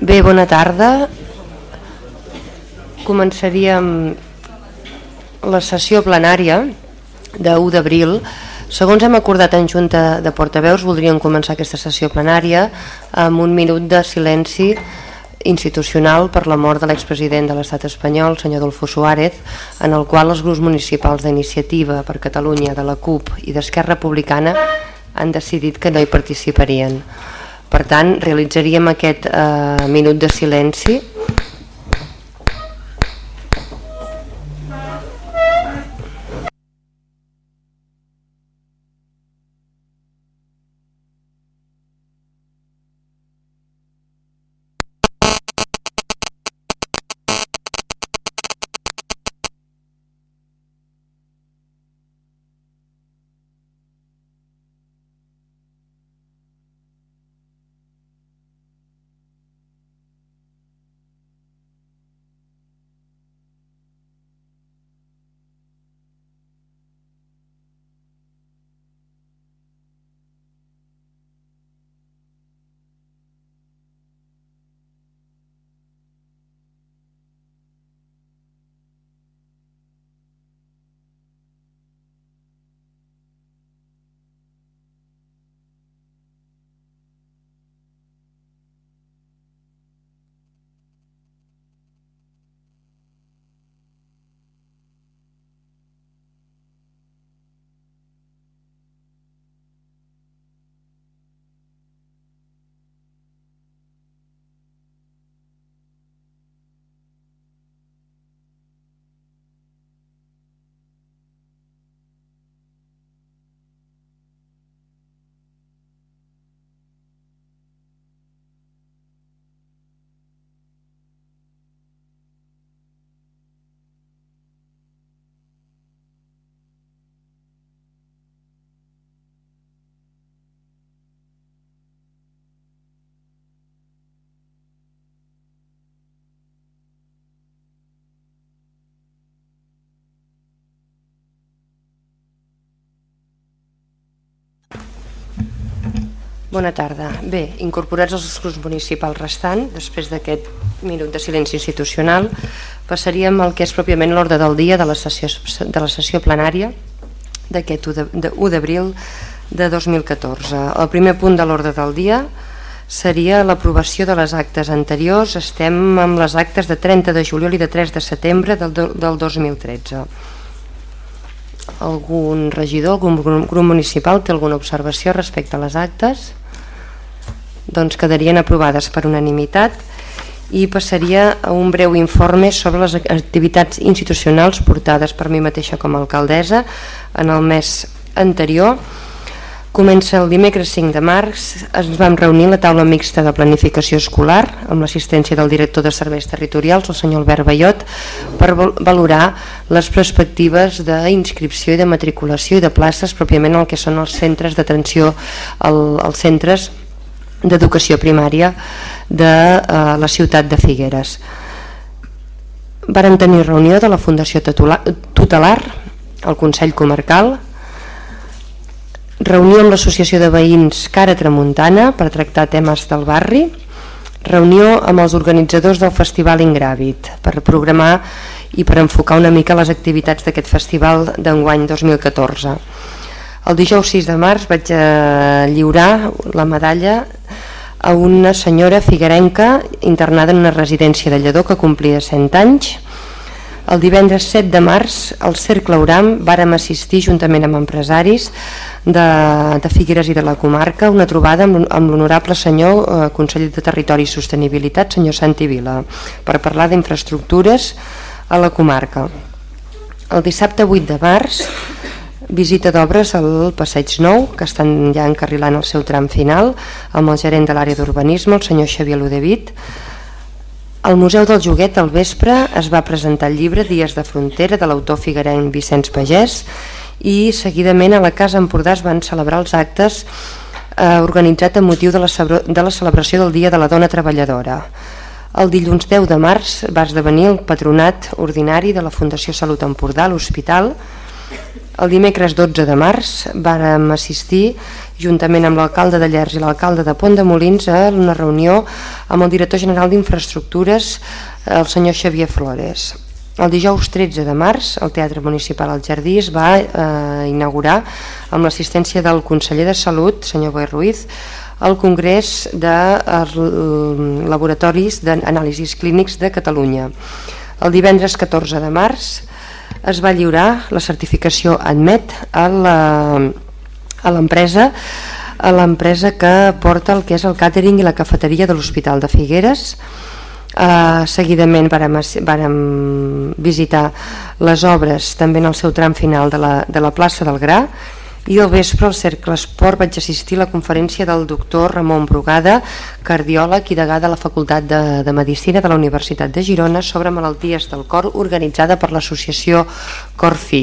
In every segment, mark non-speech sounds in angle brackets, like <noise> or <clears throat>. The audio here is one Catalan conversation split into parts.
Bé, bona tarda. Començaríem la sessió plenària de 1 d'abril. Segons hem acordat en Junta de Portaveus, voldríem començar aquesta sessió plenària amb un minut de silenci institucional per la mort de l'expresident de l'estat espanyol, senyor Adolfo Suárez, en el qual els grups municipals d'Iniciativa per Catalunya, de la CUP i d'Esquerra Republicana han decidit que no hi participarien. Per tant, realitzaríem aquest eh, minut de silenci Bona tarda. Bé, incorporats els grups municipals restant, després d'aquest minut de silenci institucional, passaríem al que és pròpiament l'ordre del dia de la sessió, de la sessió plenària d'aquest 1 d'abril de 2014. El primer punt de l'ordre del dia seria l'aprovació de les actes anteriors. Estem amb les actes de 30 de juliol i de 3 de setembre del, del 2013. Algun regidor, algun grup municipal té alguna observació respecte a les actes? Doncs quedarien aprovades per unanimitat i passaria a un breu informe sobre les activitats institucionals portades per mi mateixa com a alcaldessa en el mes anterior. Comença el dimecres 5 de març, ens vam reunir la taula mixta de planificació escolar amb l'assistència del director de serveis territorials, el senyor Albert Bayot, per valorar les perspectives d'inscripció i de matriculació i de places pròpiament el que són els centres d'atenció, els centres d'educació primària de eh, la ciutat de Figueres. Varen tenir reunió de la Fundació Tutelar, el Consell Comarcal, reunió amb l'Associació de Veïns Cara Tramuntana per tractar temes del barri, reunió amb els organitzadors del Festival Ingràvit per programar i per enfocar una mica les activitats d'aquest festival d'enguany 2014. El dijous 6 de març vaig eh, lliurar la medalla a una senyora figuerenca internada en una residència de Lledó que complia 100 anys. El divendres 7 de març al Cercle Uram vàrem assistir juntament amb empresaris de, de Figueres i de la comarca una trobada amb, amb l'honorable senyor eh, conseller de Territori i Sostenibilitat, senyor Santi Vila, per parlar d'infraestructures a la comarca. El dissabte 8 de març visita d'obres al Passeig Nou, que estan ja encarrilant el seu tram final, amb el gerent de l'àrea d'urbanisme, el senyor Xavier Ludevit. Al Museu del Joguet al vespre es va presentar el llibre Dies de Frontera de l'autor figuerenc Vicenç Pagès i seguidament a la Casa Empordà es van celebrar els actes eh, organitzat a motiu de la, de la celebració del Dia de la Dona Treballadora. El dilluns 10 de març va esdevenir el patronat ordinari de la Fundació Salut Empordà l'Hospital El dimecres 12 de març vàrem assistir, juntament amb l'alcalde de Llers i l'alcalde de Pont de Molins, a una reunió amb el director general d'Infraestructures, el senyor Xavier Flores. El dijous 13 de març, el Teatre Municipal al Jardí es va eh, inaugurar amb l'assistència del conseller de Salut, senyor Boi Ruiz, el Congrés de Laboratoris d'Anàlisis Clínics de Catalunya. El divendres 14 de març es va lliurar la certificació ADMET a l'empresa a l'empresa que porta el que és el càtering i la cafeteria de l'Hospital de Figueres. Uh, seguidament vàrem, vàrem visitar les obres també en el seu tram final de la, de la plaça del Gra i al vespre al Cercle Esport vaig assistir a la conferència del doctor Ramon Brugada, cardiòleg i degà de la Facultat de, de Medicina de la Universitat de Girona sobre malalties del cor organitzada per l'associació Corfi.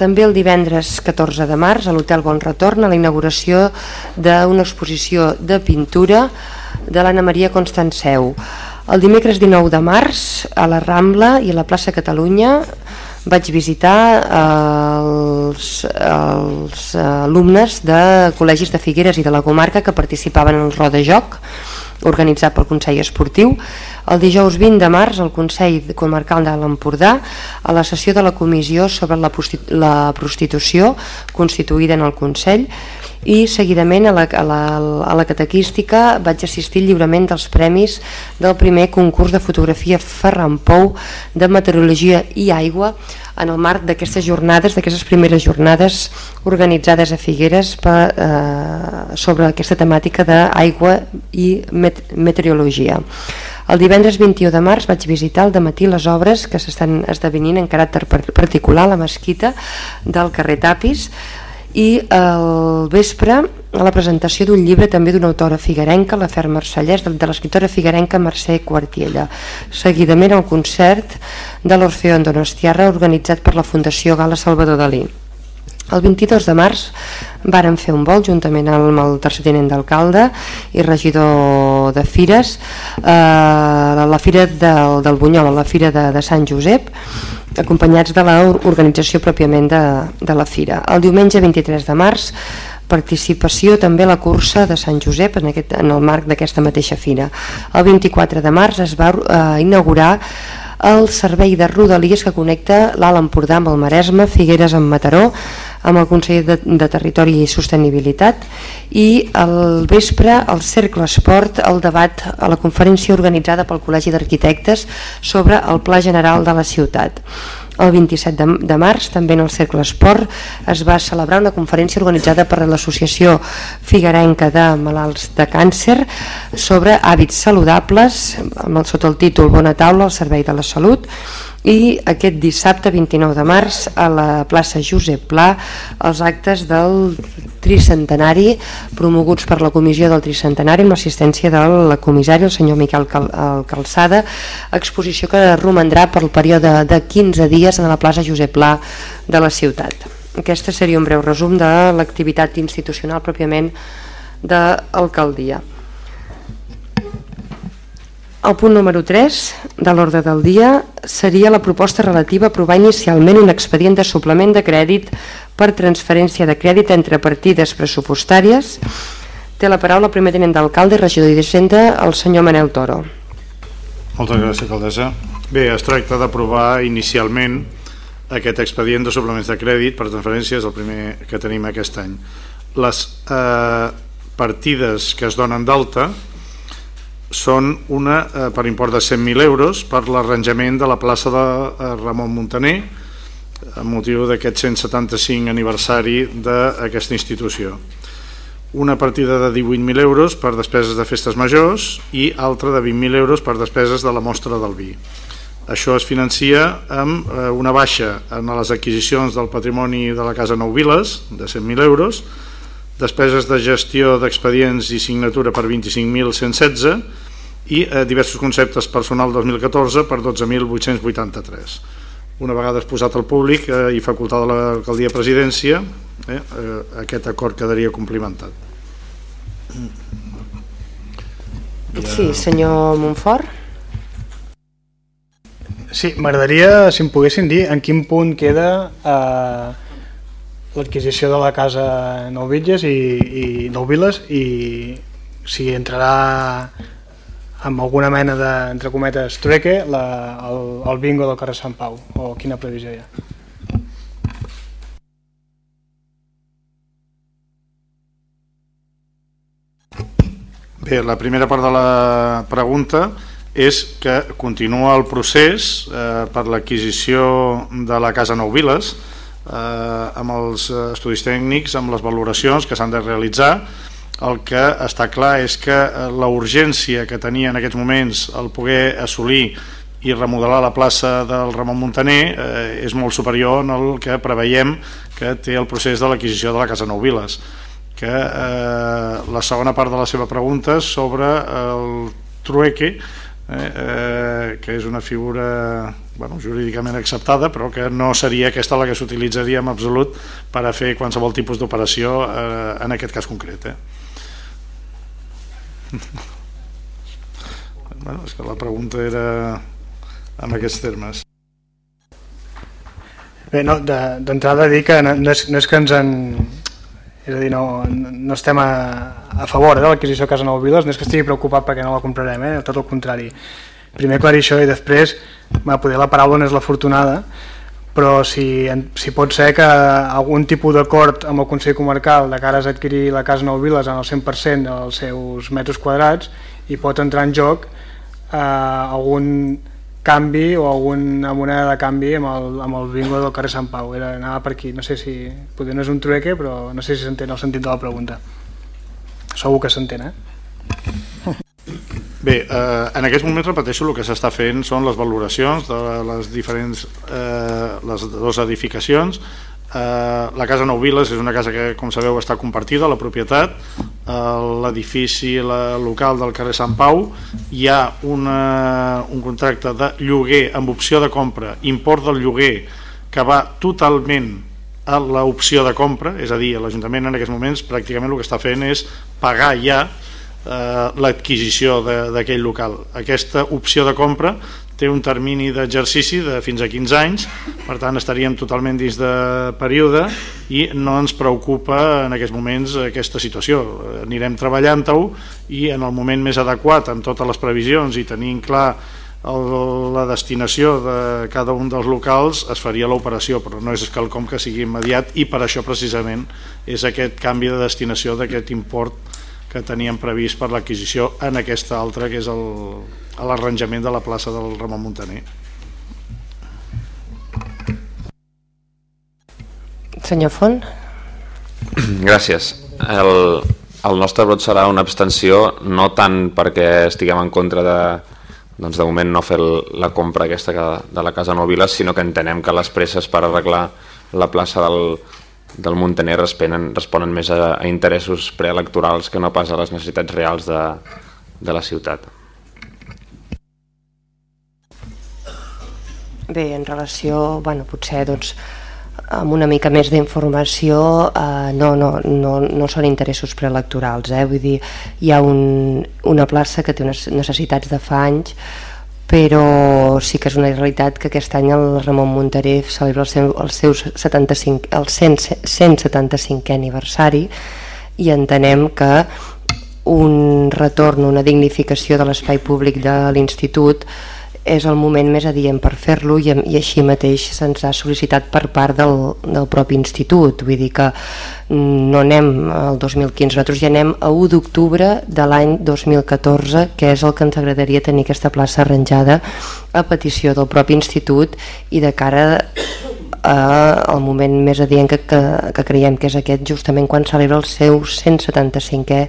També el divendres 14 de març a l'Hotel Bon Retorn a la inauguració d'una exposició de pintura de l'Anna Maria Constanceu. El dimecres 19 de març a la Rambla i a la plaça Catalunya vaig visitar els, els alumnes de col·legis de Figueres i de la comarca que participaven en el Roda Joc organitzat pel Consell Esportiu. El dijous 20 de març el Consell Comarcal de l'Empordà a la sessió de la comissió sobre la, la prostitució constituïda en el Consell i seguidament a la, a, la, a la catequística vaig assistir al lliurament dels premis del primer concurs de fotografia Ferran Pou de Meteorologia i Aigua en el marc d'aquestes jornades, d'aquestes primeres jornades organitzades a Figueres per, eh, sobre aquesta temàtica d'aigua i met meteorologia. El divendres 21 de març vaig visitar al matí les obres que s'estan esdevenint en caràcter particular a la mesquita del carrer Tapis, i al vespre a la presentació d'un llibre també d'una autora figuerenca, la Fer Marcellès, de l'escriptora figuerenca Mercè Quartiella. Seguidament el concert de l'Orfeó en Donostiarra organitzat per la Fundació Gala Salvador Dalí. El 22 de març varen fer un vol juntament amb el tercer tenent d'alcalde i regidor de Fires eh, la Fira del, del Bunyol, la Fira de, de Sant Josep acompanyats de l'organització pròpiament de, de la Fira. El diumenge 23 de març participació també a la cursa de Sant Josep en, aquest, en el marc d'aquesta mateixa fira. El 24 de març es va eh, inaugurar el servei de Rodalies que connecta l'Alt Empordà amb el Maresme, Figueres amb Mataró, amb el Consell de, de Territori i Sostenibilitat i al vespre al Cercle Esport el debat a la conferència organitzada pel Col·legi d'Arquitectes sobre el Pla General de la ciutat. El 27 de, de març, també en el Cercle Esport, es va celebrar una conferència organitzada per l'Associació Figuerenca de Malalts de Càncer sobre hàbits saludables, amb el, sota el títol Bona taula al servei de la salut, i aquest dissabte 29 de març a la plaça Josep Pla els actes del tricentenari promoguts per la comissió del tricentenari amb l'assistència del comissari el senyor Miquel Cal Calçada exposició que romandrà per el període de 15 dies a la plaça Josep Pla de la ciutat. Aquest seria un breu resum de l'activitat institucional pròpiament de l'alcaldia el punt número 3 de l'ordre del dia seria la proposta relativa a aprovar inicialment un expedient de suplement de crèdit per transferència de crèdit entre partides pressupostàries. Té la paraula el primer tenent d'alcalde i regidor d'Hisenda, el senyor Manel Toro. Moltes gràcies, alcaldessa. Bé, es tracta d'aprovar inicialment aquest expedient de suplements de crèdit per transferències, el primer que tenim aquest any. Les eh, partides que es donen d'alta són una eh, per import de 100.000 euros per l'arranjament de la plaça de eh, Ramon Montaner amb motiu d'aquest 175 aniversari d'aquesta institució. Una partida de 18.000 euros per despeses de festes majors i altra de 20.000 euros per despeses de la mostra del vi. Això es financia amb eh, una baixa en les adquisicions del patrimoni de la Casa Nou Viles de 100.000 euros, despeses de gestió d'expedients i signatura per 25.116 i eh, diversos conceptes personal 2014 per 12.883 una vegada exposat al públic eh, i facultada l'alcaldia presidència eh, eh, aquest acord quedaria complimentat. Ja... Sí, senyor Montfort. Sí, m'agradaria, si em poguessin dir, en quin punt queda eh, l'adquisició de la casa Nou Villes i, i Nou Viles i si entrarà amb alguna mena de, entre cometes, trueque la, el, el bingo del carrer Sant Pau o quina previsió hi ha. Bé, la primera part de la pregunta és que continua el procés eh, per l'adquisició de la Casa Nou Viles eh, amb els estudis tècnics, amb les valoracions que s'han de realitzar. El que està clar és que eh, la urgència que tenia en aquests moments el poder assolir i remodelar la plaça del Ramon Montaner eh, és molt superior al que preveiem que té el procés de l'adquisició de la Casa Nou Viles que eh, la segona part de la seva pregunta sobre el trueque eh, eh, que és una figura bueno, jurídicament acceptada però que no seria aquesta la que s'utilitzaria en absolut per a fer qualsevol tipus d'operació eh, en aquest cas concret eh? <laughs> bueno, és que la pregunta era en aquests termes Bé, no, d'entrada dir que no és, no és que ens en, és a dir, no, no estem a, a favor eh, de l'adquisició de Casa Nou Viles, no és que estigui preocupat perquè no la comprarem, eh? tot el contrari. Primer aclarir això i després, va, poder la paraula no és la fortunada, però si, si pot ser que algun tipus d'acord amb el Consell Comarcal de cares a adquirir la Casa Nou Viles en el 100% dels seus metres quadrats i pot entrar en joc eh, algun canvi o alguna moneda de canvi amb el, amb el bingo del carrer Sant Pau. Era, anava per aquí, no sé si potser no és un trueque però no sé si s'entén el sentit de la pregunta. Segur que s'entén eh? Bé, eh, en aquests moments repeteixo el que s'està fent són les valoracions de les diferents eh, les dues edificacions Eh, la Casa Nou Viles és una casa que, com sabeu, està compartida, la propietat. Eh, L'edifici local del carrer Sant Pau hi ha una, un contracte de lloguer amb opció de compra, import del lloguer, que va totalment a l'opció de compra, és a dir, l'Ajuntament en aquests moments pràcticament el que està fent és pagar ja eh, l'adquisició d'aquell local. Aquesta opció de compra té un termini d'exercici de fins a 15 anys, per tant estaríem totalment dins de període i no ens preocupa en aquests moments aquesta situació. Anirem treballant-ho i en el moment més adequat, amb totes les previsions i tenint clar el, la destinació de cada un dels locals es faria l'operació, però no és quelcom que sigui immediat i per això precisament és aquest canvi de destinació d'aquest import que teníem previst per l'adquisició en aquesta altra que és l'arranjament de la plaça del Ramon Montaner. Senyor Font. Gràcies. El, el nostre vot serà una abstenció no tant perquè estiguem en contra de, doncs de moment no fer la compra aquesta de la Casa Noviles, sinó que entenem que les presses per arreglar la plaça del, del Montaner responen, responen més a, a interessos preelectorals que no pas a les necessitats reals de, de la ciutat. Bé, en relació, bueno, potser doncs, amb una mica més d'informació eh, no, no, no, no són interessos preelectorals eh? vull dir, hi ha un, una plaça que té unes necessitats de fa anys però sí que és una realitat que aquest any el Ramon Montaner celebra el seu, el seu 75, el 100, 175è aniversari i entenem que un retorn, una dignificació de l'espai públic de l'institut és el moment més adient per fer-lo i, i així mateix se'ns ha sol·licitat per part del, del propi institut. Vull dir que no anem al 2015 nosaltres ja anem a 1 d'octubre de l'any 2014 que és el que ens agradaria tenir aquesta plaça arranjada a petició del propi institut i de cara a, al moment més adient que, que, que creiem que és aquest justament quan celebra el seu 175è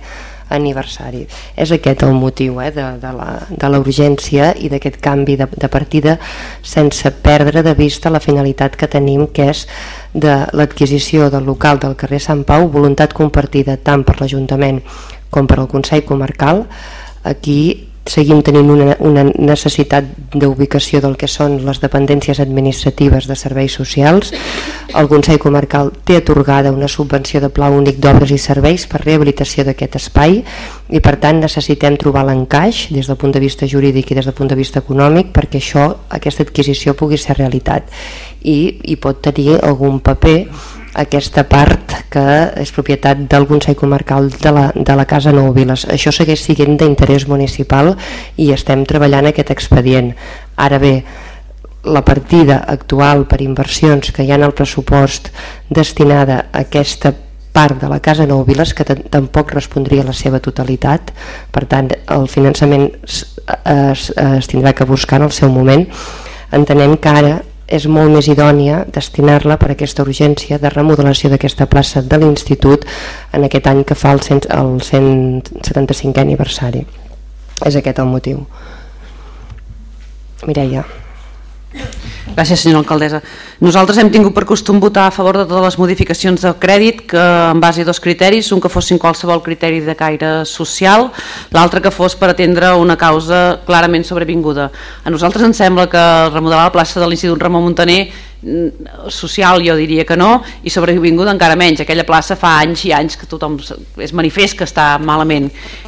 aniversari. És aquest el motiu eh, de, de, la, de la urgència i d'aquest canvi de, de partida sense perdre de vista la finalitat que tenim que és de l'adquisició del local del carrer Sant Pau, voluntat compartida tant per l'Ajuntament com per al Consell Comarcal. Aquí seguim tenint una, una necessitat d'ubicació del que són les dependències administratives de serveis socials. El Consell Comarcal té atorgada una subvenció de pla únic d'obres i serveis per rehabilitació d'aquest espai i per tant necessitem trobar l'encaix des del punt de vista jurídic i des del punt de vista econòmic perquè això, aquesta adquisició pugui ser realitat i, i pot tenir algun paper aquesta part que és propietat del Consell Comarcal de la, de la Casa Nou Viles. Això segueix siguent d'interès municipal i estem treballant aquest expedient. Ara bé, la partida actual per inversions que hi ha en el pressupost destinada a aquesta part de la Casa Nou Viles que tampoc respondria a la seva totalitat per tant el finançament es, es, es tindrà que buscar en el seu moment entenem que ara és molt més idònia destinar-la per aquesta urgència de remodelació d'aquesta plaça de l'Institut en aquest any que fa el, 100, el 175è aniversari. És aquest el motiu. Mireia. Gràcies, senyora alcaldessa. Nosaltres hem tingut per costum votar a favor de totes les modificacions de crèdit que en base a dos criteris, un que fossin qualsevol criteri de caire social, l'altre que fos per atendre una causa clarament sobrevinguda. A nosaltres ens sembla que remodelar la plaça de l'Institut Ramon Montaner Mm, social jo diria que no i sobrevinguda encara menys aquella plaça fa anys i anys que tothom és manifest que està malament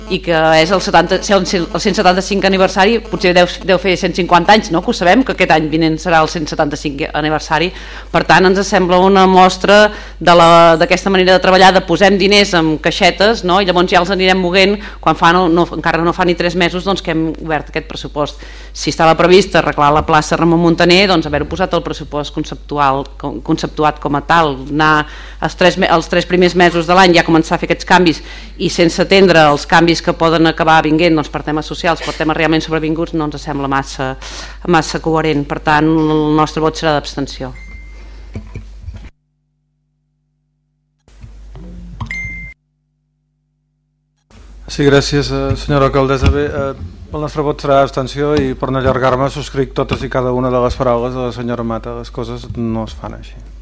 i que és el, 70, el 175 aniversari potser deu, deu fer 150 anys no? que ho sabem que aquest any vinent serà el 175 aniversari per tant ens sembla una mostra d'aquesta manera de treballar de posem diners en caixetes no? i llavors ja els anirem moguent quan fa no, no, encara no fa ni 3 mesos doncs, que hem obert aquest pressupost si estava previst arreglar la plaça Ramon Montaner doncs haver-ho posat al pressupost conceptual, conceptuat com a tal, anar els tres, els tres primers mesos de l'any ja començar a fer aquests canvis i sense atendre els canvis que poden acabar vinguent doncs, per temes socials, per temes realment sobrevinguts, no ens sembla massa, massa coherent. Per tant, el nostre vot serà d'abstenció. Sí, gràcies, eh, senyora alcaldessa. Bé, eh, el nostre vot serà abstenció i per no allargar-me subscric totes i cada una de les paraules de la senyora Mata. Les coses no es fan així.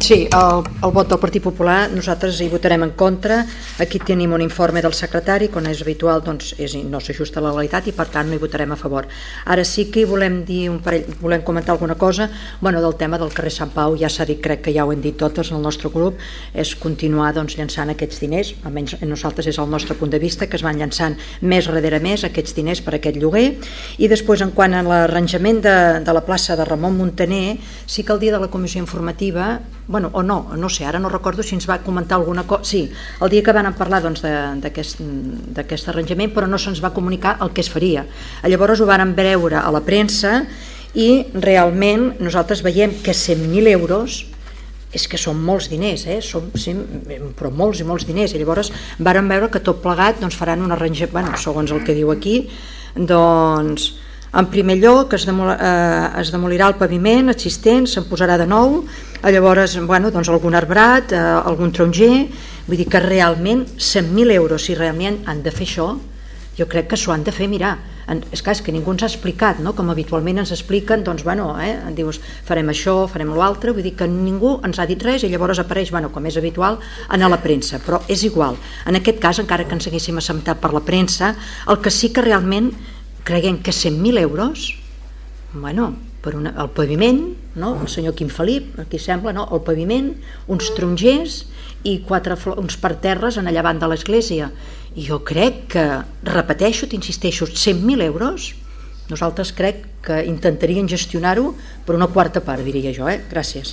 Sí, el, el vot del Partit Popular nosaltres hi votarem en contra. Aquí tenim un informe del secretari quan és habitual doncs és, no s'ajusta a la legalitat i per tant no hi votarem a favor. Ara sí que volem dir un parell, volem comentar alguna cosa. Bueno, del tema del carrer Sant Pau ja s'ha dit, crec que ja ho hem dit totes en el nostre grup és continuar doncs, llançant aquests diners almenys nosaltres és el nostre punt de vista que es van llançant més darrere més aquests diners per aquest lloguer. I després en quant a l'arranjament de, de la plaça de Ramon Montaner sí que el dia de la comissió informativa bueno, o no, no sé, ara no recordo si ens va comentar alguna cosa, sí, el dia que van parlar doncs, d'aquest doncs, arranjament, però no se'ns va comunicar el que es faria. Llavors ho van veure a la premsa i realment nosaltres veiem que 100.000 euros és que són molts diners, eh? són, sí, però molts i molts diners, i llavors varen veure que tot plegat doncs, faran un arranjament, bueno, segons el que diu aquí, doncs en primer lloc es, demol, eh, es demolirà el paviment existent, se'n posarà de nou, llavors bueno, doncs algun arbrat, eh, algun taronger, vull dir que realment 100.000 euros, si realment han de fer això, jo crec que s'ho han de fer mirar. En, és clar, és que ningú ens ha explicat, no? com habitualment ens expliquen, doncs, bueno, eh, dius, farem això, farem l'altre, vull dir que ningú ens ha dit res i llavors apareix, bueno, com és habitual, en la premsa, però és igual. En aquest cas, encara que ens haguéssim assentat per la premsa, el que sí que realment creguem que 100.000 euros bueno, per una, el paviment no? el senyor Quim Felip aquí sembla, no? el paviment, uns trongers i quatre uns parterres en allà de l'església i jo crec que, repeteixo, t'insisteixo 100.000 euros nosaltres crec que intentarien gestionar-ho per una quarta part, diria jo, eh? gràcies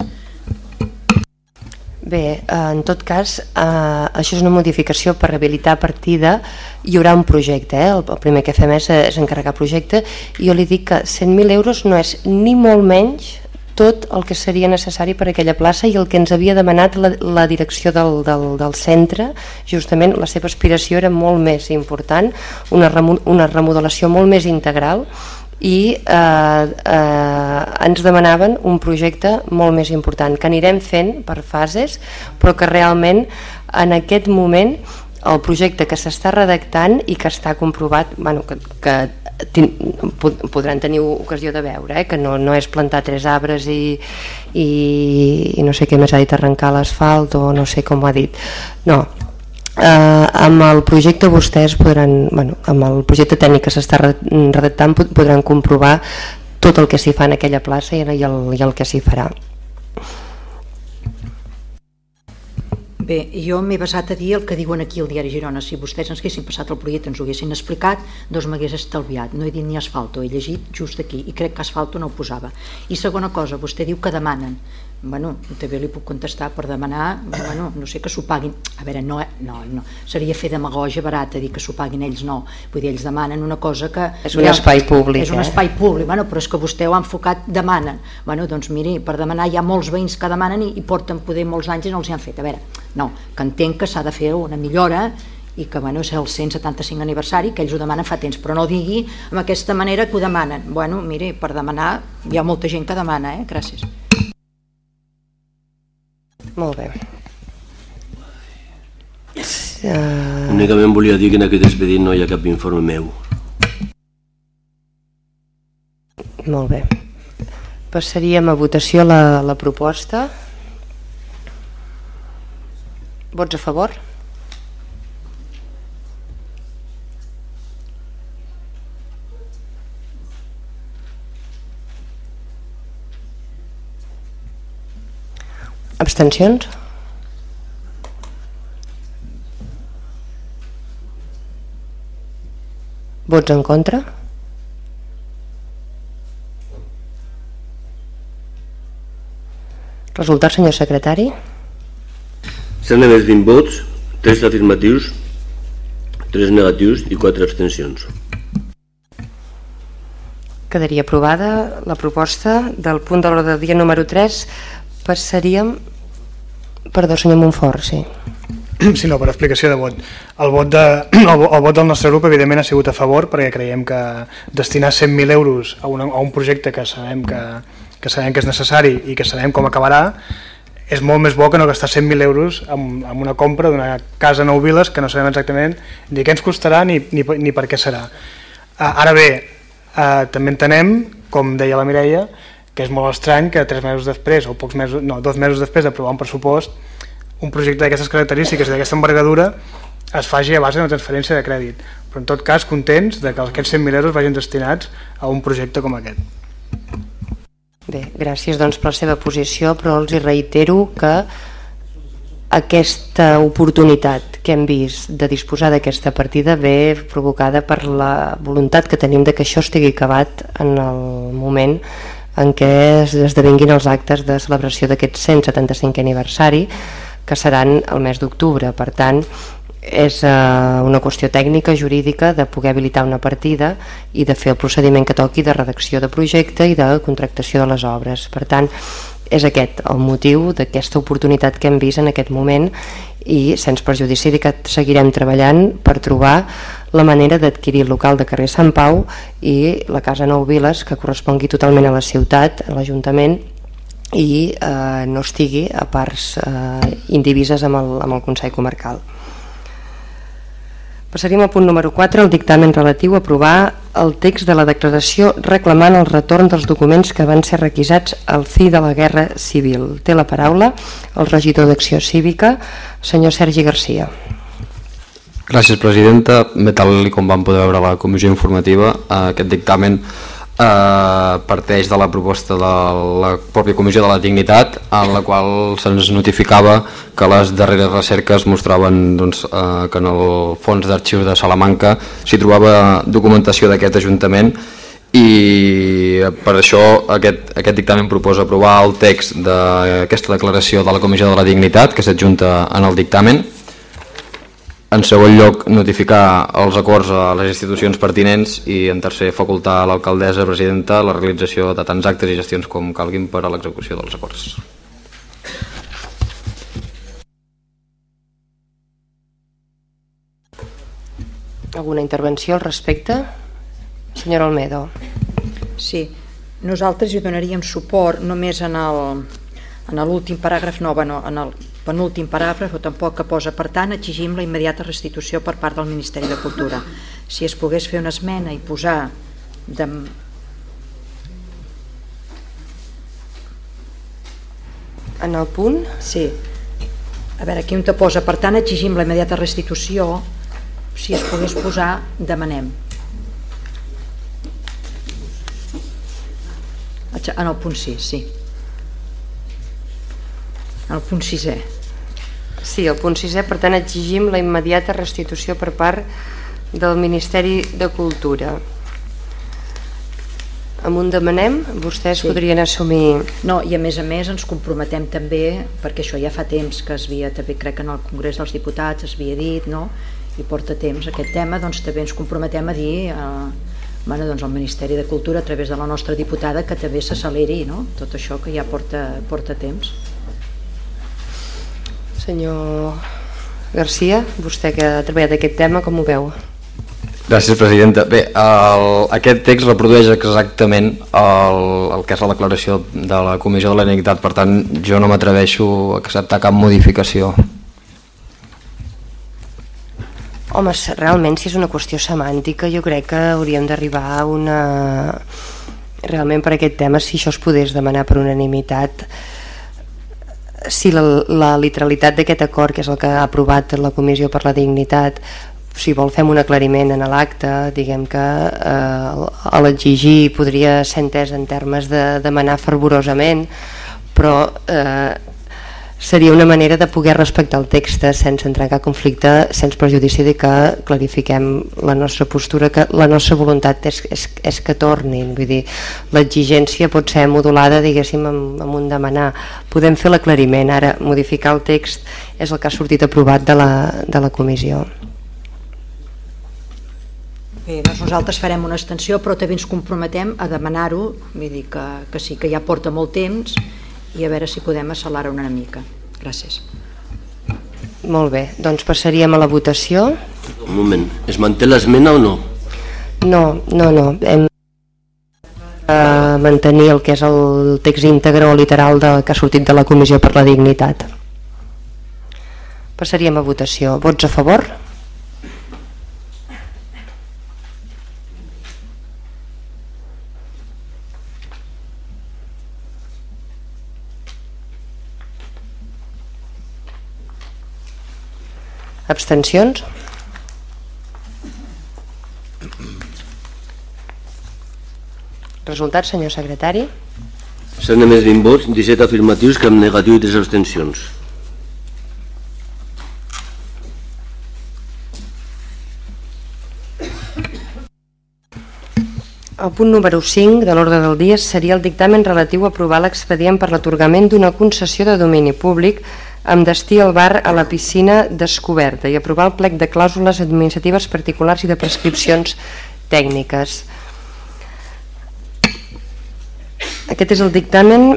Bé, eh, en tot cas, eh, això és una modificació per rehabilitar partida, hi haurà un projecte, eh? el, primer que fem és, és encarregar projecte, i jo li dic que 100.000 euros no és ni molt menys tot el que seria necessari per a aquella plaça i el que ens havia demanat la, la direcció del, del, del centre, justament la seva aspiració era molt més important, una, remo, una remodelació molt més integral i eh, eh, ens demanaven un projecte molt més important que anirem fent per fases però que realment en aquest moment el projecte que s'està redactant i que està comprovat bueno, que, que podran tenir ocasió de veure eh? que no, no és plantar tres arbres i, i, i no sé què més ha dit arrencar l'asfalt o no sé com ho ha dit no, eh, amb el projecte vostès podran, bueno, amb el projecte tècnic que s'està redactant podran comprovar tot el que s'hi fa en aquella plaça i el, i el que s'hi farà. Bé, jo m'he basat a dir el que diuen aquí al diari Girona. Si vostès ens haguessin passat el projecte, ens ho haguessin explicat, doncs m'hagués estalviat. No he dit ni asfalto, he llegit just aquí i crec que asfalto no ho posava. I segona cosa, vostè diu que demanen bueno, també li puc contestar per demanar, bueno, no sé que s'ho paguin a veure, no, no, no, seria fer demagogia barata dir que s'ho paguin ells no. Vull dir, ells demanen una cosa que és un ja, espai públic és un eh? espai públic, bueno, però és que vostè ho ha enfocat demanen, bueno, doncs miri per demanar hi ha molts veïns que demanen i, i porten poder molts anys i no els hi han fet, a veure no, que entenc que s'ha de fer una millora i que bueno, és el 175 aniversari que ells ho demanen fa temps, però no digui amb aquesta manera que ho demanen. Bueno, miri, per demanar hi ha molta gent que demana, eh? gràcies molt bé. Uh... Únicament volia dir que en aquest expedient no hi ha cap informe meu. Molt bé. Passaríem a votació la, la proposta. Vots a favor? Abstencions? Vots en contra? Resultat, senyor secretari? S'han emès 20 vots, 3 afirmatius, 3 negatius i 4 abstencions. Quedaria aprovada la proposta del punt de l'ordre del dia número 3 Passaríem... Perdó, senyor Montfort, sí. <clears throat> Sí, no, per explicació de vot. El vot, de, <clears throat> el, el vot del nostre grup, evidentment, ha sigut a favor, perquè creiem que destinar 100.000 euros a, una, a un projecte que sabem que, que sabem que és necessari i que sabem com acabarà, és molt més bo que no gastar 100.000 euros en, en una compra d'una casa Nou Viles que no sabem exactament ni què ens costarà ni, ni, ni per què serà. Ara bé, eh, també entenem, com deia la Mireia, que és molt estrany que tres mesos després, o pocs mesos, no, dos mesos després d'aprovar un pressupost, un projecte d'aquestes característiques i d'aquesta envergadura es faci a base d'una transferència de crèdit. Però en tot cas, contents de que aquests 100.000 euros vagin destinats a un projecte com aquest. Bé, gràcies doncs per la seva posició, però els hi reitero que aquesta oportunitat que hem vist de disposar d'aquesta partida ve provocada per la voluntat que tenim de que això estigui acabat en el moment en què es esdevinguin els actes de celebració d'aquest 175 aniversari que seran el mes d'octubre. Per tant, és eh, una qüestió tècnica, jurídica, de poder habilitar una partida i de fer el procediment que toqui de redacció de projecte i de contractació de les obres. Per tant, és aquest el motiu d'aquesta oportunitat que hem vist en aquest moment i sense perjudici que seguirem treballant per trobar la manera d'adquirir el local de carrer Sant Pau i la Casa Nou Viles que correspongui totalment a la ciutat, a l'Ajuntament i eh, no estigui a parts eh, indivises amb el, amb el Consell Comarcal. Passaríem al punt número 4, el dictamen relatiu a aprovar el text de la declaració reclamant el retorn dels documents que van ser requisats al fi de la Guerra Civil. Té la paraula el regidor d'Acció Cívica, senyor Sergi Garcia. Gràcies, presidenta. Bé, tal com vam poder veure la comissió informativa, aquest dictamen eh, parteix de la proposta de la pròpia Comissió de la Dignitat en la qual se'ns notificava que les darreres recerques mostraven doncs, eh, que en el fons d'arxius de Salamanca s'hi trobava documentació d'aquest Ajuntament i per això aquest, aquest dictamen proposa aprovar el text d'aquesta declaració de la Comissió de la Dignitat que s'adjunta en el dictamen en segon lloc, notificar els acords a les institucions pertinents i en tercer, facultar a l'alcaldessa presidenta la realització de tants actes i gestions com calguin per a l'execució dels acords. Alguna intervenció al respecte? Senyora Almedo. Sí, nosaltres hi donaríem suport només en l'últim paràgraf, no, bueno, en el penúltim paràgraf o tampoc que posa per tant exigim la immediata restitució per part del Ministeri de Cultura si es pogués fer una esmena i posar de... en el punt sí a veure, aquí on te posa, per tant exigim la immediata restitució, si es pogués posar, demanem. En el punt 6, sí. En el punt 6è. Sí, el punt 6è, per tant, exigim la immediata restitució per part del Ministeri de Cultura. Amb un demanem, vostès sí. podrien assumir... No, i a més a més ens comprometem també, perquè això ja fa temps que es havia, també crec que en el Congrés dels Diputats es havia dit, no? i porta temps aquest tema, doncs també ens comprometem a dir eh, bueno, doncs al Ministeri de Cultura a través de la nostra diputada que també s'acceleri no? tot això que ja porta, porta temps. Senyor Garcia, vostè que ha treballat aquest tema, com ho veu? Gràcies, presidenta. Bé, el, aquest text reprodueix exactament el, el que és la declaració de la Comissió de la Dignitat, per tant, jo no m'atreveixo a acceptar cap modificació. Home, realment, si és una qüestió semàntica, jo crec que hauríem d'arribar a una... Realment, per aquest tema, si això es podés demanar per unanimitat, si la, la literalitat d'aquest acord, que és el que ha aprovat la Comissió per la Dignitat, si vol fem un aclariment en l'acte, diguem que eh, l'exigir podria ser entès en termes de demanar fervorosament, però eh, seria una manera de poder respectar el text sense entrar en cap conflicte, sense prejudici de que clarifiquem la nostra postura, que la nostra voluntat és, és, és que tornin, vull dir, l'exigència pot ser modulada, diguéssim, amb, amb un demanar. Podem fer l'aclariment, ara modificar el text és el que ha sortit aprovat de la, de la comissió. Bé, doncs nosaltres farem una extensió, però també ens comprometem a demanar-ho, vull dir que, que sí, que ja porta molt temps, i a veure si podem accelerar una mica. Gràcies. Molt bé, doncs passaríem a la votació. Un moment, es manté l'esmena o no? No, no, no. Hem de mantenir el que és el text íntegre o literal de, que ha sortit de la Comissió per la Dignitat. Passaríem a votació. Vots a favor? Abstencions? Resultat, senyor secretari? S'han emès 20 vots, 17 afirmatius, cap negatiu i 3 abstencions. El punt número 5 de l'ordre del dia seria el dictamen relatiu a aprovar l'expedient per l'atorgament d'una concessió de domini públic amb destí al bar a la piscina descoberta i aprovar el plec de clàusules administratives particulars i de prescripcions tècniques. Aquest és el dictamen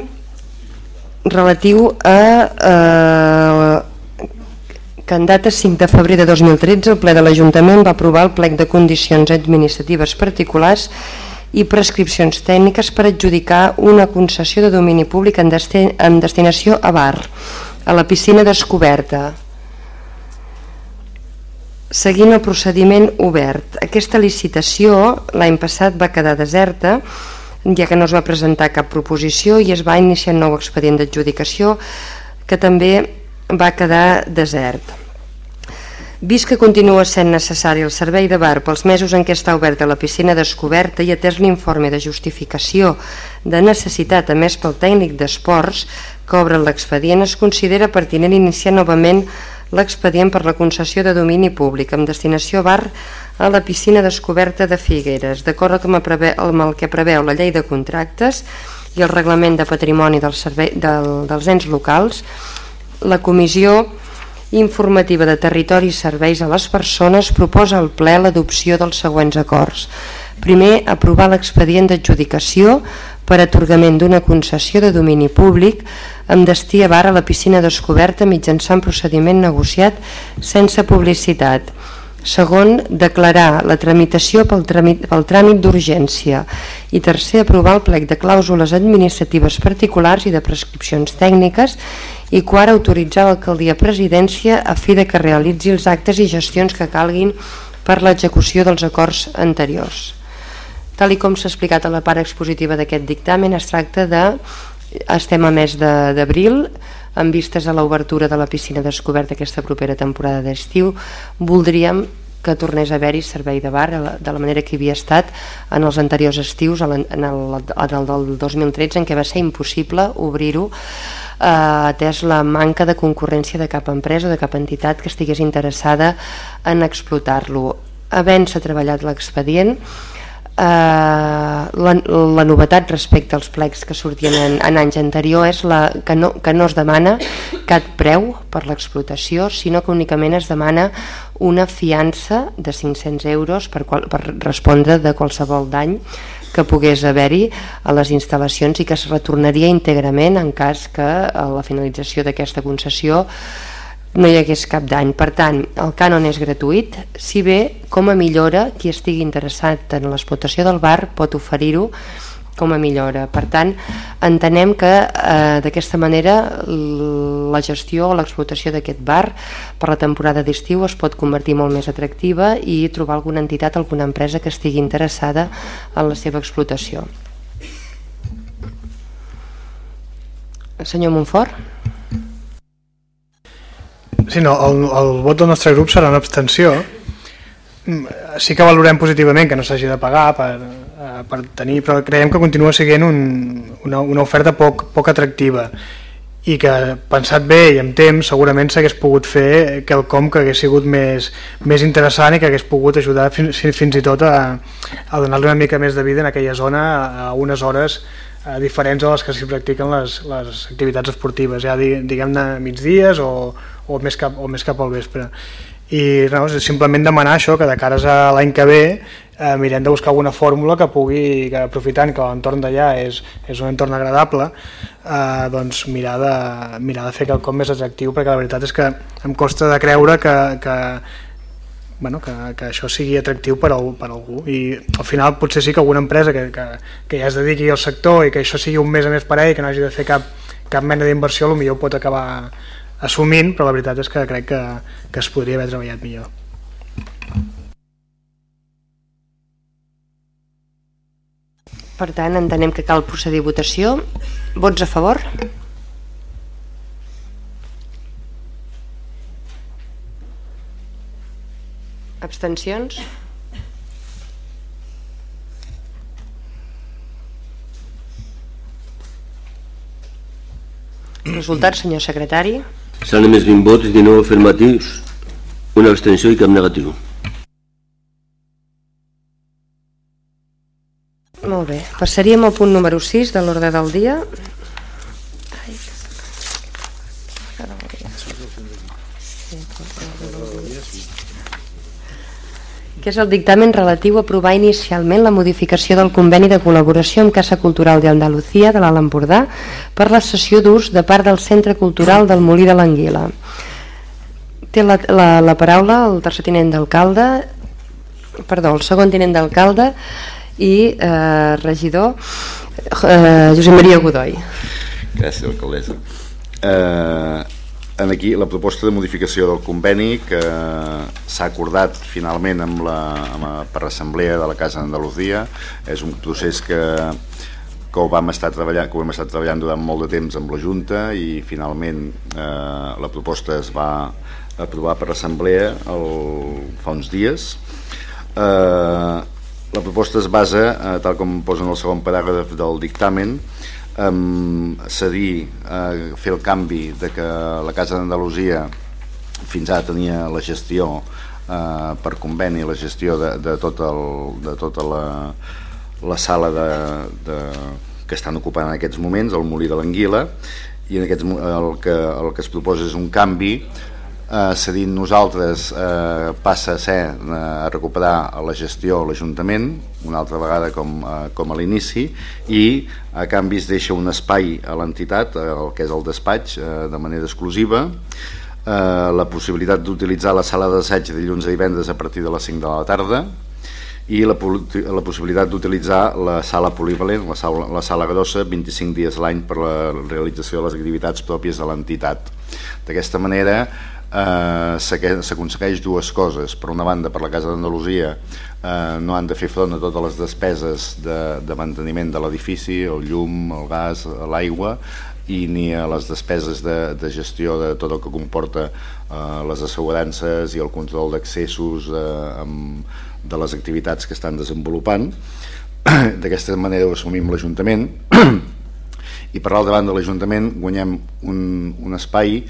relatiu a eh, que en data 5 de febrer de 2013 el ple de l'Ajuntament va aprovar el plec de condicions administratives particulars i prescripcions tècniques per adjudicar una concessió de domini públic en, en destinació a bar a la piscina descoberta seguint el procediment obert. Aquesta licitació l'any passat va quedar deserta ja que no es va presentar cap proposició i es va iniciar un nou expedient d'adjudicació que també va quedar desert. Vist que continua sent necessari el servei de bar pels mesos en què està oberta la piscina descoberta i atès l'informe de justificació de necessitat emès pel tècnic d'esports, que obre l'expedient es considera pertinent iniciar novament l'expedient per la concessió de domini públic amb destinació bar a la piscina descoberta de Figueres, d'acord amb el que preveu la llei de contractes i el reglament de patrimoni del servei, del, dels ens locals, la comissió informativa de territori i serveis a les persones proposa al ple l'adopció dels següents acords. Primer, aprovar l'expedient d'adjudicació per atorgament d'una concessió de domini públic amb destí a bar a la piscina descoberta mitjançant procediment negociat sense publicitat. Segon, declarar la tramitació pel tràmit, pel tràmit d'urgència. I tercer, aprovar el plec de clàusules administratives particulars i de prescripcions tècniques. I quart, autoritzar l'alcaldia presidència a fi de que realitzi els actes i gestions que calguin per l'execució dels acords anteriors. Tal i com s'ha explicat a la part expositiva d'aquest dictamen, es tracta de, estem a mes d'abril, en vistes a l'obertura de la piscina descoberta aquesta propera temporada d'estiu, voldríem que tornés a haver-hi servei de bar de la manera que havia estat en els anteriors estius, en el, en el del 2013, en què va ser impossible obrir-ho eh, atès la manca de concurrència de cap empresa o de cap entitat que estigués interessada en explotar-lo. Havent-se treballat l'expedient, eh, la, la novetat respecte als plecs que sortien en, en anys anterior és la, que, no, que no es demana cap preu per l'explotació, sinó que únicament es demana una fiança de 500 euros per, qual, per respondre de qualsevol dany que pogués haver-hi a les instal·lacions i que es retornaria íntegrament en cas que a la finalització d'aquesta concessió no hi hagués cap dany. Per tant, el cànon és gratuït, si bé com a millora qui estigui interessat en l'explotació del bar pot oferir-ho com a millora. Per tant, entenem que eh, d'aquesta manera la gestió o l'explotació d'aquest bar per la temporada d'estiu es pot convertir molt més atractiva i trobar alguna entitat, alguna empresa que estigui interessada en la seva explotació. Senyor Montfort? Sí, no, el, el vot del nostre grup serà una abstenció. Mm, sí que valorem positivament que no s'hagi de pagar per, Eh, per tenir, però creiem que continua sent un, una, una oferta poc, poc atractiva i que pensat bé i amb temps segurament s'hagués pogut fer quelcom que hagués sigut més, més interessant i que hagués pogut ajudar fins, fins i tot a, a donar-li una mica més de vida en aquella zona a unes hores eh, diferents a les que s'hi practiquen les, les activitats esportives, ja diguem-ne migdies o, o, més cap, o més cap al vespre. I no, simplement demanar això que de cares a l'any que ve eh, mirem de buscar alguna fórmula que pugui, que aprofitant que l'entorn d'allà és, és un entorn agradable eh, doncs mirar de, mirar de fer quelcom més atractiu perquè la veritat és que em costa de creure que, que, bueno, que, que això sigui atractiu per, al, per algú. I al final potser sí que alguna empresa que, que, que ja es dediqui al sector i que això sigui un mes a més per ell que no hagi de fer cap, cap mena d'inversió potser pot acabar assumint, però la veritat és que crec que, que es podria haver treballat millor. Per tant, entenem que cal procedir a votació. Vots a favor? Abstencions? Resultat, senyor secretari? S'han emès 20 vots, 19 afirmatius, una abstenció i cap negatiu. Molt bé, passaríem al punt número 6 de l'ordre del dia. Que és el dictamen relatiu a aprovar inicialment la modificació del conveni de col·laboració amb Casa Cultural d'Andalucía de l'Alt Empordà per la sessió d'ús de part del Centre Cultural del Molí de l'Anguila. Té la, la, la paraula el tercer tinent d'alcalde, perdó, el segon tinent d'alcalde i eh, regidor eh, Josep Maria Godoy. Gràcies, alcaldessa. Eh, en aquí la proposta de modificació del conveni que s'ha acordat finalment amb la, amb la, per l'Assemblea de la Casa d'Andalusia és un procés que, que ho vam estar treballant, que ho hem estat treballant durant molt de temps amb la Junta i finalment eh, la proposta es va aprovar per l'Assemblea fa uns dies. Eh, la proposta es basa, eh, tal com posa en el segon paràgraf del dictamen, um, cedir a eh, fer el canvi de que la Casa d'Andalusia fins ara tenia la gestió eh, per conveni, la gestió de, de, tot el, de tota la, la sala de, de, que estan ocupant en aquests moments, el Molí de l'Anguila, i en aquests, el, que, el que es proposa és un canvi eh, cedint nosaltres eh, passa a ser eh, a recuperar la gestió l'Ajuntament una altra vegada com, eh, com a l'inici i a canvi es deixa un espai a l'entitat, eh, el que és el despatx eh, de manera exclusiva eh, la possibilitat d'utilitzar la sala d'assaig de dilluns a divendres a partir de les 5 de la tarda i la, la possibilitat d'utilitzar la sala polivalent, la sala, la sala grossa, 25 dies l'any per la realització de les activitats pròpies de l'entitat. D'aquesta manera eh, s'aconsegueix dues coses. Per una banda, per la Casa d'Andalusia eh, no han de fer front a totes les despeses de, de manteniment de l'edifici, el llum, el gas, l'aigua, i ni a les despeses de, de gestió de tot el que comporta eh, les assegurances i el control d'accessos eh, de les activitats que estan desenvolupant. <clears throat> D'aquesta manera ho assumim l'Ajuntament <clears throat> i per l'altra banda l'Ajuntament guanyem un, un espai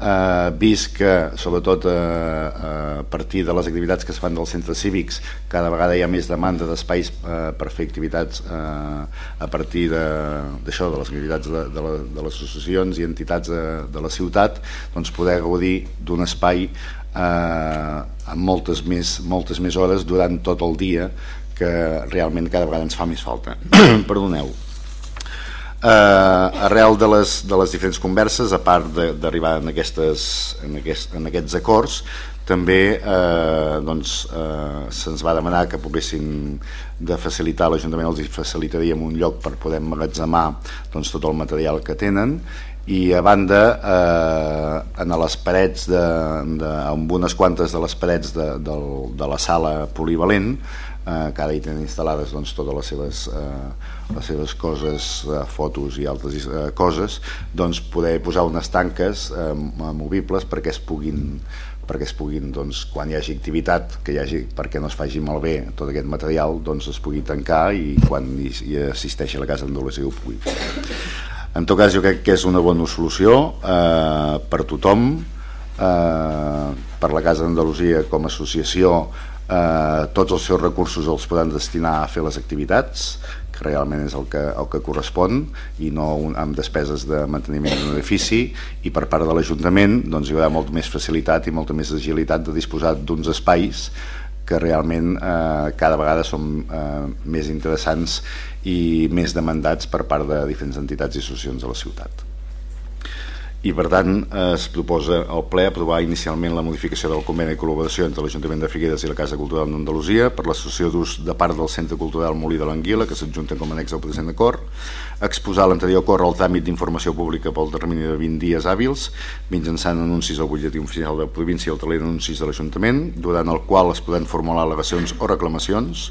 eh, vist que sobretot eh, a partir de les activitats que es fan dels centres cívics cada vegada hi ha més demanda d'espais eh, per fer activitats eh, a partir d'això, de, de les activitats de, de, la, de les associacions i entitats de, de la ciutat doncs poder gaudir d'un espai eh, amb moltes més, moltes més hores durant tot el dia que realment cada vegada ens fa més falta. <clears throat> Perdoneu eh, arrel de les, de les diferents converses, a part d'arribar en, aquestes, en, aquest, en aquests acords, també eh, doncs, eh, se'ns va demanar que poguessin de facilitar l'Ajuntament els facilitaríem un lloc per poder emmagatzemar doncs, tot el material que tenen. I a banda eh, en les parets de, de, amb unes quantes de les parets de, de, de la sala polivalent eh, que ara hi tenen instal·lades doncs, totes les seves, eh, les seves coses, eh, fotos i altres eh, coses, doncs poder posar unes tanques eh, movibles perquè es puguin perquè es puguin, doncs, quan hi hagi activitat, que hi hagi, perquè no es faci malbé tot aquest material, doncs es pugui tancar i quan hi, hi assisteixi a la Casa d'Andalusia ho pugui. En tot cas, jo crec que és una bona solució eh, per tothom, eh, per la Casa d'Andalusia com a associació eh, tots els seus recursos els poden destinar a fer les activitats que realment és el que, el que correspon i no un, amb despeses de manteniment d'un edifici. I per part de l'Ajuntament doncs, hi haurà molt més facilitat i molta més agilitat de disposar d'uns espais que realment eh, cada vegada són eh, més interessants i més demandats per part de diferents entitats i associacions de la ciutat i per tant es proposa al ple aprovar inicialment la modificació del conveni de col·laboració entre l'Ajuntament de Figueres i la Casa Cultural d'Andalusia per l'associació d'ús de part del Centre Cultural Molí de l'Anguila que s'adjunten com a annex al present acord exposar l'anterior acord al tràmit d'informació pública pel termini de 20 dies hàbils mitjançant anuncis al butlletí oficial de província i el taler d'anuncis de l'Ajuntament durant el qual es poden formular al·legacions o reclamacions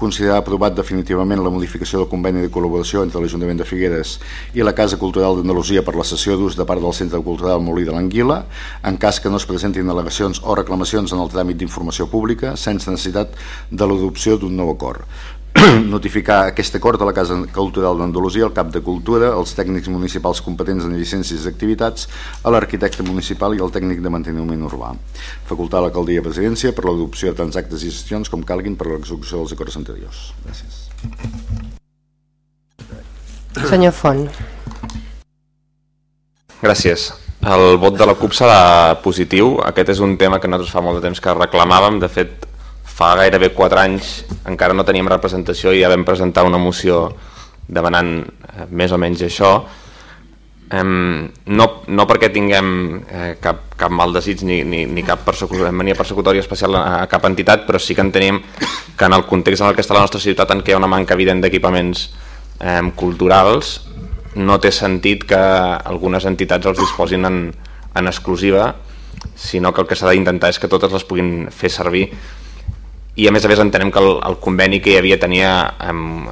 considerar aprovat definitivament la modificació del conveni de col·laboració entre l'Ajuntament de Figueres i la Casa Cultural d'Andalusia per la sessió d'ús de part del Centre Cultural Molí de l'Anguila, en cas que no es presentin al·legacions o reclamacions en el tràmit d'informació pública, sense necessitat de l'adopció d'un nou acord. <clears throat> notificar aquest acord a la Casa Cultural d'Andalusia, al cap de Cultura, als tècnics municipals competents en llicències d'activitats, a l'arquitecte municipal i al tècnic de manteniment urbà. Facultar l'alcaldia presidència per l'adopció de tants actes i gestions com calguin per l'execució dels acords anteriors. Gràcies. Senyor Font. Gràcies. El vot de la CUP serà positiu. Aquest és un tema que nosaltres fa molt de temps que reclamàvem. De fet, fa gairebé 4 anys encara no teníem representació i ja vam presentar una moció demanant eh, més o menys això. No, no perquè tinguem eh, cap, cap mal desig ni, ni, ni cap mania persecutòria especial a, a cap entitat però sí que entenem que en el context en el que està la nostra ciutat en què hi ha una manca evident d'equipaments eh, culturals no té sentit que algunes entitats els disposin en, en exclusiva sinó que el que s'ha d'intentar és que totes les puguin fer servir i a més a més entenem que el, el conveni que hi havia tenia um,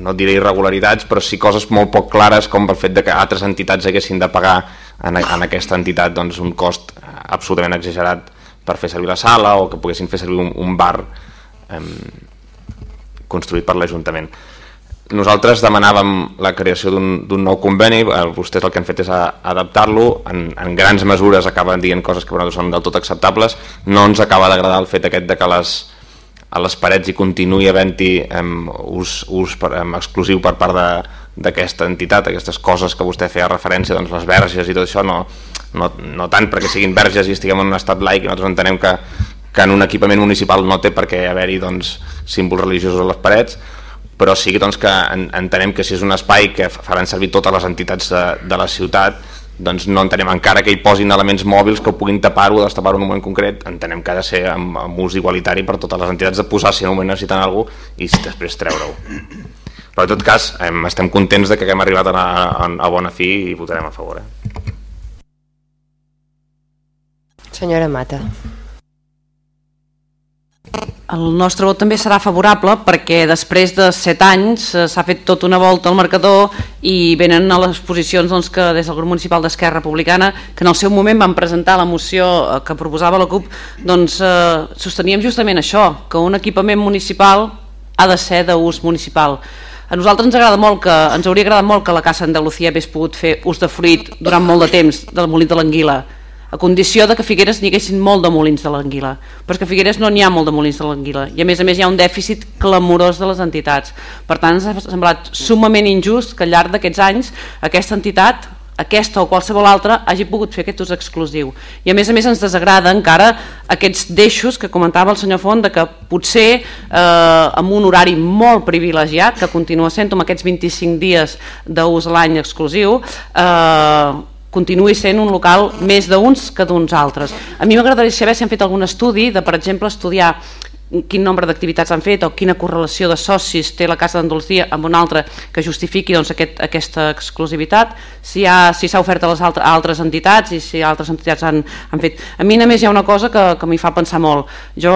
no diré irregularitats però sí coses molt poc clares com el fet de que altres entitats haguessin de pagar en, en aquesta entitat doncs, un cost absolutament exagerat per fer servir la sala o que poguessin fer servir un, un bar um, construït per l'Ajuntament nosaltres demanàvem la creació d'un nou conveni, eh, vostès el que han fet és adaptar-lo, en, en grans mesures acaben dient coses que per nosaltres són del tot acceptables, no ens acaba d'agradar el fet aquest de que les, a les parets hi continuï havent-hi ús, ús per, em, exclusiu per part d'aquesta entitat, aquestes coses que vostè feia referència, doncs les verges i tot això, no, no, no tant perquè siguin verges i estiguem en un estat laic, nosaltres entenem que, que en un equipament municipal no té per què haver-hi doncs, símbols religiosos a les parets, però sí doncs, que entenem que si és un espai que faran servir totes les entitats de, de la ciutat doncs no entenem encara que hi posin elements mòbils que ho puguin tapar-ho o destapar-ho en un moment concret entenem que ha de ser amb, amb ús igualitari per totes les entitats de posar si en un moment necessiten alguna cosa i després treure-ho però en tot cas estem contents de que haguem arribat a, a, a bona fi i votarem a favor eh? Senyora Mata El nostre vot també serà favorable perquè després de set anys eh, s'ha fet tota una volta al marcador i venen a les posicions doncs, que des del grup municipal d'Esquerra Republicana, que en el seu moment van presentar la moció eh, que proposava la CUP, doncs eh, sosteníem justament això, que un equipament municipal ha de ser d'ús municipal. A nosaltres ens agrada molt que ens hauria agradat molt que la Casa Andalucía hagués pogut fer ús de fruit durant molt de temps del molí de l'Anguila, a condició de que Figueres n'hi haguessin molt de molins de l'anguila. Però és que Figueres no n'hi ha molt de molins de l'anguila. I a més a més hi ha un dèficit clamorós de les entitats. Per tant ens ha semblat sumament injust que al llarg d'aquests anys aquesta entitat aquesta o qualsevol altra hagi pogut fer aquest ús exclusiu. I a més a més ens desagrada encara aquests deixos que comentava el senyor Font de que potser eh, amb un horari molt privilegiat que continua sent amb aquests 25 dies d'ús a l'any exclusiu eh, continuï sent un local més d'uns que d'uns altres. A mi m'agradaria saber si han fet algun estudi de, per exemple, estudiar quin nombre d'activitats han fet o quina correlació de socis té la Casa d'Andalusia amb una altra que justifiqui doncs, aquest, aquesta exclusivitat, si s'ha si ofert a les altres, a altres entitats i si altres entitats han, han fet. A mi només hi ha una cosa que, que m'hi fa pensar molt. Jo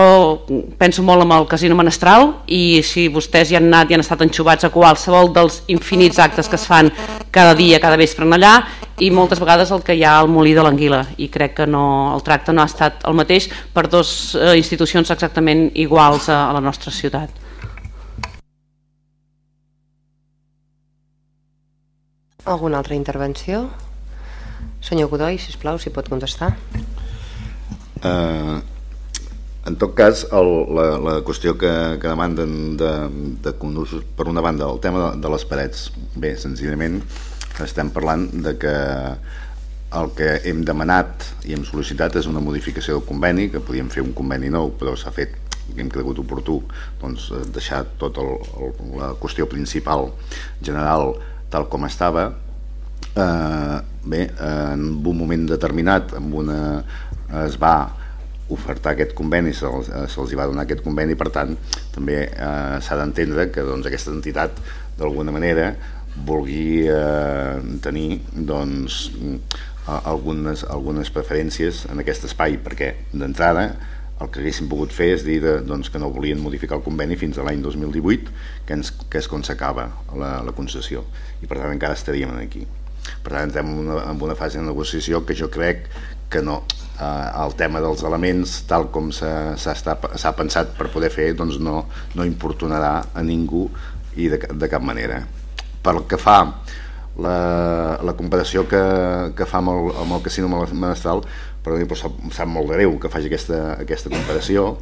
penso molt en el Casino Menestral i si vostès hi han anat i han estat enxubats a qualsevol dels infinits actes que es fan cada dia, cada vespre allà i moltes vegades el que hi ha al molí de l'Anguila i crec que no, el tracte no ha estat el mateix per dues eh, institucions exactament iguals a, a la nostra ciutat. Alguna altra intervenció? Senyor Godoy, si plau, si pot contestar. Uh, en tot cas, el, la, la qüestió que, que demanden de, de per una banda, el tema de, de les parets. Bé, senzillament, estem parlant de que el que hem demanat i hem sol·licitat és una modificació del conveni, que podíem fer un conveni nou, però s'ha fet hem cregut oportú doncs, deixar tota la qüestió principal general tal com estava eh, bé, en un moment determinat amb una, es va ofertar aquest conveni, se'ls se va donar aquest conveni, per tant també eh, s'ha d'entendre que doncs, aquesta entitat d'alguna manera vulgui eh, tenir doncs, algunes, algunes preferències en aquest espai, perquè d'entrada el que haguéssim pogut fer és dir de, doncs, que no volien modificar el conveni fins a l'any 2018, que, ens, que és quan s'acaba la, la concessió, i per tant encara estaríem aquí. Per tant, entrem en una, en una fase de negociació que jo crec que no, eh, el tema dels elements, tal com s'ha pensat per poder fer, doncs no, no importunarà a ningú i de, de cap manera. Pel que fa la, la comparació que, que fa amb el, amb el casino menestral però mi sap, sap molt greu que faci aquesta, aquesta comparació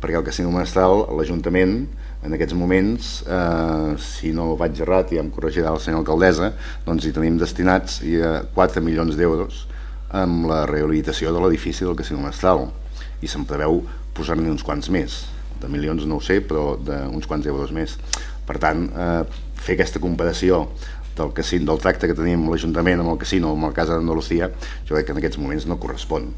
perquè el casino menestral, l'Ajuntament en aquests moments, eh, si no vaig errat i em corregirà la senyora alcaldessa doncs hi tenim destinats i, eh, 4 milions d'euros amb la rehabilitació de l'edifici del casino menestral i se'n preveu posar-ne uns quants més. De milions no ho sé, però d'uns quants euros més. Per tant, eh, fer aquesta comparació del casino, del tracte que tenim l'Ajuntament amb el casino, amb el Casa d'Andalusia, jo crec que en aquests moments no correspon.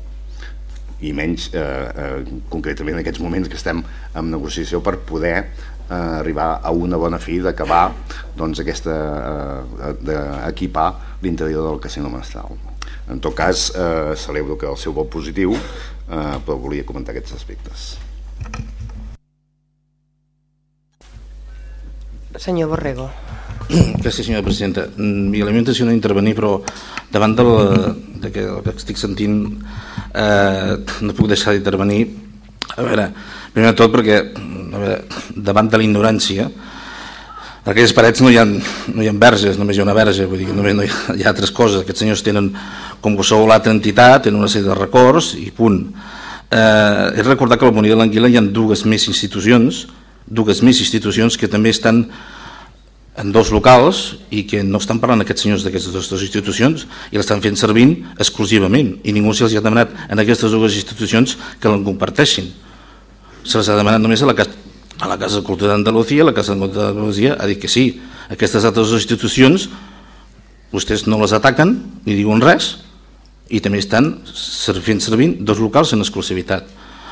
I menys eh, eh, concretament en aquests moments que estem en negociació per poder eh, arribar a una bona fi d'acabar doncs, aquesta eh, d'equipar l'interior del casino menestral. En tot cas eh, celebro que el seu vot positiu eh, però volia comentar aquests aspectes. Senyor Borrego. Gràcies, senyora presidenta. Mi alimentació no intervenir, però davant de, la, de que que estic sentint eh, no puc deixar d'intervenir. A veure, primer de tot perquè a veure, davant de la ignorància aquelles parets no hi ha, no hi ha verges, només hi ha una verge, vull dir que només no hi ha, hi ha altres coses. Aquests senyors tenen, com qualsevol altra entitat, tenen una sèrie de records i punt. Eh, he recordar que a la Munió de l'Anguila hi ha dues més institucions, dues més institucions que també estan en dos locals i que no estan parlant aquests senyors d'aquestes dues institucions i l'estan fent servint exclusivament. I ningú se'ls ha demanat en aquestes dues institucions que la comparteixin. Se'ls ha demanat només a la, casa, a la Casa de Cultura d'Andalusia la Casa de Cultura d'Andalusia ha dit que sí. Aquestes altres institucions vostès no les ataquen ni diuen res i també estan fent servint dos locals en exclusivitat.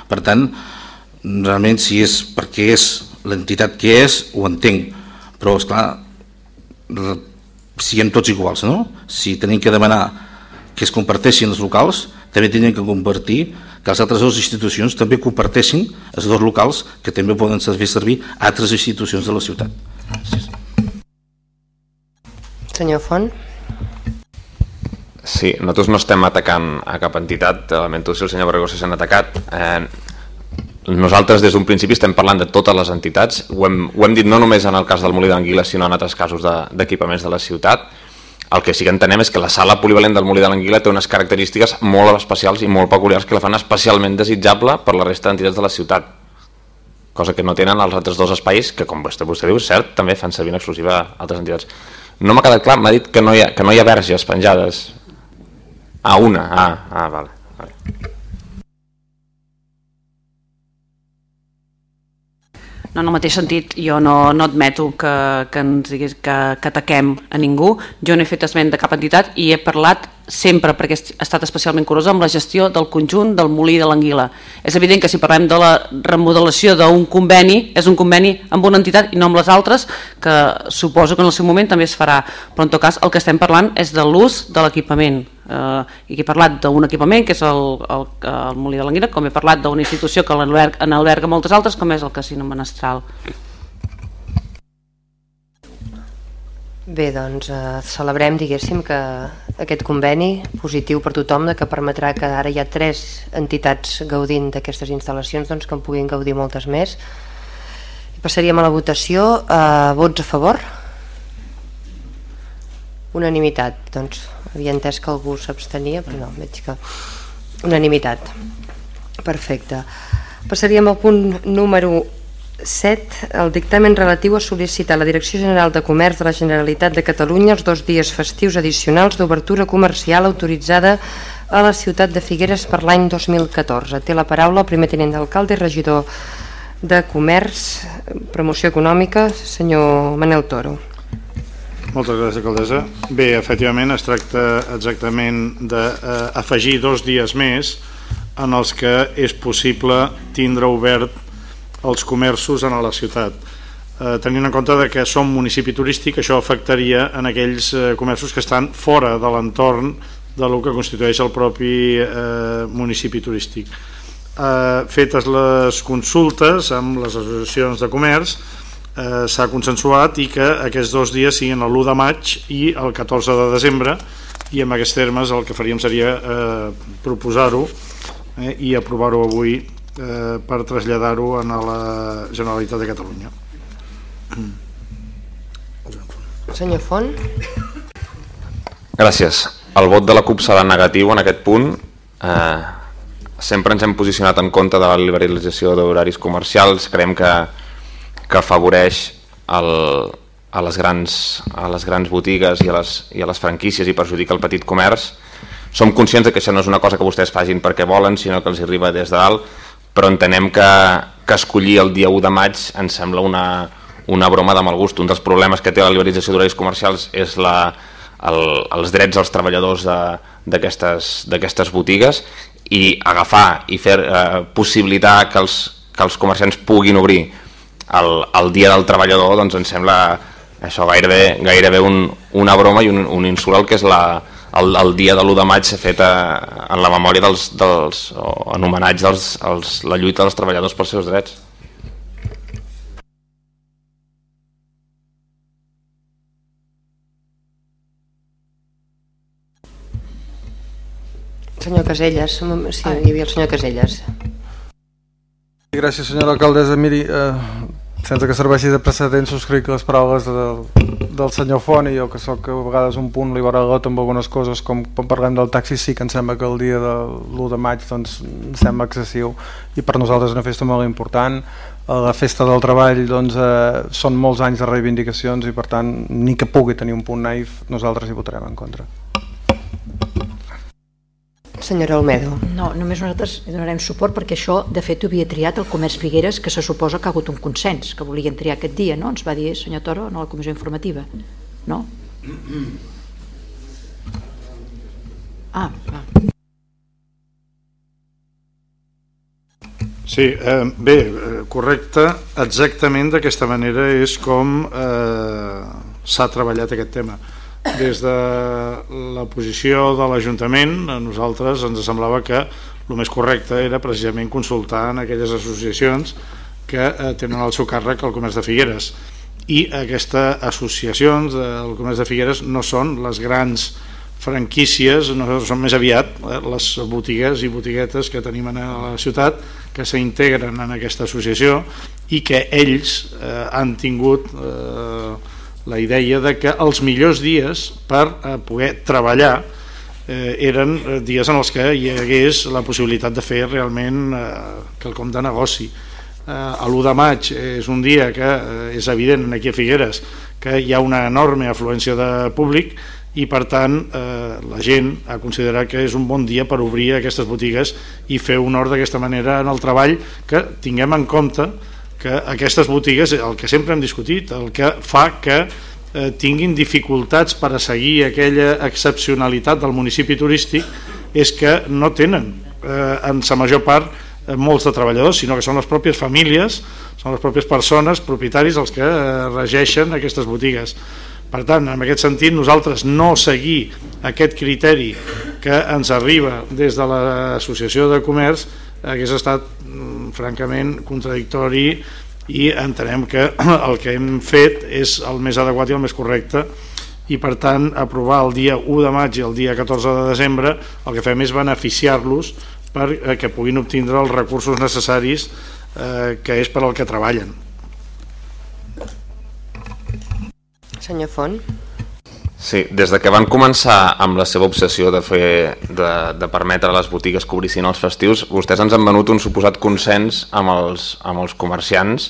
Per tant realment si és perquè és l'entitat que és, ho entenc, però és clar siguem tots iguals, no? Si tenim que demanar que es comparteixin els locals, també tenen que compartir que les altres dues institucions també comparteixin els dos locals que també poden fer servir altres institucions de la ciutat. Gràcies. Senyor Font. Sí, nosaltres no estem atacant a cap entitat, lamento si el senyor Barragó s'han atacat. Eh, nosaltres des d'un principi estem parlant de totes les entitats, ho hem, ho hem dit no només en el cas del Molí d'Anguila, sinó en altres casos d'equipaments de, de la ciutat. El que sí que entenem és que la sala polivalent del Molí de l'Anguila té unes característiques molt especials i molt peculiars que la fan especialment desitjable per la resta d'entitats de la ciutat cosa que no tenen els altres dos espais que com vostè, vostè diu, cert, també fan servir en exclusiva altres entitats. No m'ha quedat clar, m'ha dit que no, hi ha, que no hi ha verges penjades. Ah, una, ah, ah vale. vale. No, en el mateix sentit, jo no, no admeto que, que, ens diguis, que, que ataquem a ningú. Jo no he fet esment de cap entitat i he parlat sempre, perquè he estat especialment curosa, amb la gestió del conjunt del molí de l'Anguila. És evident que si parlem de la remodelació d'un conveni, és un conveni amb una entitat i no amb les altres, que suposo que en el seu moment també es farà. Però en tot cas el que estem parlant és de l'ús de l'equipament. Eh, I he parlat d'un equipament, que és el, el, el molí de l'Anguila, com he parlat d'una institució que en alberga moltes altres, com és el Casino Menestral. Bé, doncs eh, celebrem, diguéssim, que aquest conveni positiu per tothom que permetrà que ara hi ha tres entitats gaudint d'aquestes instal·lacions doncs, que en puguin gaudir moltes més. Passaríem a la votació. Eh, vots a favor? Unanimitat. Doncs havia entès que algú s'abstenia, però no, veig que... Unanimitat. Perfecte. Passaríem al punt número 7. El dictamen relatiu a sol·licitar la Direcció General de Comerç de la Generalitat de Catalunya els dos dies festius addicionals d'obertura comercial autoritzada a la ciutat de Figueres per l'any 2014. Té la paraula el primer tenent d'alcalde i regidor de Comerç, Promoció Econòmica, senyor Manel Toro. Moltes gràcies, alcaldessa. Bé, efectivament, es tracta exactament d'afegir dos dies més en els que és possible tindre obert els comerços en la ciutat. Eh, tenint en compte que som municipi turístic, això afectaria en aquells eh, comerços que estan fora de l'entorn de lo que constitueix el propi eh, municipi turístic. Eh, fetes les consultes amb les associacions de comerç, eh, s'ha consensuat i que aquests dos dies siguin el 1 de maig i el 14 de desembre i en aquests termes el que faríem seria eh, proposar-ho eh, i aprovar-ho avui eh, per traslladar-ho a la Generalitat de Catalunya. <clears throat> Senyor Font. Gràcies. El vot de la CUP serà negatiu en aquest punt. Eh, sempre ens hem posicionat en contra de la liberalització d'horaris comercials. Creiem que, que afavoreix el, a, les grans, a les grans botigues i a les, i a les franquícies i perjudica el petit comerç. Som conscients que això no és una cosa que vostès facin perquè volen, sinó que els arriba des de dalt però entenem que, que escollir el dia 1 de maig ens sembla una, una broma de mal gust. Un dels problemes que té la liberalització d'horaris comercials és la, el, els drets als treballadors d'aquestes botigues i agafar i fer eh, possibilitar que els, que els comerciants puguin obrir el, el dia del treballador doncs ens sembla això gairebé, gairebé un, una broma i un, un insult al que és la, el, el dia de l'1 de maig s'ha fet a, en la memòria dels, dels o en homenatge dels, als, la lluita dels treballadors pels seus drets. Senyor Caselles, sí, hi havia el senyor Caselles. Gràcies, senyora alcaldessa. Miri, eh, sense que serveixi de precedent subscric les paraules del, del senyor Font i jo que sóc a vegades un punt liberalot amb algunes coses com quan parlem del taxi sí que em sembla que el dia de l'1 de maig doncs, em sembla excessiu. I per nosaltres és una festa molt important. La festa del treball doncs, eh, són molts anys de reivindicacions i per tant ni que pugui tenir un punt naif nosaltres hi votarem en contra Senyora Olmedo. No, només nosaltres donarem suport perquè això, de fet, ho havia triat el Comerç Figueres, que se suposa que ha hagut un consens, que volien triar aquest dia, no? Ens va dir senyor Toro en la comissió informativa, no? Ah, va. Sí, eh, bé, eh, correcte, exactament d'aquesta manera és com eh, s'ha treballat aquest tema. Des de la posició de l'Ajuntament a nosaltres ens semblava que el més correcte era precisament consultar en aquelles associacions que eh, tenen al seu càrrec el comerç de Figueres. I aquestes associacions del comerç de Figueres no són les grans franquícies, no són més aviat eh, les botigues i botiguetes que tenim a la ciutat que s'integren en aquesta associació i que ells eh, han tingut eh, la idea de que els millors dies per eh, poder treballar eh, eren eh, dies en els que hi hagués la possibilitat de fer realment eh, quelcom de negoci. Eh, l'1 de maig és un dia que eh, és evident aquí a Figueres que hi ha una enorme afluència de públic i per tant eh, la gent ha considerat que és un bon dia per obrir aquestes botigues i fer honor d'aquesta manera en el treball que tinguem en compte que aquestes botigues, el que sempre hem discutit, el que fa que eh, tinguin dificultats per a seguir aquella excepcionalitat del municipi turístic és que no tenen eh, en sa major part eh, molts de treballadors, sinó que són les pròpies famílies, són les pròpies persones, propietaris els que eh, regeixen aquestes botigues. Per tant, en aquest sentit, nosaltres no seguir aquest criteri que ens arriba des de l'Associació de Comerç hagués estat mm, francament contradictori i entenem que <clears throat> el que hem fet és el més adequat i el més correcte i per tant aprovar el dia 1 de maig i el dia 14 de desembre el que fem és beneficiar-los perquè eh, puguin obtindre els recursos necessaris eh, que és per al que treballen. Senyor Font. Sí, des de que van començar amb la seva obsessió de, fer, de, de permetre a les botigues que obrissin els festius, vostès ens han venut un suposat consens amb els, amb els comerciants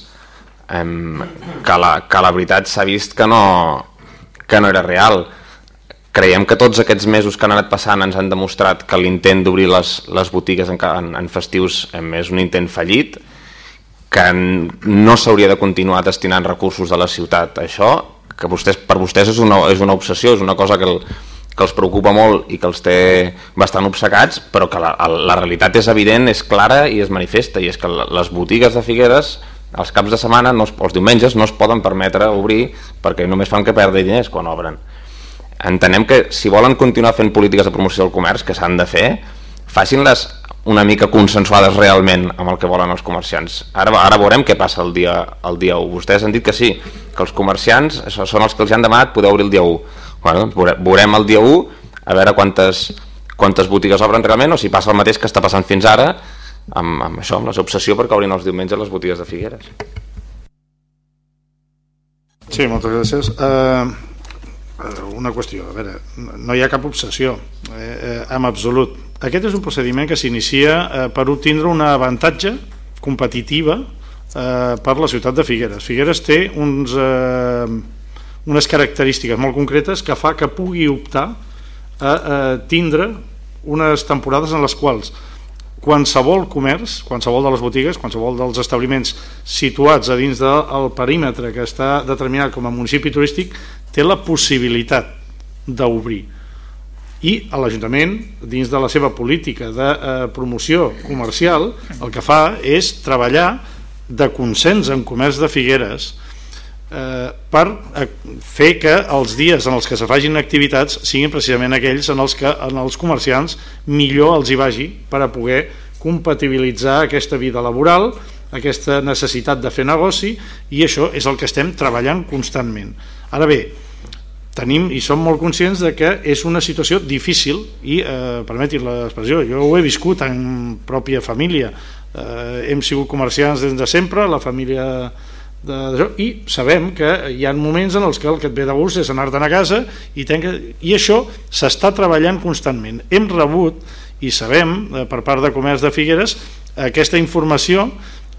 em, que, la, que la veritat s'ha vist que no, que no era real. Creiem que tots aquests mesos que han anat passant ens han demostrat que l'intent d'obrir les, les botigues en, en, en festius em, és un intent fallit, que no s'hauria de continuar destinant recursos de la ciutat a això que vostès, per vostès és una, és una obsessió, és una cosa que, el, que els preocupa molt i que els té bastant obcecats, però que la, la realitat és evident, és clara i es manifesta, i és que les botigues de Figueres els caps de setmana, no es, els diumenges, no es poden permetre obrir perquè només fan que perdre diners quan obren. Entenem que si volen continuar fent polítiques de promoció del comerç, que s'han de fer, facin-les una mica consensuades realment amb el que volen els comerciants. Ara, ara veurem què passa el dia, el dia 1. Vostès han dit que sí, que els comerciants són els que els han demanat poder obrir el dia 1. Bueno, doncs veurem el dia 1 a veure quantes, quantes botigues obren realment o si passa el mateix que està passant fins ara amb, amb això, amb les obsessió perquè obrin els diumenges les botigues de Figueres. Sí, moltes gràcies. Uh, una qüestió, a veure, no hi ha cap obsessió eh, eh, en absolut. Aquest és un procediment que s'inicia eh, per obtindre una avantatge competitiva eh, per la ciutat de Figueres. Figueres té uns, eh, unes característiques molt concretes que fa que pugui optar a, a tindre unes temporades en les quals qualsevol comerç, qualsevol de les botigues, qualsevol dels establiments situats a dins del perímetre que està determinat com a municipi turístic té la possibilitat d'obrir i l'Ajuntament, dins de la seva política de eh, promoció comercial, el que fa és treballar de consens en comerç de Figueres eh, per eh, fer que els dies en els que se facin activitats siguin precisament aquells en els que en els comerciants millor els hi vagi per a poder compatibilitzar aquesta vida laboral, aquesta necessitat de fer negoci i això és el que estem treballant constantment. Ara bé, tenim i som molt conscients de que és una situació difícil i, eh, permeti l'expressió, jo ho he viscut en pròpia família, eh, hem sigut comerciants des de sempre, la família de, de, i sabem que hi ha moments en els que el que et ve de gust és anar-te'n a casa i, ten que, i això s'està treballant constantment. Hem rebut i sabem eh, per part de Comerç de Figueres aquesta informació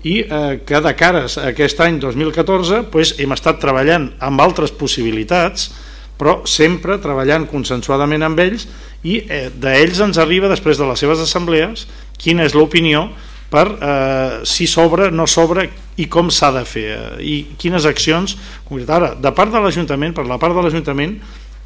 i eh, que de cares a aquest any 2014 pues, hem estat treballant amb altres possibilitats però sempre treballant consensuadament amb ells i eh, d'ells ens arriba després de les seves assemblees quina és l'opinió per eh, si s'obre, no s'obre i com s'ha de fer eh, i quines accions ara, de part de l'Ajuntament, per la part de l'Ajuntament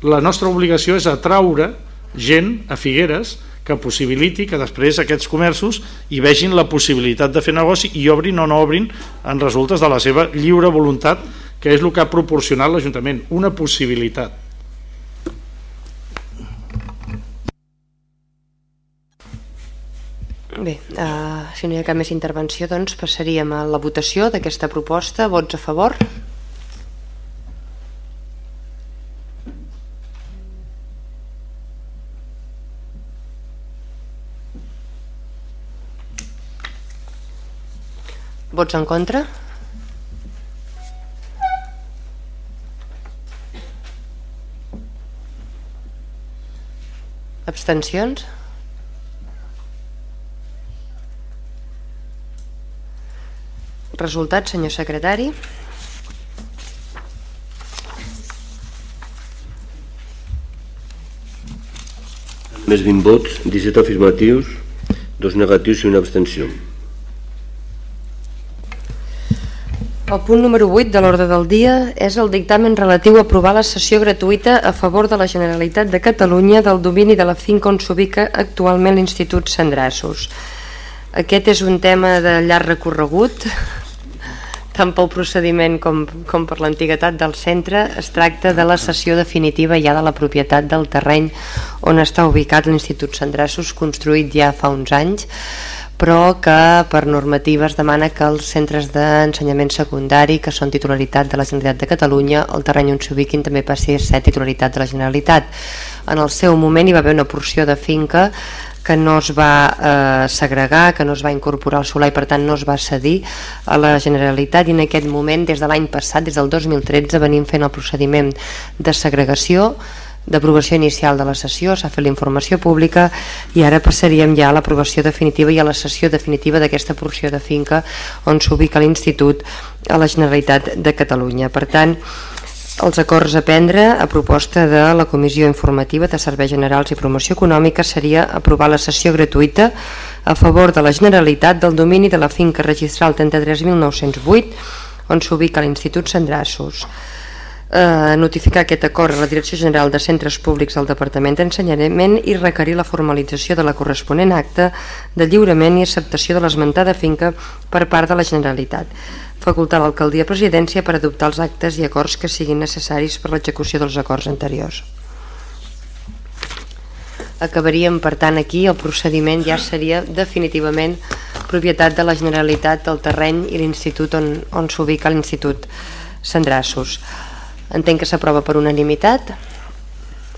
la nostra obligació és atraure gent a Figueres que possibiliti que després aquests comerços hi vegin la possibilitat de fer negoci i obrin o no obrin en resultes de la seva lliure voluntat que és el que ha proporcionat l'Ajuntament, una possibilitat Bé, uh, si no hi ha cap més intervenció, doncs passaríem a la votació d'aquesta proposta. Vots a favor? Vots en contra? Abstencions? Resultat, senyor secretari. Més 20 vots, 17 afirmatius, dos negatius i una abstenció. El punt número 8 de l'ordre del dia és el dictamen relatiu a aprovar la sessió gratuïta a favor de la Generalitat de Catalunya del domini de la finca on s'ubica actualment l'Institut Sandrassos. Aquest és un tema de llarg recorregut, tant pel procediment com, com per l'antiguitat del centre, es tracta de la cessió definitiva ja de la propietat del terreny on està ubicat l'Institut Sandrassos, construït ja fa uns anys, però que per normativa es demana que els centres d'ensenyament secundari que són titularitat de la Generalitat de Catalunya, el terreny on s'ubiquin també passi a ser titularitat de la Generalitat. En el seu moment hi va haver una porció de finca que no es va eh, segregar, que no es va incorporar al solar i per tant no es va cedir a la Generalitat i en aquest moment, des de l'any passat, des del 2013, venim fent el procediment de segregació d'aprovació inicial de la sessió, s'ha fet la informació pública i ara passaríem ja a l'aprovació definitiva i a la sessió definitiva d'aquesta porció de finca on s'ubica l'Institut a la Generalitat de Catalunya. Per tant, els acords a prendre a proposta de la Comissió Informativa de Serveis Generals i Promoció Econòmica seria aprovar la sessió gratuïta a favor de la Generalitat del domini de la finca registral 33.908 on s'ubica l'Institut Sandrassos eh, notificar aquest acord a la Direcció General de Centres Públics del Departament d'Ensenyament i requerir la formalització de la corresponent acte de lliurament i acceptació de l'esmentada finca per part de la Generalitat. Facultar l'alcaldia presidència per adoptar els actes i acords que siguin necessaris per l'execució dels acords anteriors. Acabaríem, per tant, aquí, el procediment ja seria definitivament propietat de la Generalitat del terreny i l'institut on, on s'ubica l'Institut Sandrassos. Entenc que s'aprova per unanimitat,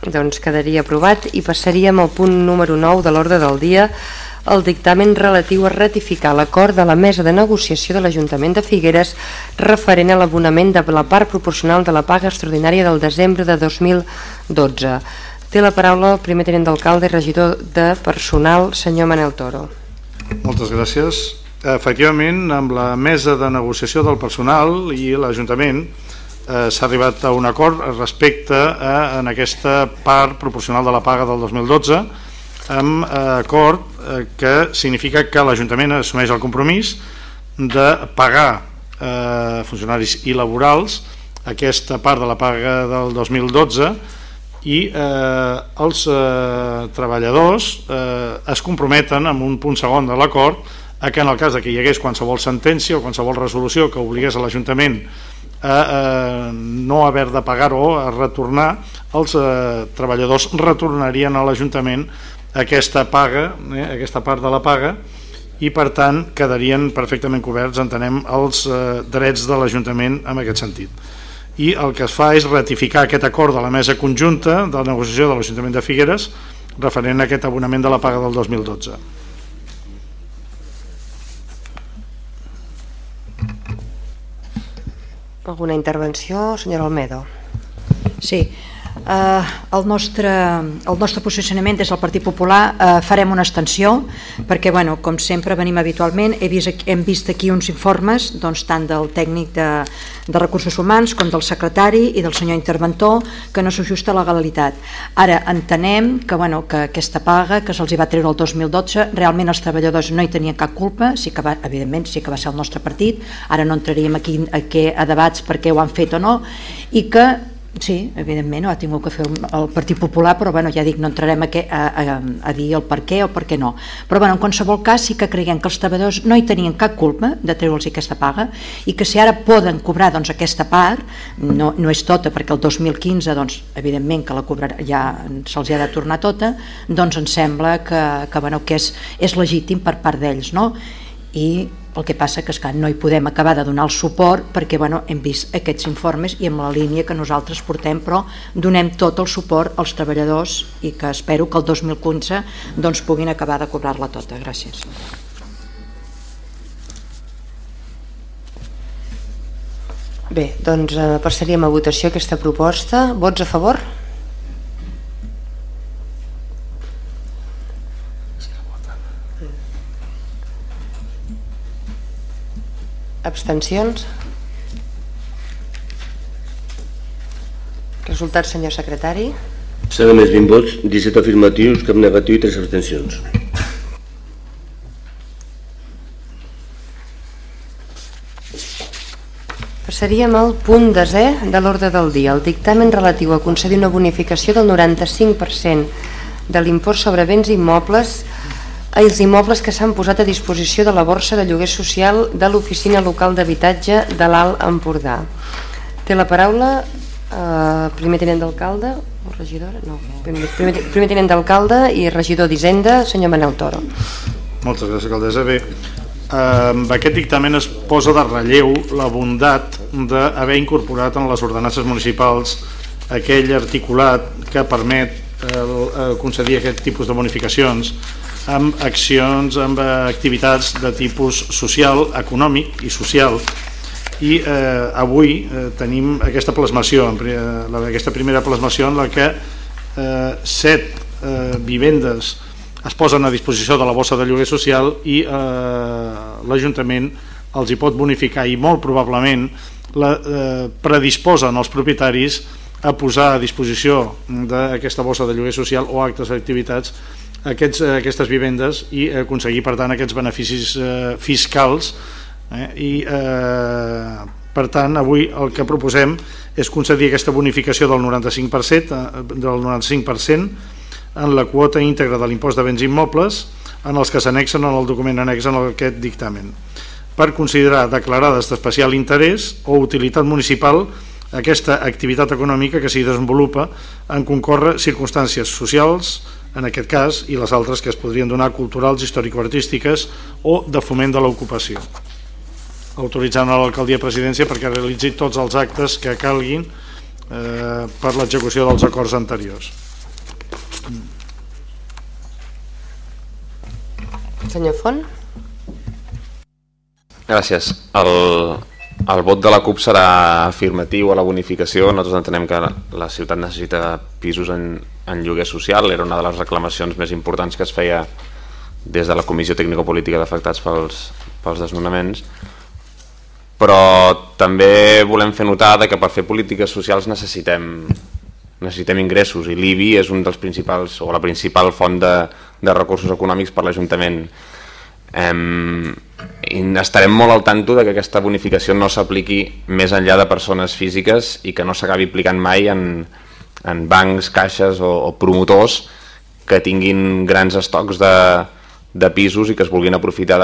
doncs quedaria aprovat i passaríem al punt número 9 de l'ordre del dia, el dictamen relatiu a ratificar l'acord de la mesa de negociació de l'Ajuntament de Figueres referent a l'abonament de la part proporcional de la paga extraordinària del desembre de 2012. Té la paraula el primer tenent d'alcalde i regidor de personal, senyor Manel Toro. Moltes gràcies. Efectivament, amb la mesa de negociació del personal i l'Ajuntament eh, s'ha arribat a un acord respecte a en aquesta part proporcional de la paga del 2012 amb eh, acord eh, que significa que l'Ajuntament assumeix el compromís de pagar eh, funcionaris i laborals aquesta part de la paga del 2012 i eh, els eh, treballadors eh, es comprometen amb un punt segon de l'acord a que en el cas de que hi hagués qualsevol sentència o qualsevol resolució que obligués a l'Ajuntament a eh, no haver de pagar o a retornar, els eh, treballadors retornarien a l'Ajuntament aquesta paga, eh, aquesta part de la paga, i per tant quedarien perfectament coberts, entenem, els eh, drets de l'Ajuntament en aquest sentit. I el que es fa és ratificar aquest acord de la mesa conjunta de la negociació de l'Ajuntament de Figueres referent a aquest abonament de la paga del 2012. Alguna intervenció, senyora Almedo? Sí, eh, el, nostre, el nostre posicionament des del Partit Popular eh, farem una extensió perquè, bueno, com sempre venim habitualment, he vist, hem vist aquí uns informes doncs, tant del tècnic de, de recursos humans com del secretari i del senyor interventor que no s'ajusta a la legalitat. Ara, entenem que, bueno, que aquesta paga que se'ls va treure el 2012 realment els treballadors no hi tenien cap culpa, sí que va, evidentment sí que va ser el nostre partit, ara no entraríem aquí a, a debats per què ho han fet o no, i que Sí, evidentment, ho ha tingut que fer el Partit Popular, però bueno, ja dic, no entrarem a, que, a, a, a dir el per què o per què no. Però bueno, en qualsevol cas sí que creiem que els treballadors no hi tenien cap culpa de treure'ls aquesta paga i que si ara poden cobrar doncs, aquesta part, no, no és tota perquè el 2015 doncs, evidentment que la cobrar, ja se'ls ha de tornar tota, doncs ens sembla que, que, bueno, que és, és legítim per part d'ells. No? I el que passa que, esclar, no hi podem acabar de donar el suport perquè bueno, hem vist aquests informes i amb la línia que nosaltres portem, però donem tot el suport als treballadors i que espero que el 2015 doncs, puguin acabar de cobrar-la tota. Gràcies. Bé, doncs eh, passaríem a votació aquesta proposta. Vots a favor? Abstencions? Resultat, senyor secretari? S'han més 20 vots, 17 afirmatius, cap negatiu i 3 abstencions. Passaríem al punt desè de l'ordre del dia, el dictamen relatiu a concedir una bonificació del 95% de l'impost sobre béns immobles els immobles que s'han posat a disposició de la borsa de lloguer social de l'Oficina Local d'Habitatge de l'Alt Empordà. Té la paraula eh, primer tenent d'alcalde o regidora? No, primer, primer, primer tenent d'alcalde i regidor d'Hisenda, senyor Manel Toro. Moltes gràcies, alcaldessa. Bé, amb aquest dictamen es posa de relleu la bondat d'haver incorporat en les ordenances municipals aquell articulat que permet eh, concedir aquest tipus de bonificacions amb accions, amb activitats de tipus social, econòmic i social. I eh, avui eh, tenim aquesta plasmació, eh, aquesta primera plasmació en la que eh, set eh, vivendes es posen a disposició de la bossa de lloguer social i eh, l'Ajuntament els hi pot bonificar i molt probablement la, eh, predisposen els propietaris a posar a disposició d'aquesta bossa de lloguer social o actes d'activitats aquests, eh, aquestes vivendes i aconseguir per tant aquests beneficis eh, fiscals eh, i eh, per tant avui el que proposem és concedir aquesta bonificació del 95%, eh, del 95% en la quota íntegra de l'impost de béns immobles en els que s'anexen en el document annex en aquest dictamen per considerar declarades d'especial interès o utilitat municipal aquesta activitat econòmica que s'hi desenvolupa en concórrer circumstàncies socials, en aquest cas, i les altres que es podrien donar culturals, històrico-artístiques o de foment de l'ocupació autoritzant a l'alcaldia presidència perquè realitzi tots els actes que calguin eh, per l'execució dels acords anteriors. Senyor Font? Gràcies. El, el vot de la CUP serà afirmatiu a la bonificació. Nosaltres entenem que la ciutat necessita pisos en, en lloguer social. Era una de les reclamacions més importants que es feia des de la Comissió Tècnico-Política d'Afectats pels, pels desnonaments. Però també volem fer notar que per fer polítiques socials necessitem, necessitem ingressos i l'IBI és un dels principals o la principal font de, de recursos econòmics per l'Ajuntament I estarem molt al tanto de que aquesta bonificació no s'apliqui més enllà de persones físiques i que no s'acabi aplicant mai en, en bancs, caixes o, o promotors que tinguin grans estocs de, de pisos i que es vulguin aprofitar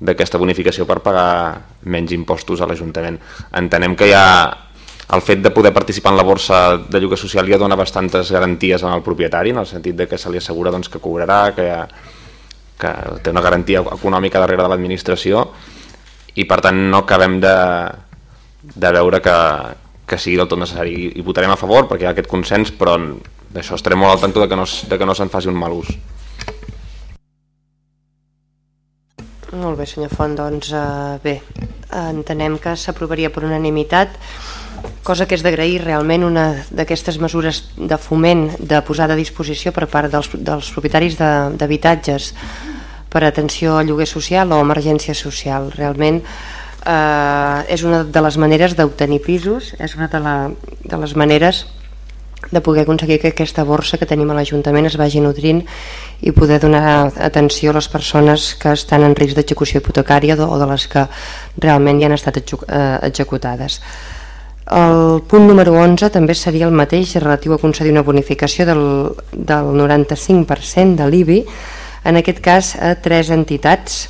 d'aquesta bonificació per pagar menys impostos a l'Ajuntament. Entenem que ja el fet de poder participar en la borsa de lloguer social ja dona bastantes garanties al propietari, en el sentit de que se li assegura doncs, que cobrarà, que que té una garantia econòmica darrere de l'administració i per tant no acabem de, de veure que, que sigui del tot necessari. I, votarem a favor perquè hi ha aquest consens però d'això estarem molt al tanto de que no, de que no se'n faci un mal ús. Molt bé senyor Font, doncs uh, bé entenem que s'aprovaria per unanimitat cosa que és d'agrair realment una d'aquestes mesures de foment de posada a disposició per part dels, dels propietaris d'habitatges per atenció al lloguer social o emergència social. Realment eh, és una de les maneres d'obtenir pisos, és una de, la, de les maneres de poder aconseguir que aquesta borsa que tenim a l'Ajuntament es vagi nutrint i poder donar atenció a les persones que estan en risc d'execució hipotecària o de les que realment ja han estat eh, executades. El punt número 11 també seria el mateix relatiu a concedir una bonificació del, del 95% de l'IBI, en aquest cas a tres entitats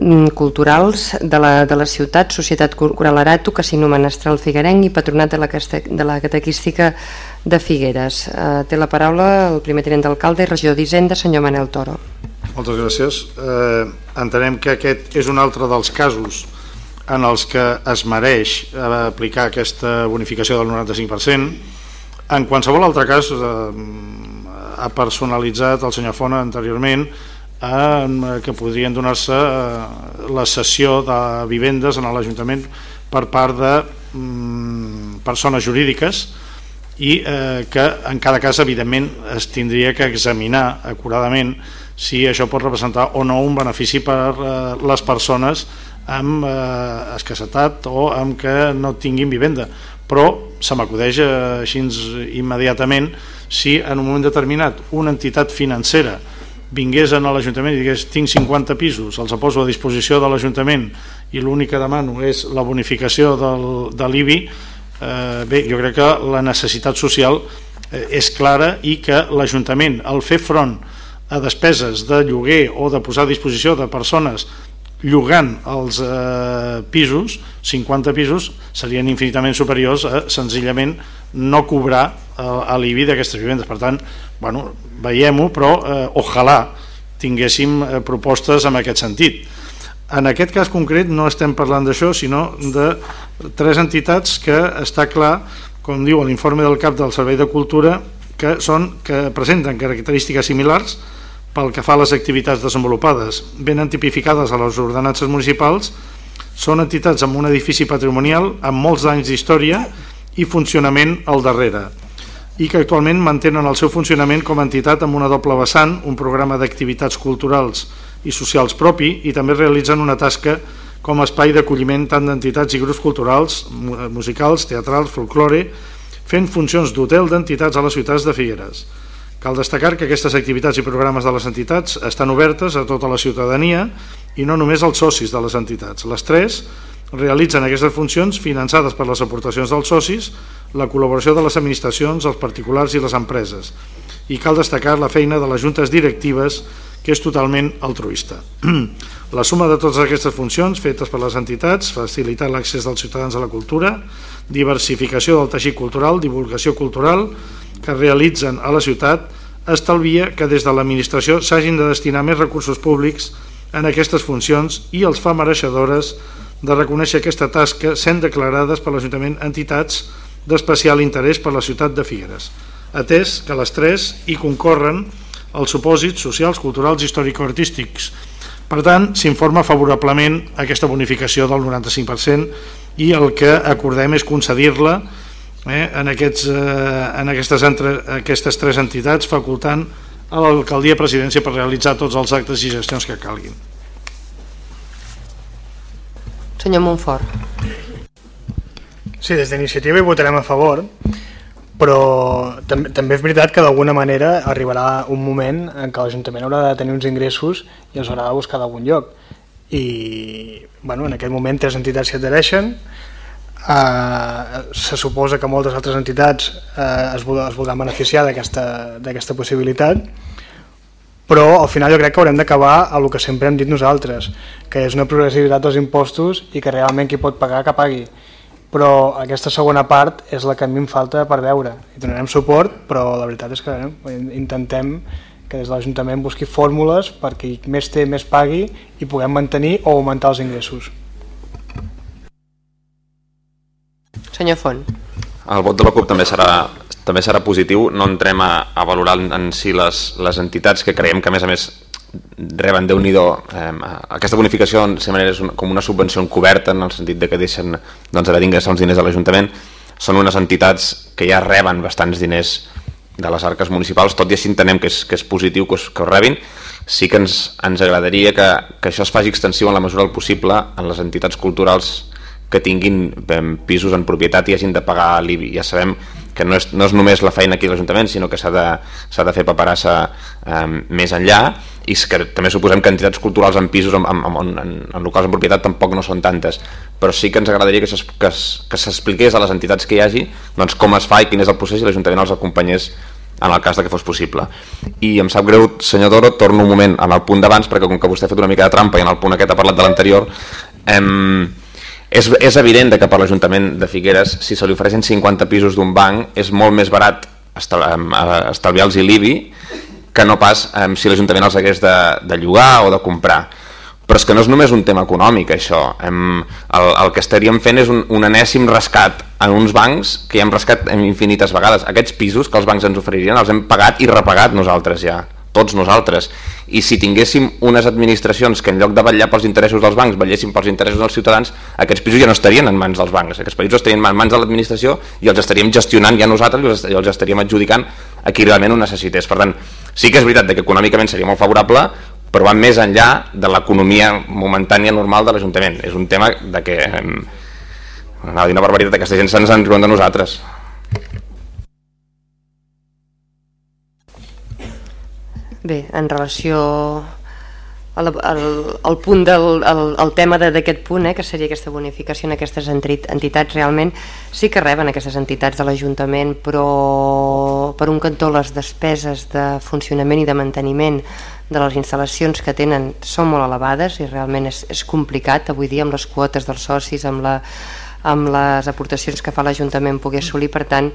mm, culturals de la, de la ciutat, Societat Cultural Arato, Casino Menestral Figuerenc i Patronat de la, de la Catequística de Figueres. Eh, té la paraula el primer tenent d'alcalde i regidor d'Hisenda, senyor Manel Toro. Moltes gràcies. Eh, entenem que aquest és un altre dels casos en els que es mereix eh, aplicar aquesta bonificació del 95%. En qualsevol altre cas, eh, ha personalitzat el senyor Fona anteriorment eh, que podrien donar-se eh, la cessió de vivendes en l'Ajuntament per part de mm, persones jurídiques i eh, que en cada cas evidentment es tindria que examinar acuradament si això pot representar o no un benefici per eh, les persones amb eh, escassetat o amb que no tinguin vivenda. Però se m'acudeix eh, així immediatament si en un moment determinat una entitat financera vingués a l'Ajuntament i digués tinc 50 pisos, els poso a disposició de l'Ajuntament i l'únic que demano és la bonificació del, de l'IBI eh, bé, jo crec que la necessitat social eh, és clara i que l'Ajuntament al fer front a despeses de lloguer o de posar a disposició de persones llogant els eh, pisos, 50 pisos, serien infinitament superiors a senzillament no cobrar eh, l'IBI d'aquestes vivendes. Per tant, bueno, veiem-ho, però eh, ojalà tinguéssim eh, propostes en aquest sentit. En aquest cas concret no estem parlant d'això, sinó de tres entitats que està clar, com diu l'informe del CAP del Servei de Cultura, que, són, que presenten característiques similars, pel que fa a les activitats desenvolupades, ben tipificades a les ordenances municipals, són entitats amb un edifici patrimonial amb molts anys d'història i funcionament al darrere i que actualment mantenen el seu funcionament com a entitat amb una doble vessant, un programa d'activitats culturals i socials propi i també realitzen una tasca com a espai d'acolliment tant d'entitats i grups culturals, musicals, teatrals, folklore, fent funcions d'hotel d'entitats a les ciutats de Figueres. Cal destacar que aquestes activitats i programes de les entitats estan obertes a tota la ciutadania i no només als socis de les entitats. Les tres realitzen aquestes funcions finançades per les aportacions dels socis, la col·laboració de les administracions, els particulars i les empreses. I cal destacar la feina de les juntes directives, que és totalment altruista. <clears throat> La suma de totes aquestes funcions fetes per les entitats, facilitar l'accés dels ciutadans a la cultura, diversificació del teixit cultural, divulgació cultural, que realitzen a la ciutat estalvia que des de l'administració s'hagin de destinar més recursos públics en aquestes funcions i els fa mereixedores de reconèixer aquesta tasca sent declarades per l'Ajuntament entitats d'especial interès per la ciutat de Figueres, atès que les tres hi concorren els supòsits socials, culturals històrico-artístics. Per tant, s'informa favorablement aquesta bonificació del 95% i el que acordem és concedir-la eh, en, aquests, eh, en aquestes, entre, aquestes tres entitats facultant a l'alcaldia presidència per realitzar tots els actes i gestions que calguin. Senyor Montfort. Sí, des d'iniciativa hi votarem a favor, però també, també és veritat que d'alguna manera arribarà un moment en què l'Ajuntament haurà de tenir uns ingressos i els haurà de buscar d'algun lloc. I bueno, en aquest moment tres entitats s'hi adhereixen, eh, se suposa que moltes altres entitats eh, es, es voldran beneficiar d'aquesta possibilitat però al final jo crec que haurem d'acabar a el que sempre hem dit nosaltres que és una progressivitat dels impostos i que realment qui pot pagar que pagui. Però aquesta segona part és la que a mi em falta per veure. I donarem suport però la veritat és que eh, intentem que des de l'Ajuntament busqui fórmules perquè més té més pagui i puguem mantenir o augmentar els ingressos Senyor Font. El vot de la CUP també serà, també serà positiu, no entrem a, a valorar en si les, les entitats que creiem que a més a més reben déu nhi eh, aquesta bonificació si manera és un, com una subvenció encoberta en el sentit de que deixen doncs, haver d'ingressar uns diners a l'Ajuntament. Són unes entitats que ja reben bastants diners de les arques municipals, tot i així entenem que és, que és positiu que, us, que ho rebin. Sí que ens, ens agradaria que, que això es faci extensiu en la mesura del possible en les entitats culturals que tinguin pisos en propietat i hagin de pagar l'IBI. Ja sabem que no és, no és només la feina aquí a l'Ajuntament, sinó que s'ha de, de fer paperassa eh, més enllà i que també suposem que entitats culturals en pisos en, en, en, en, locals en propietat tampoc no són tantes però sí que ens agradaria que s'expliqués a les entitats que hi hagi doncs, com es fa i quin és el procés i l'Ajuntament els acompanyés en el cas de que fos possible. I em sap greu, senyor Toro, torno un moment en el punt d'abans, perquè com que vostè ha fet una mica de trampa i en el punt aquest ha parlat de l'anterior, em, és, és evident que per l'Ajuntament de Figueres, si se li ofereixen 50 pisos d'un banc, és molt més barat estalviar-los l'IBI que no pas eh, si l'Ajuntament els hagués de, de llogar o de comprar. Però és que no és només un tema econòmic això. Hem, el, el que estaríem fent és un, un enèsim rescat en uns bancs que ja hem rescat infinites vegades. Aquests pisos que els bancs ens oferirien els hem pagat i repagat nosaltres ja tots nosaltres i si tinguéssim unes administracions que en lloc de vetllar pels interessos dels bancs vetllessin pels interessos dels ciutadans aquests pisos ja no estarien en mans dels bancs aquests pisos estarien en mans de l'administració i els estaríem gestionant ja nosaltres i els estaríem adjudicant a qui realment ho necessités per tant sí que és veritat que econòmicament seria molt favorable però va més enllà de l'economia momentània normal de l'Ajuntament. És un tema de que... Anava a dir una barbaritat, aquesta gent se'ns en riuen de nosaltres. Bé, en relació el, el, el punt del el, el tema d'aquest punt, eh, que seria aquesta bonificació en aquestes entitats, realment sí que reben aquestes entitats de l'Ajuntament, però per un cantó les despeses de funcionament i de manteniment de les instal·lacions que tenen són molt elevades i realment és, és complicat avui dia amb les quotes dels socis, amb, la, amb les aportacions que fa l'Ajuntament poder assolir, per tant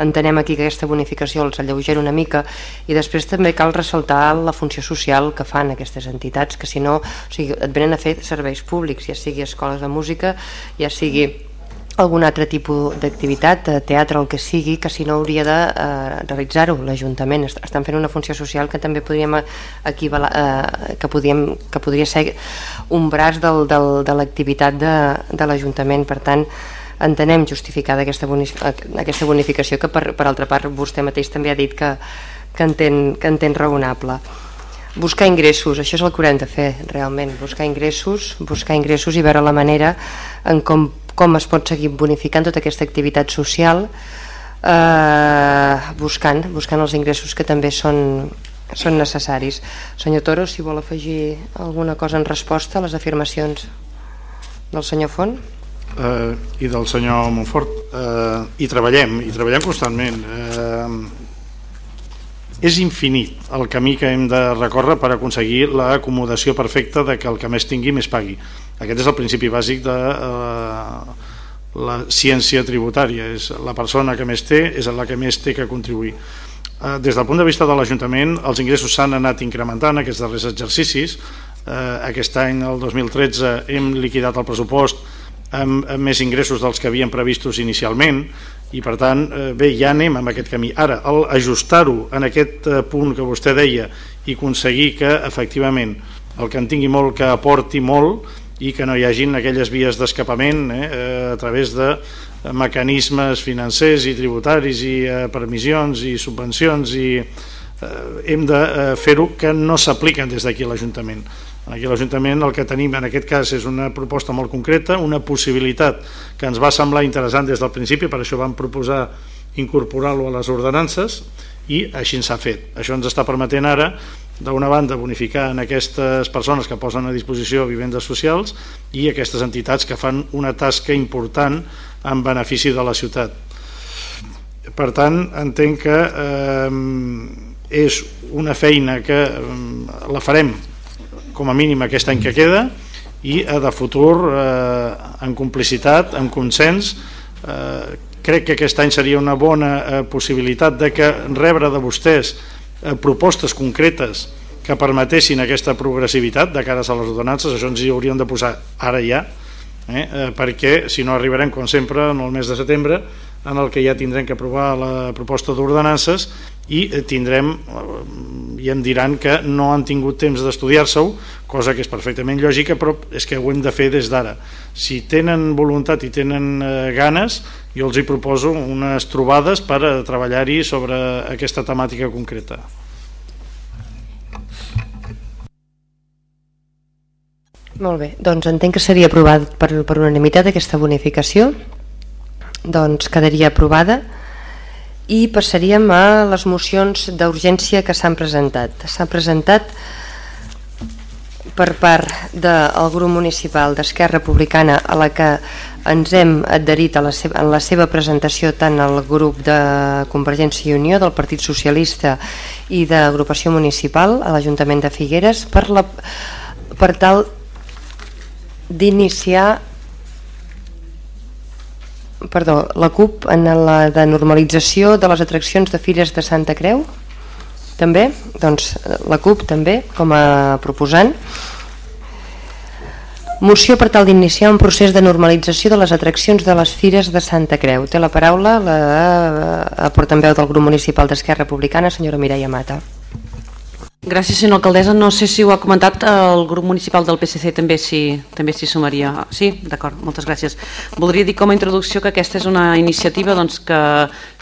entenem aquí que aquesta bonificació els alleugera una mica i després també cal ressaltar la funció social que fan aquestes entitats que si no, o sigui, et venen a fer serveis públics, ja sigui escoles de música ja sigui algun altre tipus d'activitat, teatre, el que sigui, que si no hauria de eh, realitzar-ho l'Ajuntament. Estan fent una funció social que també podríem equivalar, eh, que, podríem, que podria ser un braç del, del, de l'activitat de, de l'Ajuntament. Per tant, entenem justificada aquesta, aquesta bonificació que per, per altra part vostè mateix també ha dit que, que, entén, que entén raonable buscar ingressos, això és el que haurem de fer realment, buscar ingressos buscar ingressos i veure la manera en com com es pot seguir bonificant tota aquesta activitat social eh, buscant, buscant els ingressos que també són, són necessaris. Senyor Toro, si vol afegir alguna cosa en resposta a les afirmacions del senyor Font? Eh, I del senyor Montfort. Eh, I treballem, i treballem constantment. Eh, és infinit el camí que hem de recórrer per aconseguir l'acomodació perfecta de que el que més tingui més pagui. Aquest és el principi bàsic de eh, la ciència tributària. És la persona que més té és la que més té que contribuir. Eh, des del punt de vista de l'Ajuntament, els ingressos s'han anat incrementant aquests darrers exercicis. Eh, aquest any, el 2013, hem liquidat el pressupost amb, amb més ingressos dels que havien previstos inicialment i per tant, eh, bé, ja anem amb aquest camí. Ara, ajustar-ho en aquest eh, punt que vostè deia i aconseguir que efectivament el que en tingui molt que aporti molt i que no hi hagin aquelles vies d'escapament eh, a través de mecanismes financers i tributaris i eh, permissions i subvencions i eh, hem de eh, fer-ho que no s'apliquen des d'aquí a l'Ajuntament Aquí a l'Ajuntament el que tenim en aquest cas és una proposta molt concreta, una possibilitat que ens va semblar interessant des del principi, per això vam proposar incorporar-lo a les ordenances i així s'ha fet. Això ens està permetent ara, d'una banda, bonificar en aquestes persones que posen a disposició vivendes socials i aquestes entitats que fan una tasca important en benefici de la ciutat. Per tant, entenc que eh, és una feina que eh, la farem com a mínim aquest any que queda i eh, de futur eh, en complicitat, en consens eh, crec que aquest any seria una bona eh, possibilitat de que rebre de vostès eh, propostes concretes que permetessin aquesta progressivitat de cara a les ordenances, això ens hi hauríem de posar ara ja eh, eh, perquè si no arribarem com sempre en el mes de setembre en el que ja tindrem que aprovar la proposta d'ordenances i eh, tindrem eh, i em diran que no han tingut temps d'estudiar-se-ho, cosa que és perfectament lògica, però és que ho hem de fer des d'ara. Si tenen voluntat i tenen eh, ganes, jo els hi proposo unes trobades per treballar-hi sobre aquesta temàtica concreta. Molt bé, doncs entenc que seria aprovat per, per unanimitat aquesta bonificació doncs quedaria aprovada i passaríem a les mocions d'urgència que s'han presentat. S'han presentat per part del grup municipal d'Esquerra Republicana a la que ens hem adherit a la seva, en la seva presentació tant al grup de Convergència i Unió del Partit Socialista i d'agrupació municipal a l'Ajuntament de Figueres per, la, per tal d'iniciar perdó, la CUP en la de normalització de les atraccions de Fires de Santa Creu? També, doncs la CUP també com a proposant. Moció per tal d'iniciar un procés de normalització de les atraccions de les Fires de Santa Creu. Té la paraula la, la portaveu del grup municipal d'Esquerra Republicana senyora Mireia Mata Gràcies, senyora alcaldessa. No sé si ho ha comentat el grup municipal del PSC també s'hi també s'hi sumaria. Sí, d'acord, moltes gràcies. Voldria dir com a introducció que aquesta és una iniciativa doncs, que,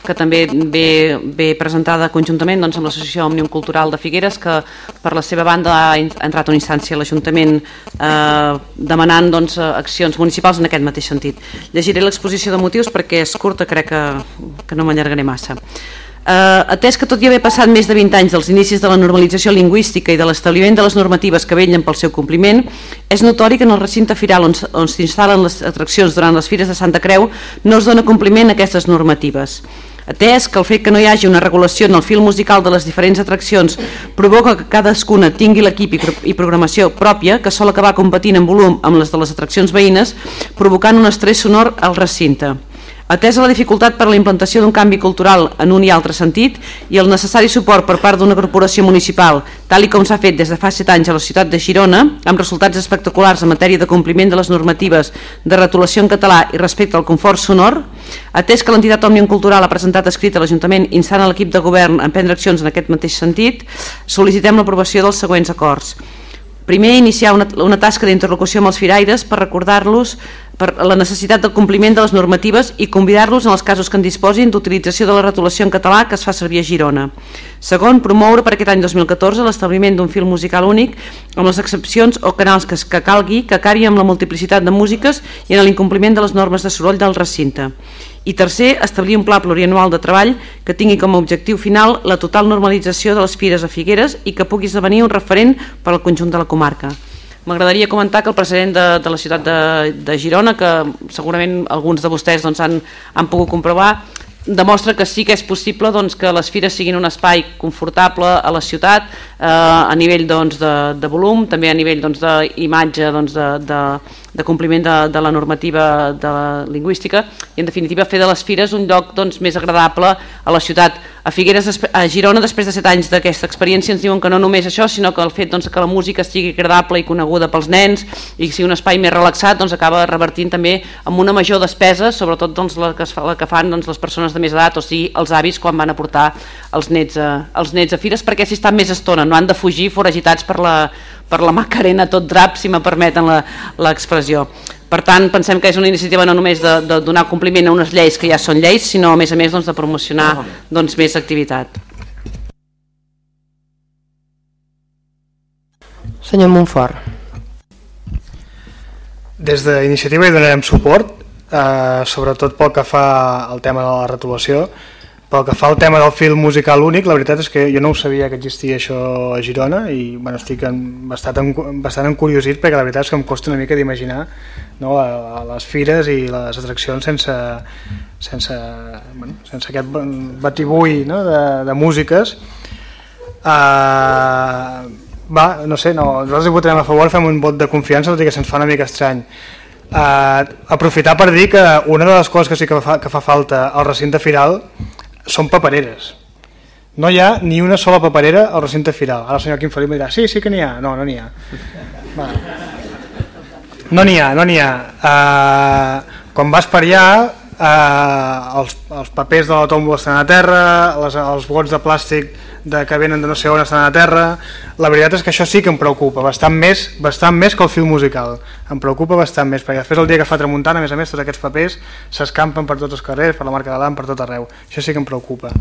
que també ve, ve presentada conjuntament doncs, amb l'Associació Òmnium Cultural de Figueres que per la seva banda ha entrat una instància a l'Ajuntament eh, demanant doncs, accions municipals en aquest mateix sentit. Llegiré l'exposició de motius perquè és curta, crec que, que no m'allargaré massa. Eh, atès que tot i haver passat més de 20 anys dels inicis de la normalització lingüística i de l'establiment de les normatives que vellen pel seu compliment, és notori que en el recinte firal on, on s'instal·len les atraccions durant les fires de Santa Creu no es dona compliment a aquestes normatives. Atès que el fet que no hi hagi una regulació en el fil musical de les diferents atraccions provoca que cadascuna tingui l'equip i programació pròpia que sol acabar competint en volum amb les de les atraccions veïnes, provocant un estrès sonor al recinte. Atesa la dificultat per a la implantació d'un canvi cultural en un i altre sentit i el necessari suport per part d'una corporació municipal, tal i com s'ha fet des de fa 7 anys a la ciutat de Girona, amb resultats espectaculars en matèria de compliment de les normatives de retolació en català i respecte al confort sonor, atès que l'entitat Òmnium Cultural ha presentat escrit a l'Ajuntament instant a l'equip de govern a prendre accions en aquest mateix sentit, sol·licitem l'aprovació dels següents acords. Primer, iniciar una, una tasca d'interlocució amb els firaires per recordar-los per la necessitat del compliment de les normatives i convidar-los en els casos que en disposin d'utilització de la retolació en català que es fa servir a Girona. Segon, promoure per aquest any 2014 l'establiment d'un fil musical únic amb les excepcions o canals que, que calgui que acabi amb la multiplicitat de músiques i en l'incompliment de les normes de soroll del recinte. I tercer, establir un pla plurianual de treball que tingui com a objectiu final la total normalització de les fires a Figueres i que pugui esdevenir un referent per al conjunt de la comarca. M'agradaria comentar que el president de, de la ciutat de, de Girona, que segurament alguns de vostès doncs, han, han pogut comprovar, demostra que sí que és possible doncs, que les fires siguin un espai confortable a la ciutat eh, a nivell doncs, de, de volum, també a nivell doncs, d'imatge doncs, de, de, de compliment de, de la normativa de la lingüística i en definitiva fer de les fires un lloc doncs, més agradable a la ciutat. A Figueres, a Girona, després de set anys d'aquesta experiència ens diuen que no només això, sinó que el fet doncs, que la música estigui agradable i coneguda pels nens i que sigui un espai més relaxat doncs, acaba revertint també amb una major despesa, sobretot doncs, la, que es fa, la que fan doncs, les persones de més edat o sigui els avis quan van a portar els nets a, els nets a fires perquè si estan més estona, no han de fugir foragitats per la, per la Macarena tot drap, si me permeten l'expressió. Per tant, pensem que és una iniciativa no només de, de donar compliment a unes lleis que ja són lleis, sinó a més a més doncs, de promocionar doncs, més activitat. Senyor Montfort. Des d'iniciativa hi donarem suport, eh, sobretot pel que fa al tema de la retolació, pel que fa al tema del film musical únic, la veritat és que jo no ho sabia que existia això a Girona i bueno, estic en, bastant, bastant encuriosit perquè la veritat és que em costa una mica d'imaginar no, les fires i les atraccions sense, sense, bueno, sense aquest batibull no, de, de músiques. Uh, va, no sé, no, nosaltres hi votarem a favor, fem un vot de confiança, tot i que se'ns fa una mica estrany. Uh, aprofitar per dir que una de les coses que sí que fa, que fa falta al recinte firal són papereres. No hi ha ni una sola paperera al recinte firal. Ara el senyor Quim Felip dirà, sí, sí que n'hi ha. No, no n'hi ha. Va. No n'hi ha, no n'hi ha. Uh, quan vas per allà, uh, els, els papers de la tomba estan a terra, les, els gots de plàstic de que venen de no sé on estan a terra. La veritat és que això sí que em preocupa, bastant més, bastant més que el film musical. Em preocupa bastant més, perquè després el dia que fa tramuntant, a més a més, tots aquests papers s'escampen per tots els carrers, per la marca de l'AM, per tot arreu. Això sí que em preocupa.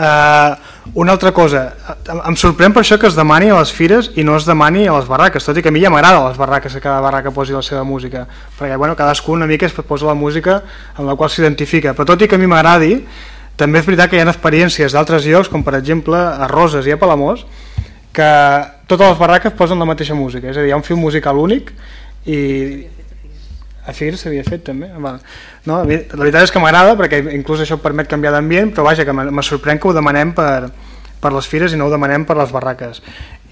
Uh, una altra cosa, em sorprèn per això que es demani a les fires i no es demani a les barraques, tot i que a mi ja m'agrada les barraques que cada barraca posi la seva música, perquè bueno, cadascú una mica es posa la música amb la qual s'identifica, però tot i que a mi m'agradi, també és veritat que hi ha experiències d'altres llocs, com per exemple a Roses i a Palamós, que totes les barraques posen la mateixa música, és a dir, hi ha un film musical únic i a Figueres s'havia fet també? No, la veritat és que m'agrada perquè inclús això permet canviar d'ambient però vaja que me sorprèn que ho demanem per, per les fires i no ho demanem per les barraques.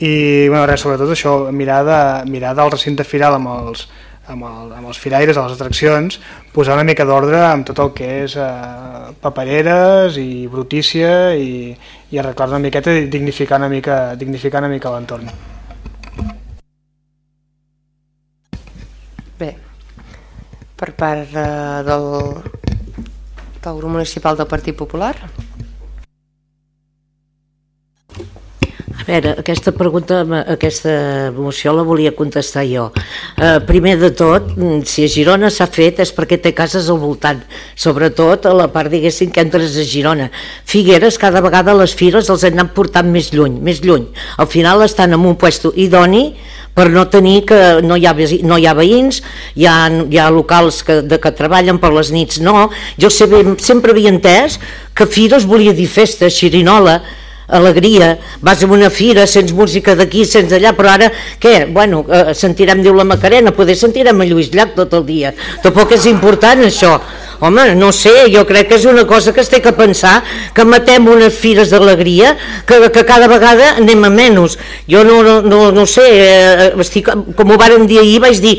I bueno, res, sobretot això mirar, de, mirar del recinte firal amb els, amb, el, amb els firaires, a les atraccions, posar una mica d'ordre amb tot el que és eh, papereres i brutícia i, i arreglar una miqueta i dignificar una mica, dignificar una mica l'entorn. Bé, per part eh, del, del grup municipal del Partit Popular. Veure, aquesta pregunta, aquesta moció la volia contestar jo. Eh, primer de tot, si a Girona s'ha fet és perquè té cases al voltant, sobretot a la part, diguéssim, que entres a Girona. Figueres, cada vegada les fires els han anat portant més lluny, més lluny. Al final estan en un puesto idoni per no tenir que no hi ha, no hi ha veïns, hi ha, hi ha locals que, de, que treballen per les nits, no. Jo sempre, sempre havia entès que Fires volia dir festa, xirinola, alegria, vas a una fira, sents música d'aquí, sents d'allà, però ara, què? Bueno, eh, sentirem, diu la Macarena, poder sentirem a Lluís Llach tot el dia. Tampoc és important això. Home, no sé, jo crec que és una cosa que es té que pensar, que matem unes fires d'alegria, que, que cada vegada anem a menys. Jo no, no, no, no sé, eh, estic, com ho vàrem dir ahir, vaig dir,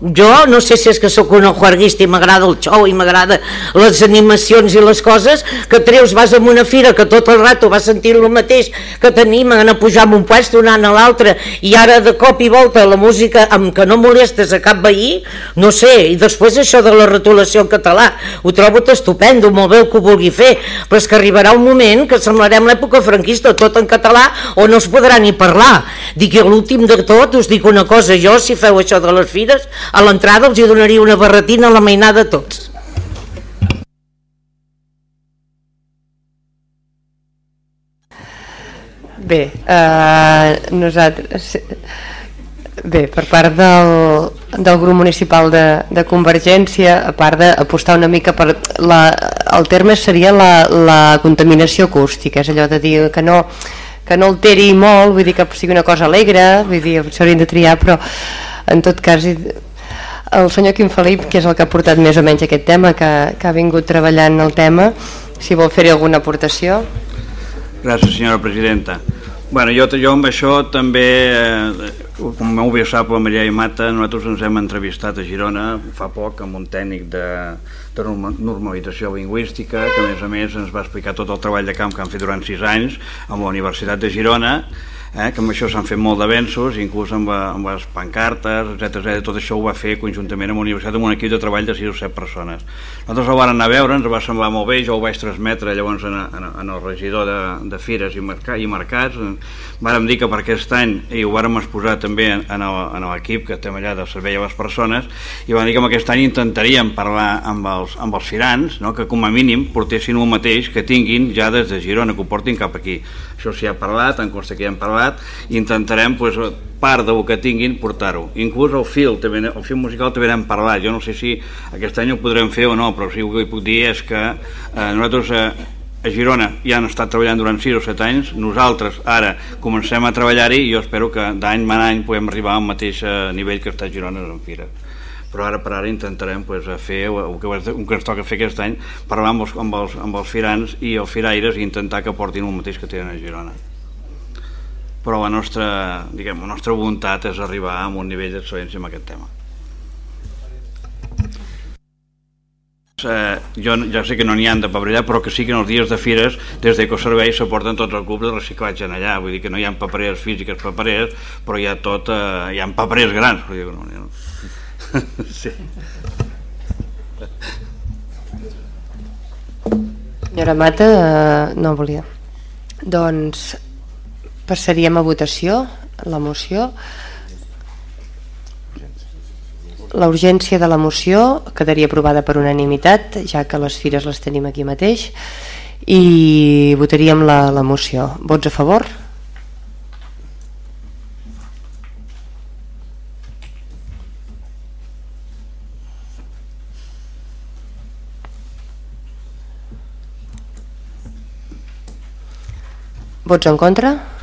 jo no sé si és que sóc una juarguista i m'agrada el show i m'agrada les animacions i les coses que treus, vas a una fira que tot el rato vas sentir el mateix que t'animen a pujar en un puesto anant a l'altre i ara de cop i volta la música amb que no molestes a cap veí no sé, i després això de la retolació en català ho trobo estupendo, molt bé el que ho vulgui fer però és que arribarà un moment que semblarem l'època franquista tot en català o no es podrà ni parlar. Dic l'últim de tot us dic una cosa jo si feu això de les fires a l'entrada els hi donaria una barretina a la mainada a tots. Bé, eh, nosaltres... Bé, per part del, del grup municipal de, de Convergència, a part d'apostar una mica per... La, el terme seria la, la contaminació acústica, és allò de dir que no, que no alteri molt, vull dir que sigui una cosa alegre, vull dir, s'haurien de triar, però en tot cas el senyor Quim Felip, que és el que ha portat més o menys aquest tema, que, que ha vingut treballant el tema, si vol fer-hi alguna aportació. Gràcies, senyora presidenta. Bueno, jo, jo amb això també, eh, com molt bé sap la Maria i Mata, nosaltres ens hem entrevistat a Girona fa poc amb un tècnic de, de normalització lingüística que a més a més ens va explicar tot el treball de camp que han fet durant sis anys amb la Universitat de Girona eh, que amb això s'han fet molt d'avenços, inclús amb, amb les pancartes, etc. Tot això ho va fer conjuntament amb la universitat amb un equip de treball de 6 o 7 persones. Nosaltres el vam anar a veure, ens va semblar molt bé, jo ho vaig transmetre llavors en, en, en el regidor de, de fires i, mercat, i mercats. Vàrem dir que per aquest any, i ho vàrem exposar també en, en l'equip que estem allà del servei a les persones, i vam dir que aquest any intentaríem parlar amb els, amb els firans, no? que com a mínim portessin el mateix que tinguin ja des de Girona, que ho portin cap aquí. Això s'hi ha parlat, en consta que hi hem parlat, i intentarem pues, part del que tinguin portar-ho. Inclús el fil, també, el fil musical també n'hem parlat. Jo no sé si aquest any ho podrem fer o no, però sí que puc dir és que eh, nosaltres eh, a Girona ja han estat treballant durant 6 o 7 anys, nosaltres ara comencem a treballar-hi i jo espero que d'any en any puguem arribar al mateix eh, nivell que està a Girona en Fira però ara per ara intentarem pues, fer el que, el que ens toca fer aquest any parlar amb els, amb els, amb els firans i els firaires i intentar que portin el mateix que tenen a Girona però la nostra, diguem, la nostra voluntat és arribar a un nivell d'excel·lència en aquest tema. Eh, jo ja sé que no n'hi han de paperejar, però que sí que en els dies de fires, des de Ecoservei, s'aporten tots els clubs de reciclatge en allà, vull dir que no hi ha papereres físiques papereres, però hi ha tot, eh, hi ha papereres grans, vull dir que no, no. sí. Senyora Mata, eh, no volia. Doncs Passaríem a votació la moció. La urgència de la moció quedaria aprovada per unanimitat, ja que les fires les tenim aquí mateix, i votaríem la, la moció. Vots a favor? Vots en contra?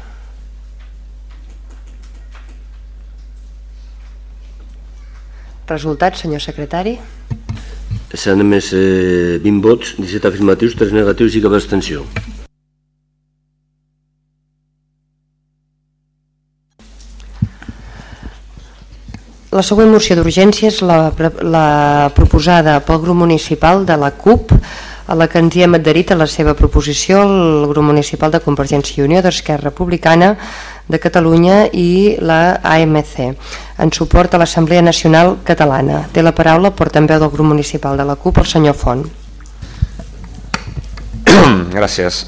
Resultats, senyor secretari? S'han emès eh, 20 vots, 17 afirmatius, 3 negatius i cap abstenció. La següent moció d'urgència és la, la proposada pel grup municipal de la CUP, a la que ens hi hem adherit a la seva proposició el grup municipal de Convergència i Unió d'Esquerra Republicana de Catalunya i la AMC, en suport a l'Assemblea Nacional Catalana. Té la paraula el portaveu del grup municipal de la CUP, el senyor Font. <coughs> Gràcies.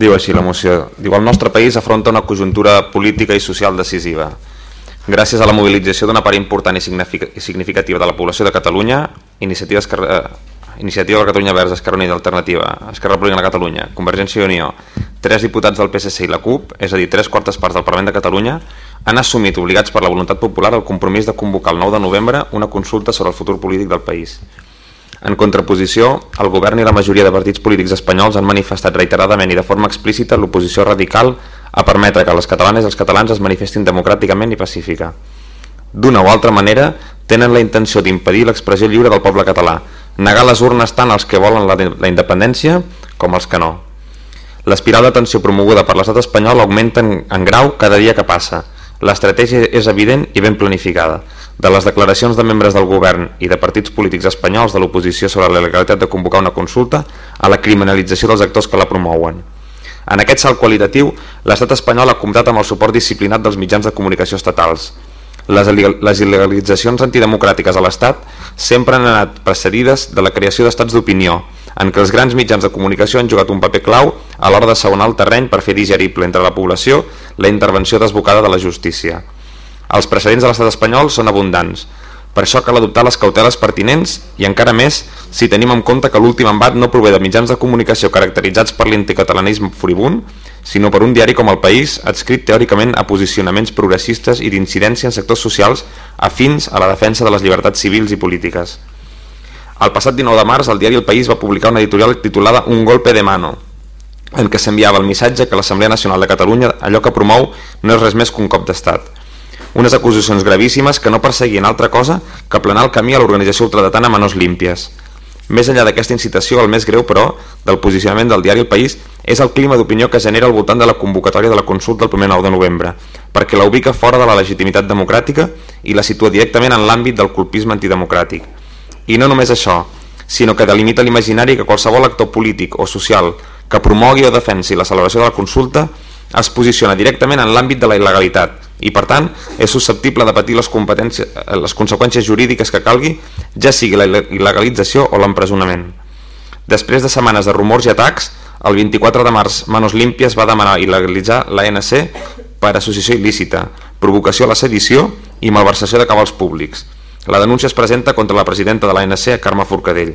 Diu així la moció. Diu, el nostre país afronta una conjuntura política i social decisiva gràcies a la mobilització d'una part important i significativa de la població de Catalunya, Iniciativa, Esquerra, eh, Iniciativa de Catalunya Verds, Esquerra Unida Alternativa, Esquerra Republicana de Catalunya, Convergència i Unió, tres diputats del PSC i la CUP, és a dir, tres quartes parts del Parlament de Catalunya, han assumit, obligats per la voluntat popular, el compromís de convocar el 9 de novembre una consulta sobre el futur polític del país. En contraposició, el govern i la majoria de partits polítics espanyols han manifestat reiteradament i de forma explícita l'oposició radical a permetre que les catalanes i els catalans es manifestin democràticament i pacífica. D'una o altra manera, tenen la intenció d'impedir l'expressió lliure del poble català, negar les urnes tant als que volen la, la independència com als que no. L'espiral de tensió promoguda per l'estat espanyol augmenta en, en grau cada dia que passa. L'estratègia és evident i ben planificada. De les declaracions de membres del govern i de partits polítics espanyols de l'oposició sobre la legalitat de convocar una consulta a la criminalització dels actors que la promouen. En aquest salt qualitatiu, l'estat espanyol ha comptat amb el suport disciplinat dels mitjans de comunicació estatals. Les, les il·legalitzacions antidemocràtiques a l'Estat sempre han anat precedides de la creació d'estats d'opinió, en què els grans mitjans de comunicació han jugat un paper clau a l'hora de saonar el terreny per fer digerible entre la població la intervenció desbocada de la justícia. Els precedents de l'estat espanyol són abundants, per això cal adoptar les cauteles pertinents i encara més si tenim en compte que l'últim embat no prové de mitjans de comunicació caracteritzats per l'inticatalanisme furibund, sinó per un diari com El País, adscrit teòricament a posicionaments progressistes i d'incidència en sectors socials afins a la defensa de les llibertats civils i polítiques. El passat 19 de març, el diari El País va publicar una editorial titulada Un golpe de mano, en què s'enviava el missatge que l'Assemblea Nacional de Catalunya allò que promou no és res més que un cop d'estat unes acusacions gravíssimes que no perseguien altra cosa que aplanar el camí a l'organització ultradetana a manos límpies. Més enllà d'aquesta incitació, el més greu, però, del posicionament del diari El País és el clima d'opinió que genera al voltant de la convocatòria de la consulta el primer 9 de novembre, perquè la ubica fora de la legitimitat democràtica i la situa directament en l'àmbit del culpisme antidemocràtic. I no només això, sinó que delimita l'imaginari que qualsevol actor polític o social que promogui o defensi la celebració de la consulta es posiciona directament en l'àmbit de la il·legalitat i per tant és susceptible de patir les, les conseqüències jurídiques que calgui, ja sigui la il·legalització o l'empresonament. Després de setmanes de rumors i atacs, el 24 de març Manos Límpies va demanar il·legalitzar l'ANC per associació il·lícita, provocació a la sedició i malversació de cabals públics. La denúncia es presenta contra la presidenta de l'ANC, Carme Forcadell.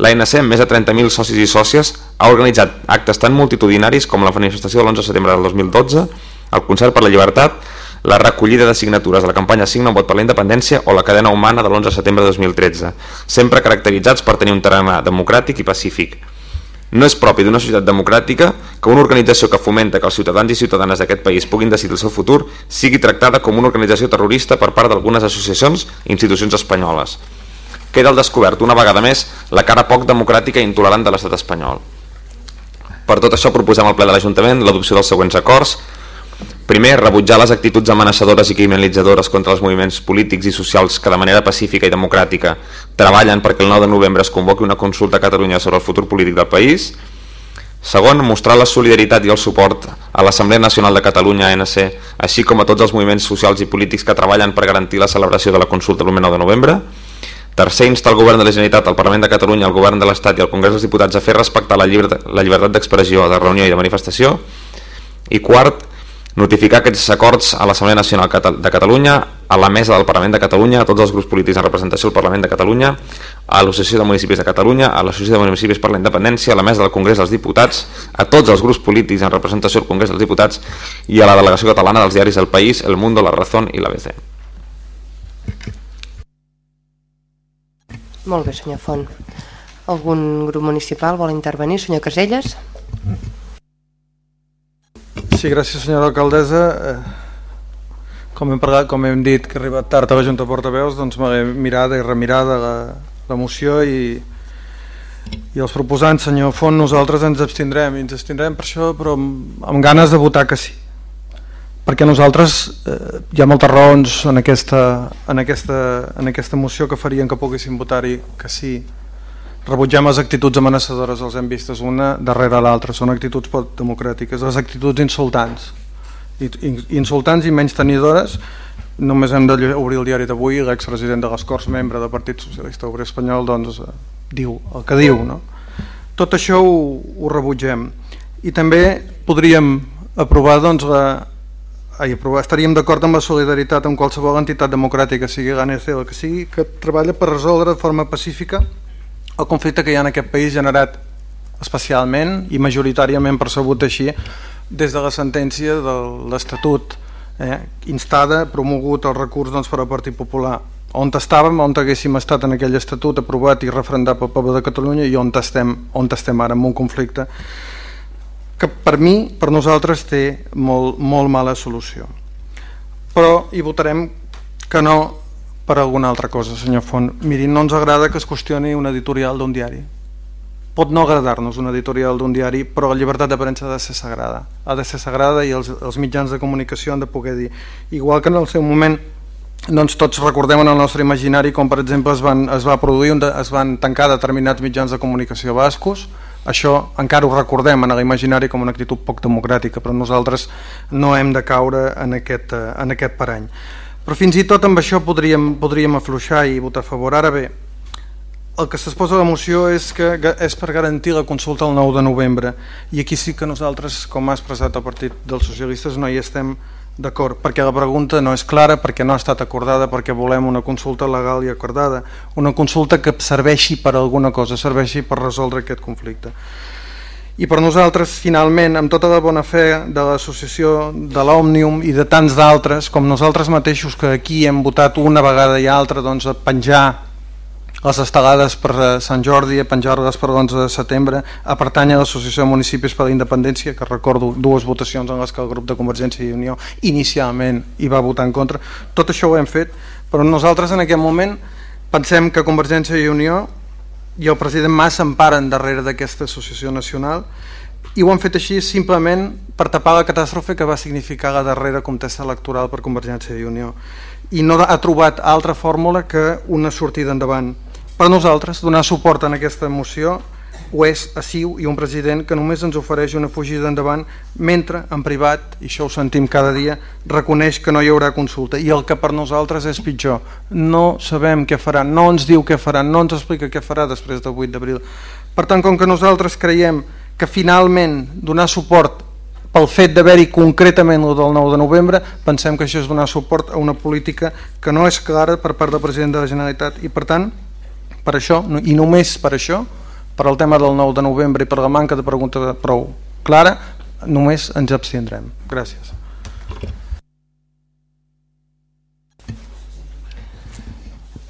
L'ANC, amb més de 30.000 socis i sòcies, ha organitzat actes tan multitudinaris com la manifestació de l'11 de setembre del 2012, el concert per la llibertat, la recollida de signatures de la campanya Signa un vot per la independència o la cadena humana de l'11 de setembre de 2013, sempre caracteritzats per tenir un terreny democràtic i pacífic. No és propi d'una societat democràtica que una organització que fomenta que els ciutadans i ciutadanes d'aquest país puguin decidir el seu futur sigui tractada com una organització terrorista per part d'algunes associacions i institucions espanyoles queda al descobert una vegada més la cara poc democràtica i intolerant de l'estat espanyol. Per tot això proposem al ple de l'Ajuntament l'adopció dels següents acords. Primer, rebutjar les actituds amenaçadores i criminalitzadores contra els moviments polítics i socials que de manera pacífica i democràtica treballen perquè el 9 de novembre es convoqui una consulta a Catalunya sobre el futur polític del país. Segon, mostrar la solidaritat i el suport a l'Assemblea Nacional de Catalunya, ANC, així com a tots els moviments socials i polítics que treballen per garantir la celebració de la consulta el 9 de novembre. Tercer, insta el govern de la Generalitat, el Parlament de Catalunya, el govern de l'Estat i el Congrés dels Diputats a fer respectar la, llibertat, la llibertat d'expressió, de reunió i de manifestació. I quart, notificar aquests acords a l'Assemblea Nacional de Catalunya, a la Mesa del Parlament de Catalunya, a tots els grups polítics en representació del Parlament de Catalunya, a l'Associació de Municipis de Catalunya, a l'Associació de Municipis per la Independència, a la Mesa del Congrés dels Diputats, a tots els grups polítics en representació del Congrés dels Diputats i a la Delegació Catalana dels diaris El País, El Mundo, La Razón i l'ABC. Molt bé, senyor Font. Algun grup municipal vol intervenir? Senyor Caselles? Sí, gràcies senyora alcaldessa. Eh, com hem, parlat, com hem dit que ha arribat tard a la Junta de Portaveus, doncs m'he mirada i remirada la, la moció i, i els proposants, senyor Font, nosaltres ens abstindrem, i ens abstindrem per això, però amb, amb ganes de votar que sí. Perquè nosaltres eh, hi ha moltes raons en aquesta, en, aquesta, en aquesta moció que farien que poguéssim votar-hi que sí. Rebutgem les actituds amenaçadores, els hem vistes una darrere l'altra, són actituds poc democràtiques, les actituds insultants insultants i menys tenidores només hem d'obrir el diari d'avui l'expresident de les Corts, membre del Partit Socialista Obrer Espanyol doncs, eh, diu el que diu no? tot això ho, ho rebutgem i també podríem aprovar doncs, la, ai, aprovar, estaríem d'acord amb la solidaritat amb qualsevol entitat democràtica sigui l'ANC o que sigui que treballa per resoldre de forma pacífica el conflicte que hi ha en aquest país generat especialment i majoritàriament percebut així des de la sentència de l'Estatut eh, instada, promogut el recurs doncs, per al Partit Popular. On estàvem, on haguéssim estat en aquell estatut aprovat i refrendat pel poble de Catalunya i on estem, on estem ara en un conflicte que per mi, per nosaltres té molt, molt mala solució però hi votarem que no per alguna altra cosa, senyor Font. Mirin, no ens agrada que es qüestioni un editorial d'un diari pot no agradar-nos una editorial d'un diari, però la llibertat de premsa ha de ser sagrada. Ha de ser sagrada i els, els mitjans de comunicació han de poder dir. Igual que en el seu moment doncs tots recordem en el nostre imaginari com per exemple es van, es va produir, es van tancar determinats mitjans de comunicació bascos, això encara ho recordem en l'imaginari com una actitud poc democràtica, però nosaltres no hem de caure en aquest, en aquest parany. Però fins i tot amb això podríem, podríem afluixar i votar a favor. Ara bé, el que s'exposa a la moció és que és per garantir la consulta el 9 de novembre i aquí sí que nosaltres, com ha expressat el Partit dels Socialistes, no hi estem perquè la pregunta no és clara, perquè no ha estat acordada, perquè volem una consulta legal i acordada, una consulta que serveixi per alguna cosa, serveixi per resoldre aquest conflicte. I per nosaltres, finalment, amb tota la bona fe de l'associació de l'Òmnium i de tants d'altres, com nosaltres mateixos que aquí hem votat una vegada i altra doncs, a penjar les estelades per eh, Sant Jordi, a penjar-les per l'11 de setembre, a pertany a l'Associació de Municipis per la Independència, que recordo dues votacions en les que el grup de Convergència i Unió inicialment hi va votar en contra. Tot això ho hem fet, però nosaltres en aquest moment pensem que Convergència i Unió i el president Mas s'emparen darrere d'aquesta associació nacional i ho han fet així simplement per tapar la catàstrofe que va significar la darrera contesta electoral per Convergència i Unió i no ha trobat altra fórmula que una sortida endavant per nosaltres, donar suport en aquesta moció ho és a CiU i un president que només ens ofereix una fugida endavant mentre en privat, i això ho sentim cada dia, reconeix que no hi haurà consulta. I el que per nosaltres és pitjor no sabem què farà, no ens diu què farà no ens explica què farà després del 8 d'abril. Per tant, com que nosaltres creiem que finalment donar suport pel fet d'haver-hi concretament el del 9 de novembre, pensem que això és donar suport a una política que no és clara per part del president de la Generalitat. I per tant per això, i només per això, per al tema del 9 de novembre i per la manca de pregunta prou clara, només ens abstindrem. Gràcies.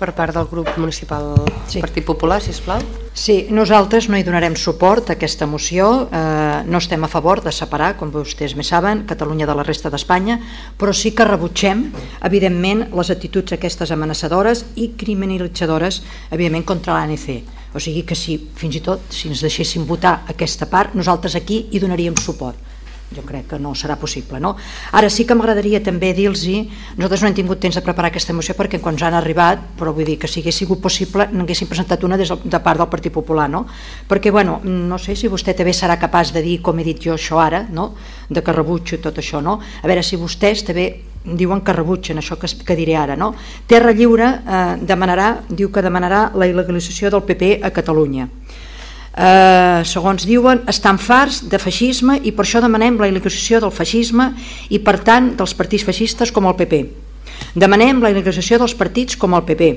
Per part del grup municipal sí. Partit Popular, si plau. Sí, nosaltres no hi donarem suport a aquesta moció, eh, no estem a favor de separar, com vostès més saben, Catalunya de la resta d'Espanya, però sí que rebutgem, evidentment, les actituds aquestes amenaçadores i criminalitzadores, evidentment, contra l'ANC. O sigui que si, fins i tot, si ens deixéssim votar aquesta part, nosaltres aquí hi donaríem suport jo crec que no serà possible. No? Ara sí que m'agradaria també dir-los, nosaltres no hem tingut temps de preparar aquesta moció perquè quan ens han arribat, però vull dir que si hagués sigut possible n'haguéssim presentat una des de part del Partit Popular, no? perquè bueno, no sé si vostè també serà capaç de dir com he dit jo això ara, no? de que rebutjo tot això, no? a veure si vostès també diuen que rebutgen això que, que diré ara no? Terra Lliure eh, demanarà diu que demanarà la il·legalització del PP a Catalunya eh, segons diuen, estan farts de feixisme i per això demanem la il·legalització del feixisme i per tant dels partits feixistes com el PP. Demanem la il·legalització dels partits com el PP.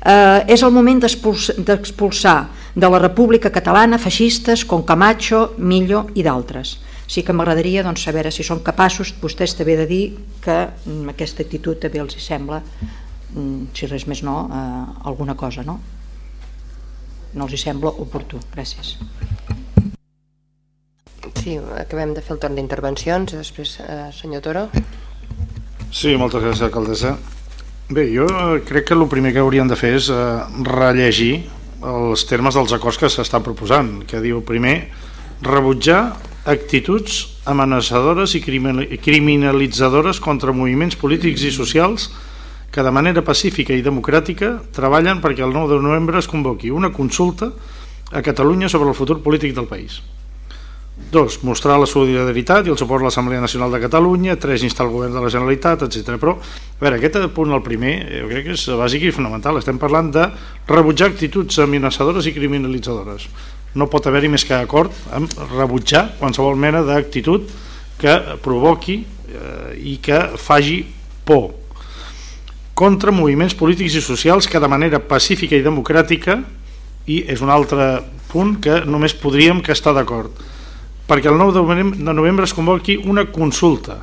Eh, és el moment d'expulsar de la República Catalana feixistes com Camacho, Millo i d'altres. Sí que m'agradaria doncs, saber si són capaços vostès també de dir que mm, aquesta actitud també els sembla, mm, si res més no, eh, alguna cosa, no? No els hi sembla oportú. Gràcies. Sí, acabem de fer el torn d'intervencions, després, eh, senyor Toro. Sí, moltes gràcies, alcaldessa. Bé, jo eh, crec que el primer que hauríem de fer és eh, rellegir els termes dels acords que s'estan proposant, que diu primer rebutjar actituds amenaçadores i criminalitzadores contra moviments polítics i socials que de manera pacífica i democràtica treballen perquè el 9 de novembre es convoqui una consulta a Catalunya sobre el futur polític del país. Dos, mostrar la solidaritat i el suport a l'Assemblea Nacional de Catalunya. Tres, instar el govern de la Generalitat, etc. Però, a veure, aquest punt, el primer, jo crec que és bàsic i fonamental. Estem parlant de rebutjar actituds amenaçadores i criminalitzadores. No pot haver-hi més que acord amb rebutjar qualsevol mena d'actitud que provoqui eh, i que faci por contra moviments polítics i socials que de manera pacífica i democràtica i és un altre punt que només podríem que estar d'acord perquè el 9 de novembre es convoqui una consulta.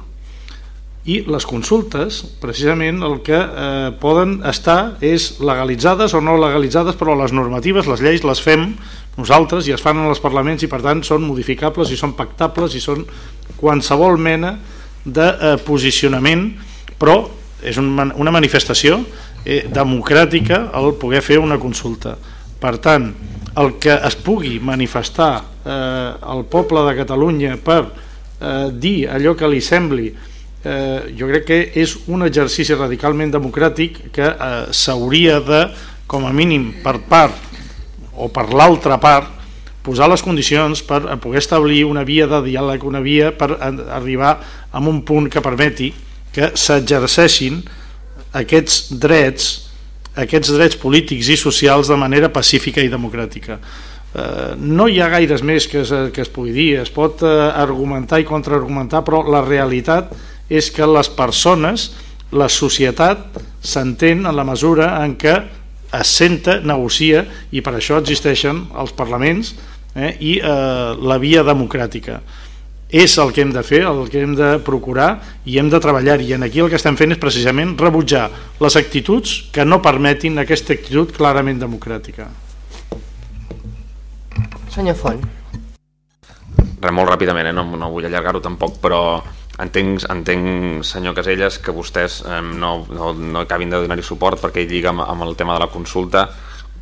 I les consultes precisament el que eh, poden estar és legalitzades o no legalitzades però les normatives, les lleis les fem nosaltres i es fan en els parlaments i per tant són modificables i són pactables i són qualsevol mena de eh, posicionament però és un, una manifestació eh, democràtica el poder fer una consulta. Per tant, el que es pugui manifestar eh, al poble de Catalunya per eh, dir allò que li sembli eh, jo crec que és un exercici radicalment democràtic que eh, s'hauria de, com a mínim per part o per l'altra part posar les condicions per poder establir una via de diàleg, una via per arribar a un punt que permeti que s'exerceixin aquests drets aquests drets polítics i socials de manera pacífica i democràtica. Eh, no hi ha gaires més que es, que es pugui dir, es pot eh, argumentar i contraargumentar, però la realitat és que les persones, la societat s'entén en la mesura en què es senta, negocia i per això existeixen els parlaments eh, i eh, la via democràtica és el que hem de fer, el que hem de procurar i hem de treballar i en aquí el que estem fent és precisament rebutjar les actituds que no permetin aquesta actitud clarament democràtica. Senyor Font. Re, molt ràpidament, eh? no, no vull allargar-ho tampoc, però entenc, entenc, senyor Caselles, que vostès eh, no, no, no acabin de donar-hi suport perquè ell lliga amb, amb el tema de la consulta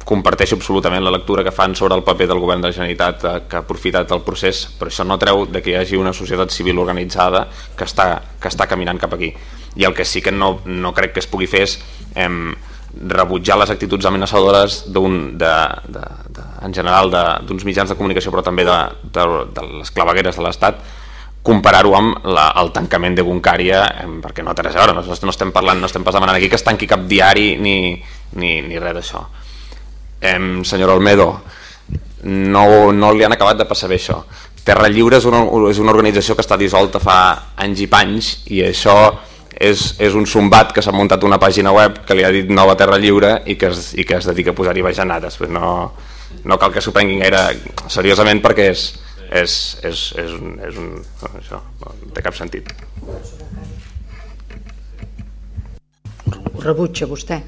comparteixo absolutament la lectura que fan sobre el paper del govern de la Generalitat eh, que ha aprofitat el procés, però això no treu de que hi hagi una societat civil organitzada que està, que està caminant cap aquí. I el que sí que no, no crec que es pugui fer és em, rebutjar les actituds amenaçadores un, de, de, de, en general d'uns mitjans de comunicació però també de, de, de les clavegueres de l'Estat comparar-ho amb la, el tancament de Buncària perquè no té res a veure, no, no estem parlant no estem pas demanant aquí que es tanqui cap diari ni, ni, ni res d'això eh, senyora Olmedo, no, no li han acabat de passar bé això. Terra Lliure és una, és una organització que està dissolta fa anys i panys i això és, és un sombat que s'ha muntat una pàgina web que li ha dit Nova Terra Lliure i que es, i que es dedica a posar-hi bajanades. No, no cal que s'ho prenguin gaire seriosament perquè és, és, és, és, un, és un, això, no té cap sentit. Rebutja vostè?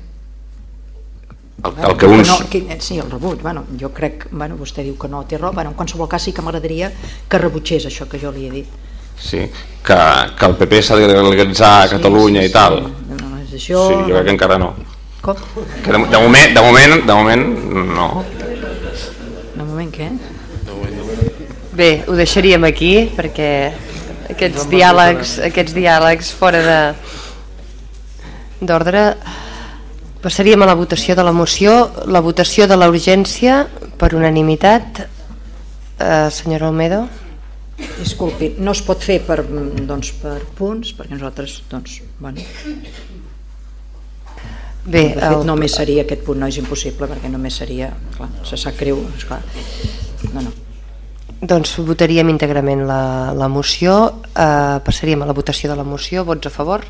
El, el que uns... No, que, sí, el rebuig, bueno, jo crec, bueno, vostè diu que no té raó, bueno, en qualsevol cas sí que m'agradaria que rebutgés això que jo li he dit. Sí, que, que el PP s'ha de legalitzar a Catalunya sí, sí, i tal. Sí, no, és això, sí, jo crec que encara no. Com? Que de, de, moment, de, moment, de moment no. De moment què? Bé, ho deixaríem aquí perquè aquests diàlegs, aquests diàlegs fora de d'ordre Passaríem a la votació de la moció, la votació de la urgència per unanimitat. Eh, senyora Olmedo. Disculpi, no es pot fer per, doncs, per punts, perquè nosaltres, doncs, bueno... Bé, de fet, el... només seria aquest punt, no és impossible, perquè només seria, clar, se sap greu, esclar. No, no. Doncs votaríem íntegrament la, la moció, eh, passaríem a la votació de la moció, vots a favor?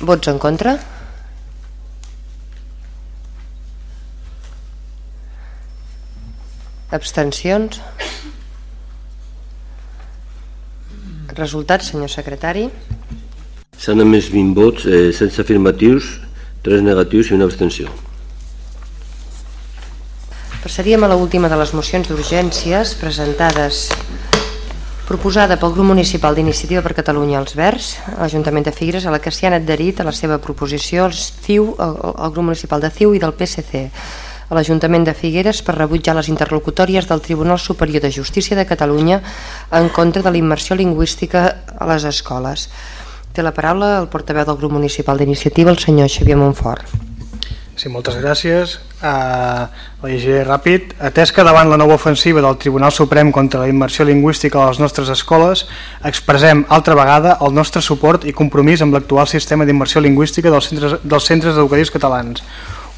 Vots en contra? Abstencions? Resultats, senyor secretari? S'han emès 20 vots, eh, sense afirmatius, 3 negatius i una abstenció. Passaríem a l'última de les mocions d'urgències presentades proposada pel grup municipal d'Iniciativa per Catalunya als Verds, l'Ajuntament de Figueres, a la que s'hi han adherit a la seva proposició els CIU, el, el grup municipal de CIU i del PSC a l'Ajuntament de Figueres per rebutjar les interlocutòries del Tribunal Superior de Justícia de Catalunya en contra de la immersió lingüística a les escoles. Té la paraula el portaveu del grup municipal d'iniciativa, el senyor Xavier Montfort. Sí, moltes gràcies. Uh, llegiré ràpid. Atès que davant la nova ofensiva del Tribunal Suprem contra la immersió lingüística a les nostres escoles, expressem altra vegada el nostre suport i compromís amb l'actual sistema d'immersió lingüística dels centres, dels centres educatius catalans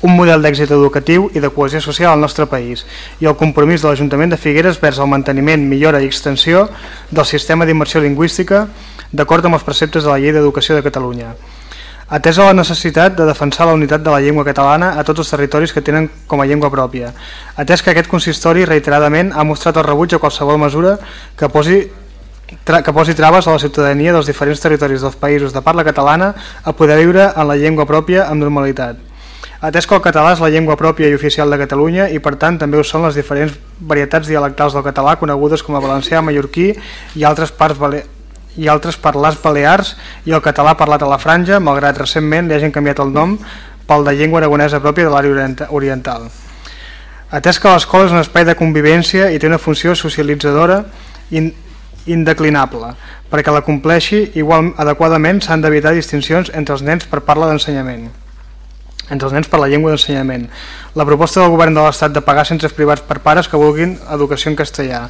un model d'èxit educatiu i de cohesió social al nostre país i el compromís de l'Ajuntament de Figueres vers el manteniment, millora i extensió del sistema d'immersió lingüística d'acord amb els preceptes de la Llei d'Educació de Catalunya. Atesa la necessitat de defensar la unitat de la llengua catalana a tots els territoris que tenen com a llengua pròpia, atès que aquest consistori reiteradament ha mostrat el rebuig a qualsevol mesura que posi que posi traves a la ciutadania dels diferents territoris dels països de parla catalana a poder viure en la llengua pròpia amb normalitat. Atès que el català és la llengua pròpia i oficial de Catalunya i per tant també ho són les diferents varietats dialectals del català conegudes com a valencià, mallorquí i altres parts bale i altres parlars balears i el català parlat a la franja, malgrat recentment li hagin canviat el nom pel de llengua aragonesa pròpia de l'àrea oriental. Atès que l'escola és un espai de convivència i té una funció socialitzadora in, indeclinable, perquè la compleixi igual adequadament s'han d'evitar distincions entre els nens per parla d'ensenyament entre els nens per la llengua d'ensenyament. La proposta del govern de l'Estat de pagar centres privats per pares que vulguin educació en castellà.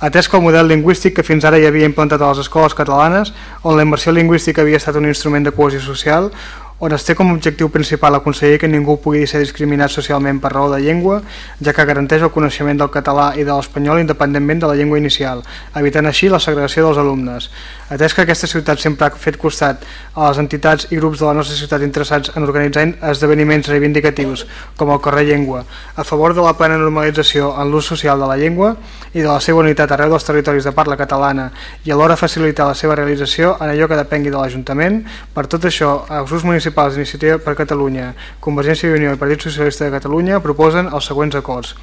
Atès que el model lingüístic que fins ara hi havia implantat a les escoles catalanes, on la immersió lingüística havia estat un instrument de cohesió social, on es té com a objectiu principal aconseguir que ningú pugui ser discriminat socialment per raó de llengua, ja que garanteix el coneixement del català i de l'espanyol independentment de la llengua inicial, evitant així la segregació dels alumnes. Atès que aquesta ciutat sempre ha fet costat a les entitats i grups de la nostra ciutat interessats en organitzar esdeveniments reivindicatius, com el Carrer Llengua, a favor de la plena normalització en l'ús social de la llengua i de la seva unitat arreu dels territoris de parla catalana i alhora facilitar la seva realització en allò que depengui de l'Ajuntament, per tot això, els grups municipals d'Iniciativa per Catalunya, Convergència i Unió i Partit Socialista de Catalunya proposen els següents acords.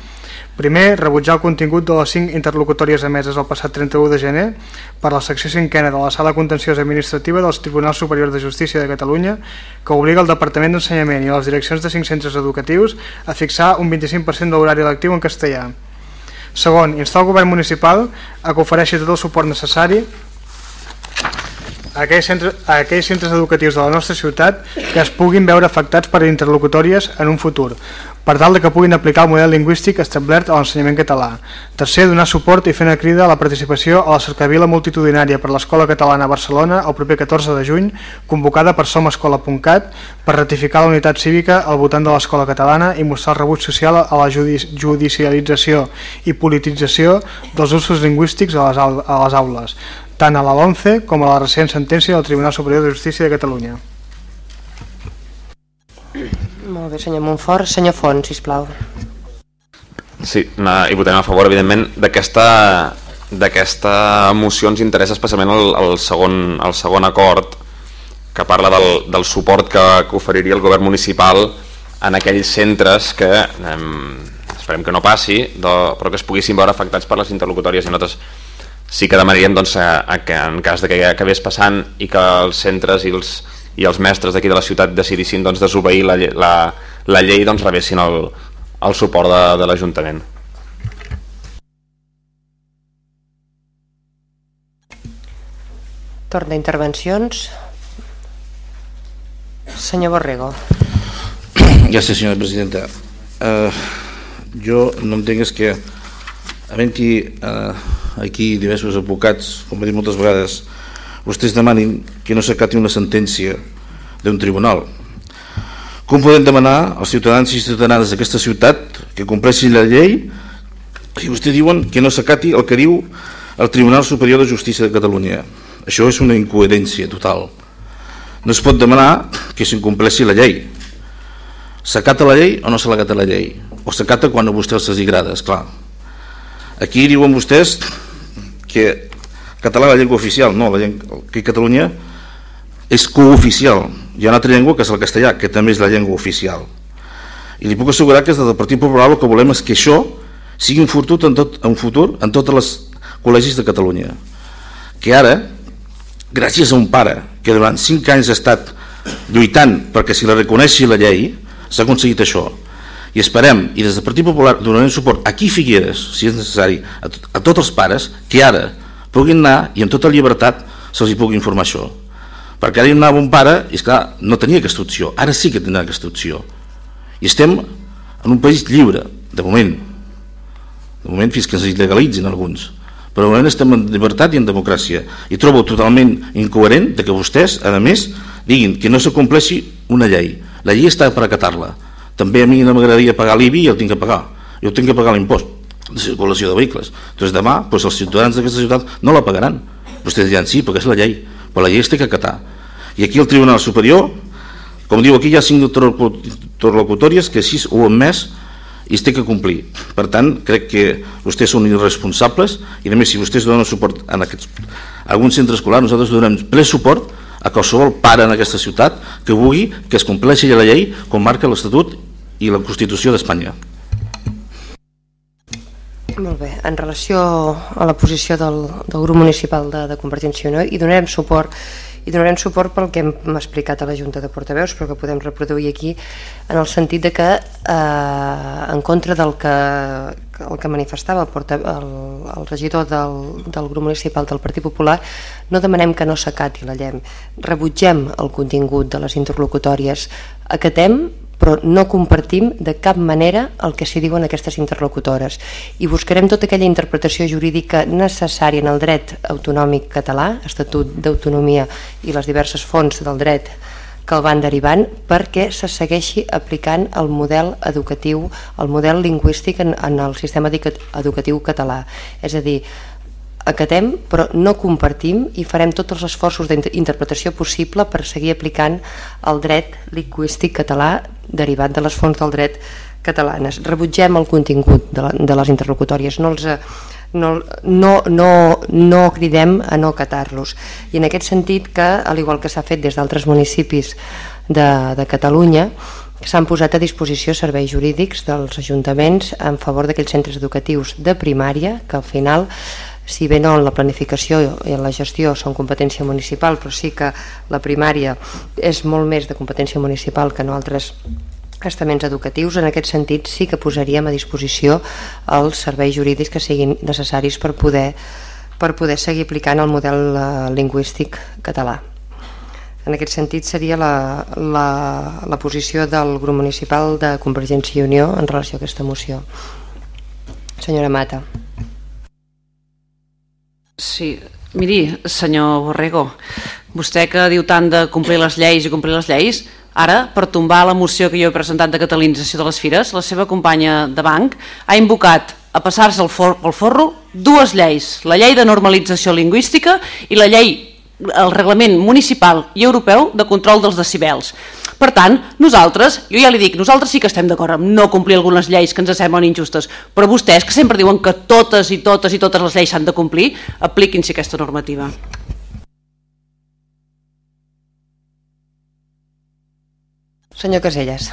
Primer, rebutjar el contingut de les cinc interlocutòries emeses el passat 31 de gener per la secció cinquena de la Sala Contenciosa Administrativa dels Tribunals Superiors de Justícia de Catalunya que obliga el Departament d'Ensenyament i les direccions de cinc centres educatius a fixar un 25% de l'horari lectiu en castellà. Segon, instar el govern municipal a que ofereixi tot el suport necessari a aquells, centres, a aquells centres educatius de la nostra ciutat que es puguin veure afectats per interlocutòries en un futur, per tal de que puguin aplicar el model lingüístic establert a l'ensenyament català. Tercer, donar suport i fer una crida a la participació a la cercavila multitudinària per l'Escola Catalana a Barcelona el proper 14 de juny, convocada per somescola.cat per ratificar la unitat cívica al voltant de l'Escola Catalana i mostrar el rebuig social a la judicialització i politització dels usos lingüístics a les, a les aules, tant a la LONCE com a la recent sentència del Tribunal Superior de Justícia de Catalunya. Molt bé, senyor Montfort. Senyor Font, sisplau. Sí, hi votarem a favor, evidentment, d'aquesta d'aquesta moció ens interessa especialment el, el, segon, el segon acord que parla del, del suport que, que oferiria el govern municipal en aquells centres que eh, esperem que no passi de, però que es poguessin veure afectats per les interlocutòries i nosaltres sí que demanaríem doncs, a, a que en cas de que acabés passant i que els centres i els, i els mestres d'aquí de la ciutat decidissin doncs, desobeir la, la, la llei doncs rebessin el, el suport de, de l'Ajuntament. Torn d'intervencions. Senyor Borrego. Gràcies, senyora presidenta. Uh, jo no entenc és que havent-hi uh, aquí diversos advocats, com he dit moltes vegades, vostès demanin que no s'acati una sentència d'un tribunal. Com podem demanar als ciutadans i ciutadanes d'aquesta ciutat que compleixin la llei si vostès diuen que no s'acati el que diu el Tribunal Superior de Justícia de Catalunya? Això és una incoherència total. No es pot demanar que s'incompleixi la llei. S'acata la llei o no se l'acata la llei? O s'acata quan a vostès se'ls agrada, esclar. Aquí diuen vostès que català la llengua oficial, no, la llengua, que Catalunya és cooficial. Hi ha una altra llengua que és el castellà, que també és la llengua oficial. I li puc assegurar que des del Partit Popular el que volem és que això sigui un futur en, tot, un futur en totes les col·legis de Catalunya. Que ara, gràcies a un pare que durant 5 anys ha estat lluitant perquè si la reconeixi la llei, s'ha aconseguit això. I esperem, i des del Partit Popular donarem suport aquí Figueres, si és necessari, a, a tots els pares, que ara puguin anar i amb tota llibertat se'ls hi pugui informar això. Perquè ara hi anava un pare i, esclar, no tenia aquesta opció. Ara sí que tindrà aquesta opció. I estem en un país lliure, de moment. De moment fins que ens il·legalitzin alguns. Però de moment estem en llibertat i en democràcia. I trobo totalment incoherent de que vostès, a més, diguin que no s'acompleixi una llei. La llei està per acatar-la. També a mi no m'agradaria pagar l'IBI i el tinc que pagar. Jo tinc que pagar l'impost de circulació de vehicles. Doncs demà doncs els ciutadans d'aquesta ciutat no la pagaran. Vostès diran sí, perquè és la llei, però la llei es té que acatar. I aquí el Tribunal Superior, com diu aquí, hi ha cinc interlocutòries que sis ho han més i es té que complir. Per tant, crec que vostès són irresponsables i a més si vostès donen suport en aquests, alguns centres escolars, nosaltres donem ple suport a qualsevol pare en aquesta ciutat que vulgui que es compleixi la llei com marca l'Estatut i la Constitució d'Espanya. Molt bé, en relació a la posició del, del grup municipal de, de Convergència i Unió i donarem suport i donarem suport pel que hem explicat a la Junta de Portaveus però que podem reproduir aquí en el sentit de que eh, en contra del que, el que manifestava el, porta, el, el regidor del, del grup municipal del Partit Popular no demanem que no s'acati la llem rebutgem el contingut de les interlocutòries. Acatem però no compartim de cap manera el que s'hi diuen aquestes interlocutores i buscarem tota aquella interpretació jurídica necessària en el dret autonòmic català, Estatut d'Autonomia i les diverses fonts del dret que el van derivant perquè se segueixi aplicant el model educatiu, el model lingüístic en, en el sistema educatiu català. És a dir, acatem però no compartim i farem tots els esforços d'interpretació possible per seguir aplicant el dret lingüístic català derivat de les fonts del dret catalanes. Rebutgem el contingut de, la, de les interlocutòries, no els no, no, no, no cridem a no acatar-los. I en aquest sentit que, al igual que s'ha fet des d'altres municipis de, de Catalunya, s'han posat a disposició serveis jurídics dels ajuntaments en favor d'aquells centres educatius de primària que al final si bé no la planificació i la gestió són competència municipal, però sí que la primària és molt més de competència municipal que no altres estaments educatius, en aquest sentit sí que posaríem a disposició els serveis jurídics que siguin necessaris per poder, per poder seguir aplicant el model uh, lingüístic català. En aquest sentit seria la, la, la posició del grup municipal de Convergència i Unió en relació a aquesta moció. Senyora Mata. Sí, miri, senyor Borrego, vostè que diu tant de complir les lleis i complir les lleis, ara, per tombar la moció que jo he presentat de catalanització de les fires, la seva companya de banc ha invocat a passar-se el for forro dues lleis, la llei de normalització lingüística i la llei, el reglament municipal i europeu de control dels decibels. Per tant, nosaltres, jo ja li dic, nosaltres sí que estem d'acord amb no complir algunes lleis que ens semblen injustes, però vostès que sempre diuen que totes i totes i totes les lleis s'han de complir, apliquin-se aquesta normativa. Senyor Caselles.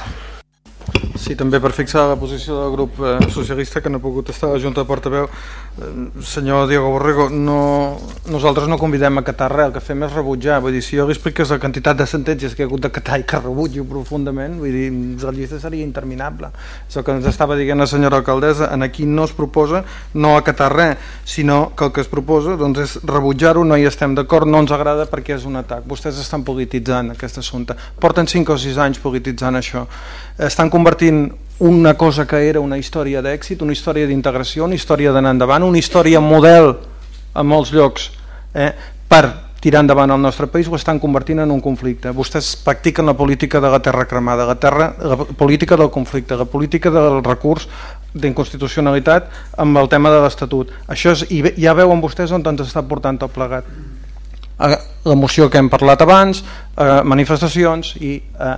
Sí, també per fixar la posició del grup eh, socialista que no ha pogut estar a la Junta de Portaveu senyor Diego Borrego no, nosaltres no convidem a catar res el que fem és rebutjar, vull dir, si jo li expliques la quantitat de sentències que he hagut de catar i que rebutjo profundament, vull dir, la llista seria interminable. És el que ens estava dient la senyora alcaldessa, en aquí no es proposa no acatar res, sinó que el que es proposa doncs és rebutjar-ho, no hi estem d'acord no ens agrada perquè és un atac. Vostès estan polititzant aquest assumpte. Porten 5 o 6 anys polititzant això. Estan convertint una cosa que era una història d'èxit, una història d'integració, una història d'anar endavant, una història model a molts llocs eh, per tirar endavant el nostre país ho estan convertint en un conflicte. Vostès practiquen la política de la terra cremada, la, terra, la política del conflicte, la política del recurs d'inconstitucionalitat amb el tema de l'Estatut. Això és, i ja veuen vostès on ens està portant tot plegat. La moció que hem parlat abans, eh, manifestacions i eh,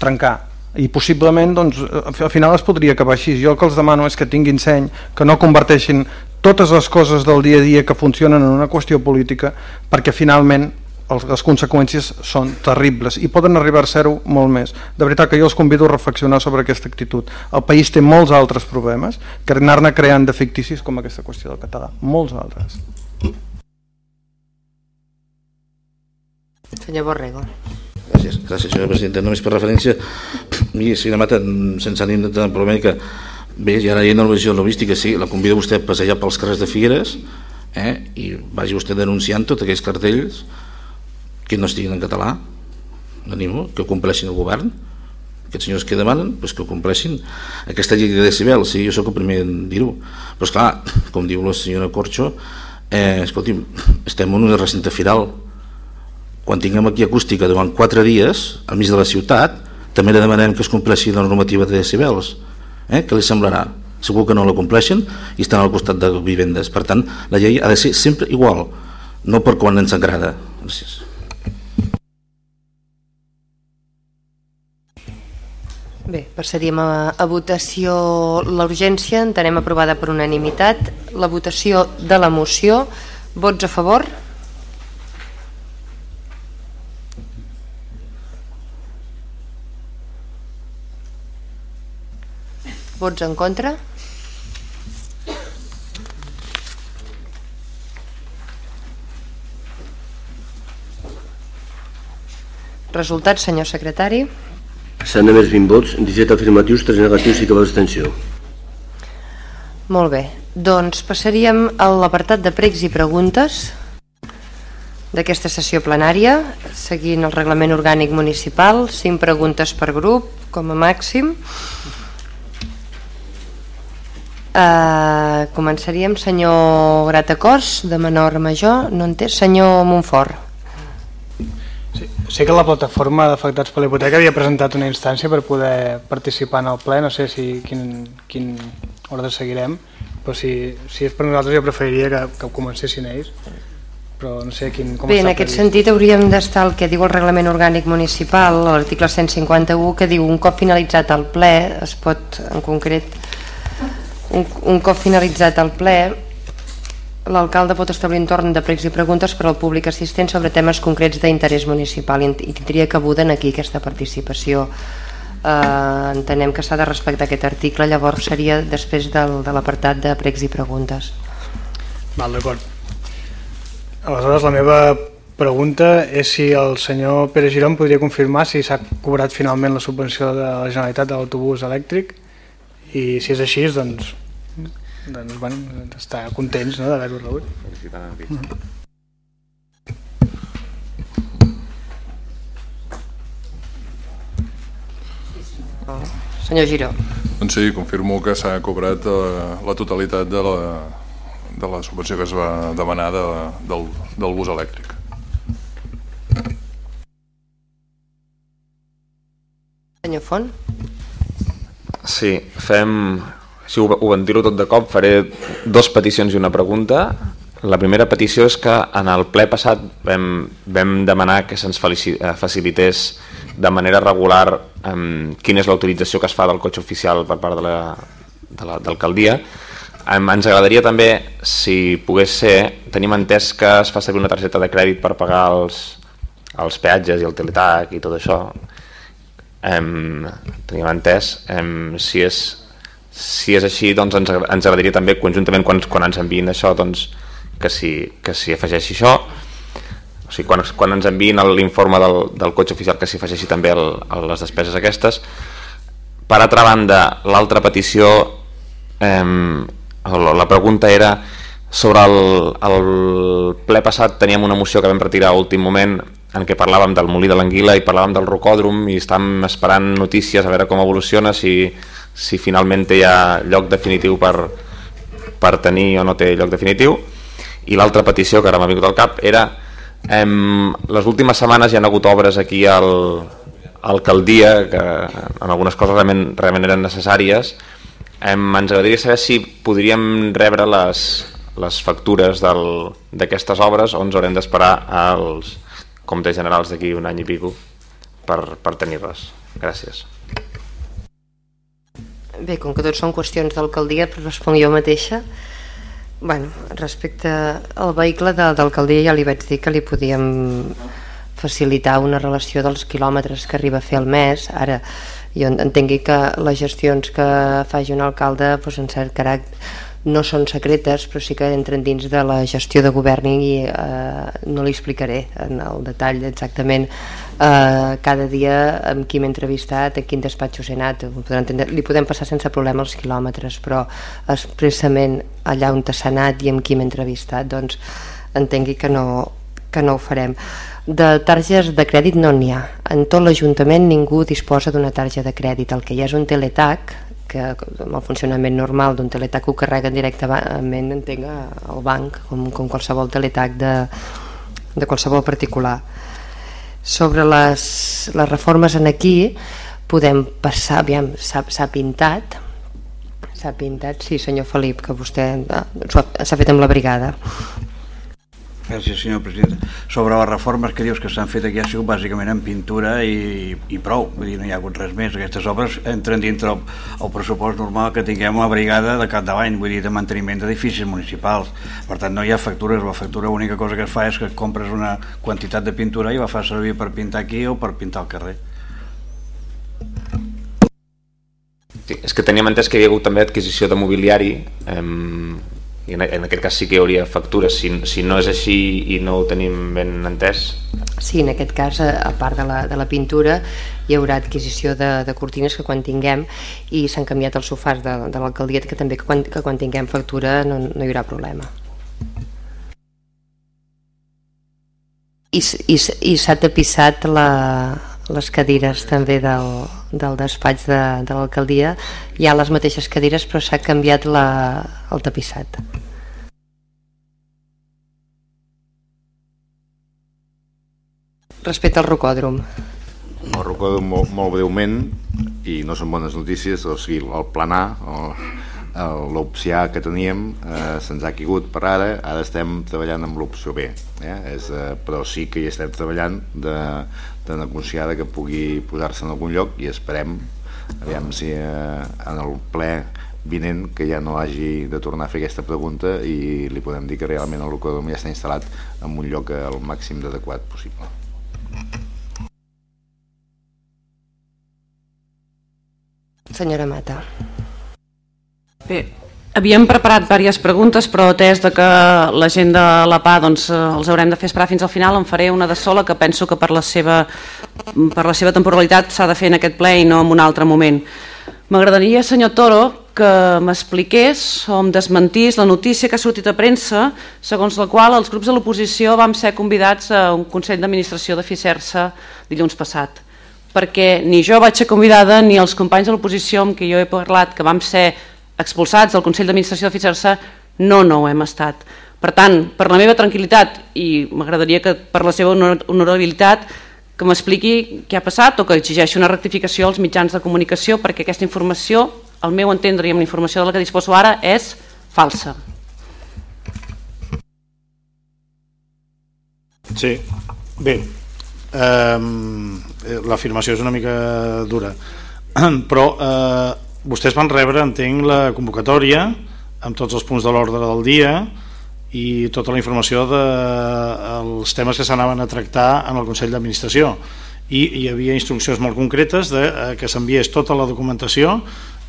trencar i possiblement doncs, al final es podria acabar així jo el que els demano és que tinguin seny que no converteixin totes les coses del dia a dia que funcionen en una qüestió política perquè finalment les conseqüències són terribles i poden arribar a ser-ho molt més. De veritat que jo els convido a reflexionar sobre aquesta actitud. El país té molts altres problemes que anar-ne creant de ficticis com aquesta qüestió del català. Molts altres. Senyor Borrego. Gràcies, gràcies senyora presidenta. Només per referència, miri, senyora Mata, sense ànim de problema que bé, hi ha una visió logística, sí, la convido vostè a passejar pels carrers de Figueres eh, i vagi vostè denunciant tots aquells cartells que no estiguin en català, l'animo, que compleixin el govern, aquests senyors que demanen, doncs que ho compleixin. Aquesta llei de decibels, sí, jo sóc el primer en dir-ho, però és clar, com diu la senyora Corxo, eh, escolti'm, estem en una recinte firal, quan tinguem aquí acústica durant quatre dies al mig de la ciutat també li demanem que es compleixi la normativa de decibels eh? què li semblarà? segur que no la compleixen i estan al costat de vivendes per tant la llei ha de ser sempre igual no per quan ens agrada gràcies Bé, passaríem a, a votació l'urgència, entenem aprovada per unanimitat. La votació de la moció, vots a favor? Vots en contra? Resultats, senyor secretari. S'han emès 20 vots, 17 afirmatius, 3 negatius i cap abstenció. Molt bé, doncs passaríem a l'apartat de pregs i preguntes d'aquesta sessió plenària, seguint el reglament orgànic municipal, 5 preguntes per grup, com a màxim. Uh, començaríem senyor Gratacors, de menor major, no en té, senyor Montfort. Sí, sé que la plataforma d'afectats per la hipoteca havia presentat una instància per poder participar en el ple, no sé si quin, quin ordre seguirem, però si, si és per nosaltres jo preferiria que, que comencessin ells però no sé quin, com Bé, en aquest previst. sentit hauríem d'estar el que diu el reglament orgànic municipal, l'article 151, que diu un cop finalitzat el ple, es pot, en concret, un, un cop finalitzat el ple, l'alcalde pot establir un torn de pregs i preguntes per al públic assistent sobre temes concrets d'interès municipal i tindria cabuda en aquí aquesta participació. Eh, entenem que s'ha de respectar aquest article, llavors seria després del, de l'apartat de pregs i preguntes. Val, d'acord. Aleshores, la meva pregunta és si el senyor Pere Giró em podria confirmar si s'ha cobrat finalment la subvenció de la Generalitat de l'autobús elèctric i si és així, doncs, doncs bueno, està contents no, d'haver-ho rebut. Senyor Giró. Doncs sí, confirmo que s'ha cobrat eh, la totalitat de la, de la subvenció que es va demanar de, del, del bus elèctric. Senyor Font. Sí, fem... Si ho, ho ventilo tot de cop, faré dos peticions i una pregunta. La primera petició és que en el ple passat vam, vam demanar que se'ns eh, facilités de manera regular um, quina és l'autorització que es fa del cotxe oficial per part de la- de la- d'alcaldia. Um, ens agradaria també, si pogués ser, tenim entès que es fa servir una targeta de crèdit per pagar els, els peatges i el teletac i tot això. Um, tenim entès, um, si és si és així doncs ens, ens agradaria també conjuntament quan, quan ens enviïn això doncs, que s'hi que afegeixi això. O sigui, quan, quan ens enviïn l'informe del, del cotxe oficial que s'hi afegeixi també el, el, les despeses aquestes. Per altra banda l'altra petició eh, la pregunta era sobre el, el ple passat teníem una moció que vam retirar a últim moment en què parlàvem del molí de l'Anguila i parlàvem del rocòdrom i estàvem esperant notícies a veure com evoluciona si, si finalment té ja lloc definitiu per, per tenir o no té lloc definitiu. I l'altra petició que ara m'ha vingut al cap era em, les últimes setmanes hi ha hagut obres aquí al, alcaldia que en algunes coses realment, realment eren necessàries. Em, ens agradaria saber si podríem rebre les, les factures d'aquestes obres o ens haurem d'esperar als comptes generals d'aquí un any i pico per, per tenir-les. Gràcies Bé, com que tots són qüestions d'alcaldia, però responc jo mateixa. Bueno, respecte al vehicle de- d'alcaldia ja li vaig dir que li podíem facilitar una relació dels quilòmetres que arriba a fer al mes. Ara, jo entengui que les gestions que faci un alcalde doncs, en cert caràcter no són secretes però sí que entren dins de la gestió de govern i eh, no li explicaré en el detall exactament eh, cada dia amb qui m'he entrevistat a quin despatx he anat entendre, li podem passar sense problema els quilòmetres però expressament allà on s'ha anat i amb qui m'he entrevistat doncs entengui que no, que no ho farem. De targes de crèdit no n'hi ha. En tot l'Ajuntament ningú disposa d'una tarja de crèdit. El que hi ha és un teletac que amb el funcionament normal d'un teletac ho carreguen directament entenc, al banc com, com qualsevol teletac de, de qualsevol particular. Sobre les, les reformes en aquí podem passar, aviam, s'ha pintat s'ha pintat, sí senyor Felip que vostè eh, s'ha fet amb la brigada Gràcies, senyor president. Sobre les reformes que dius que s'han fet aquí ha sigut bàsicament en pintura i, i prou, vull dir, no hi ha hagut res més. Aquestes obres entren dintre el, el pressupost normal que tinguem la brigada de cap de l'any, vull dir, de manteniment d'edificis municipals. Per tant, no hi ha factures, la factura l'única cosa que es fa és que compres una quantitat de pintura i la fas servir per pintar aquí o per pintar al carrer. Sí, és que teníem entès que hi havia hagut també adquisició de mobiliari eh, i en, en aquest cas sí que hi hauria factures si, si no és així i no ho tenim ben entès Sí, en aquest cas, a part de la, de la pintura, hi haurà adquisició de, de cortines que quan tinguem i s'han canviat els sofàs de, de l'alcaldia que també que quan, que quan tinguem factura no, no hi haurà problema. I, i, i s'ha tapissat la, les cadires també del, del despatx de, de l'alcaldia. Hi ha les mateixes cadires però s'ha canviat la, el tapissat. Respecte al rocòdrom. El rocòdrom molt, molt breument i no són bones notícies. O sigui, el planar l'opció que teníem eh, se'ns ha caigut per ara, ara estem treballant amb l'opció B, eh? És, eh, però sí que hi estem treballant de, de negociar que pugui posar-se en algun lloc i esperem aviam si eh, en el ple vinent que ja no hagi de tornar a fer aquesta pregunta i li podem dir que realment el locodrom ja està instal·lat en un lloc al màxim d'adequat possible. Senyora Mata. Bé, havíem preparat diverses preguntes, però atès de que la gent de la PA doncs, els haurem de fer esperar fins al final, en faré una de sola que penso que per la seva, per la seva temporalitat s'ha de fer en aquest ple i no en un altre moment. M'agradaria, senyor Toro, que m'expliqués o em desmentís la notícia que ha sortit a premsa segons la qual els grups de l'oposició vam ser convidats a un Consell d'Administració de FICERSA dilluns passat perquè ni jo vaig ser convidada ni els companys de l'oposició amb qui jo he parlat que vam ser expulsats del Consell d'Administració de FICERSA no, no ho hem estat. Per tant, per la meva tranquil·litat i m'agradaria que per la seva honorabilitat que m'expliqui què ha passat o que exigeixi una rectificació als mitjans de comunicació perquè aquesta informació, al meu entendre i amb la informació de la que disposo ara, és falsa. Sí, bé, um, l'afirmació és una mica dura, <clears throat> però eh, vostès van rebre, entenc, la convocatòria amb tots els punts de l'ordre del dia i tota la informació dels de, temes que s'anaven a tractar en el Consell d'Administració i hi havia instruccions molt concretes de eh, que s'enviés tota la documentació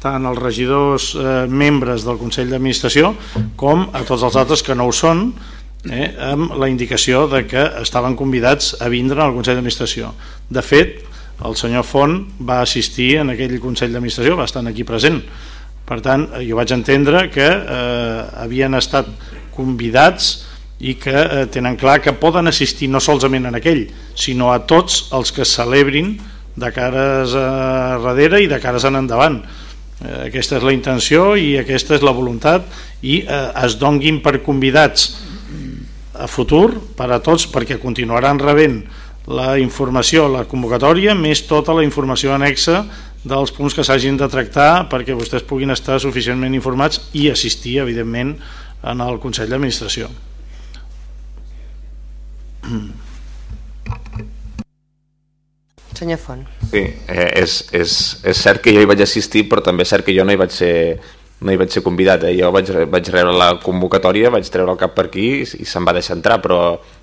tant als regidors eh, membres del Consell d'Administració com a tots els altres que no ho són eh, amb la indicació de que estaven convidats a vindre al Consell d'Administració. De fet, el senyor Font va assistir en aquell Consell d'Administració, va estar aquí present. Per tant, jo vaig entendre que eh, havien estat convidats i que eh, tenen clar que poden assistir no solament en aquell, sinó a tots els que celebrin de cares a darrere i de cares en endavant. Eh, aquesta és la intenció i aquesta és la voluntat i eh, es donguin per convidats a futur per a tots perquè continuaran rebent la informació, la convocatòria, més tota la informació anexa dels punts que s'hagin de tractar perquè vostès puguin estar suficientment informats i assistir, evidentment, en el Consell d'Administració. Senyor Font. Sí, eh, és, és, és cert que jo hi vaig assistir, però també és cert que jo no hi vaig ser no hi vaig ser convidat, eh? jo vaig, vaig rebre la convocatòria, vaig treure el cap per aquí i, i se'm va deixar entrar, però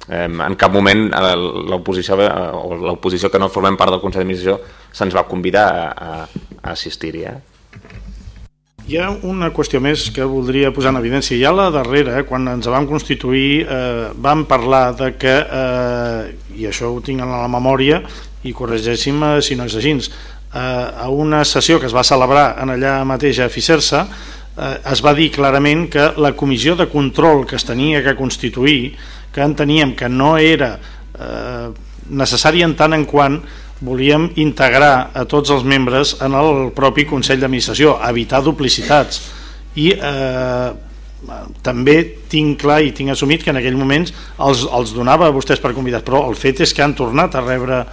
eh, en cap moment eh, l'oposició eh, o que no formem part del Consell d'Administració se'ns va convidar a, a, a assistir-hi. Eh? Hi ha una qüestió més que voldria posar en evidència. Ja la darrera, eh, quan ens vam constituir, eh, vam parlar de que, eh, i això ho tinc en la memòria, i corregeixi'm si no és així, a una sessió que es va celebrar en allà mateix a Ficersa, eh, es va dir clarament que la comissió de control que es tenia que constituir, que enteníem que no era eh, necessària en tant en quant volíem integrar a tots els membres en el propi Consell d'Administració, evitar duplicitats i eh, també tinc clar i tinc assumit que en aquell moments els, els donava a vostès per convidats, però el fet és que han tornat a rebre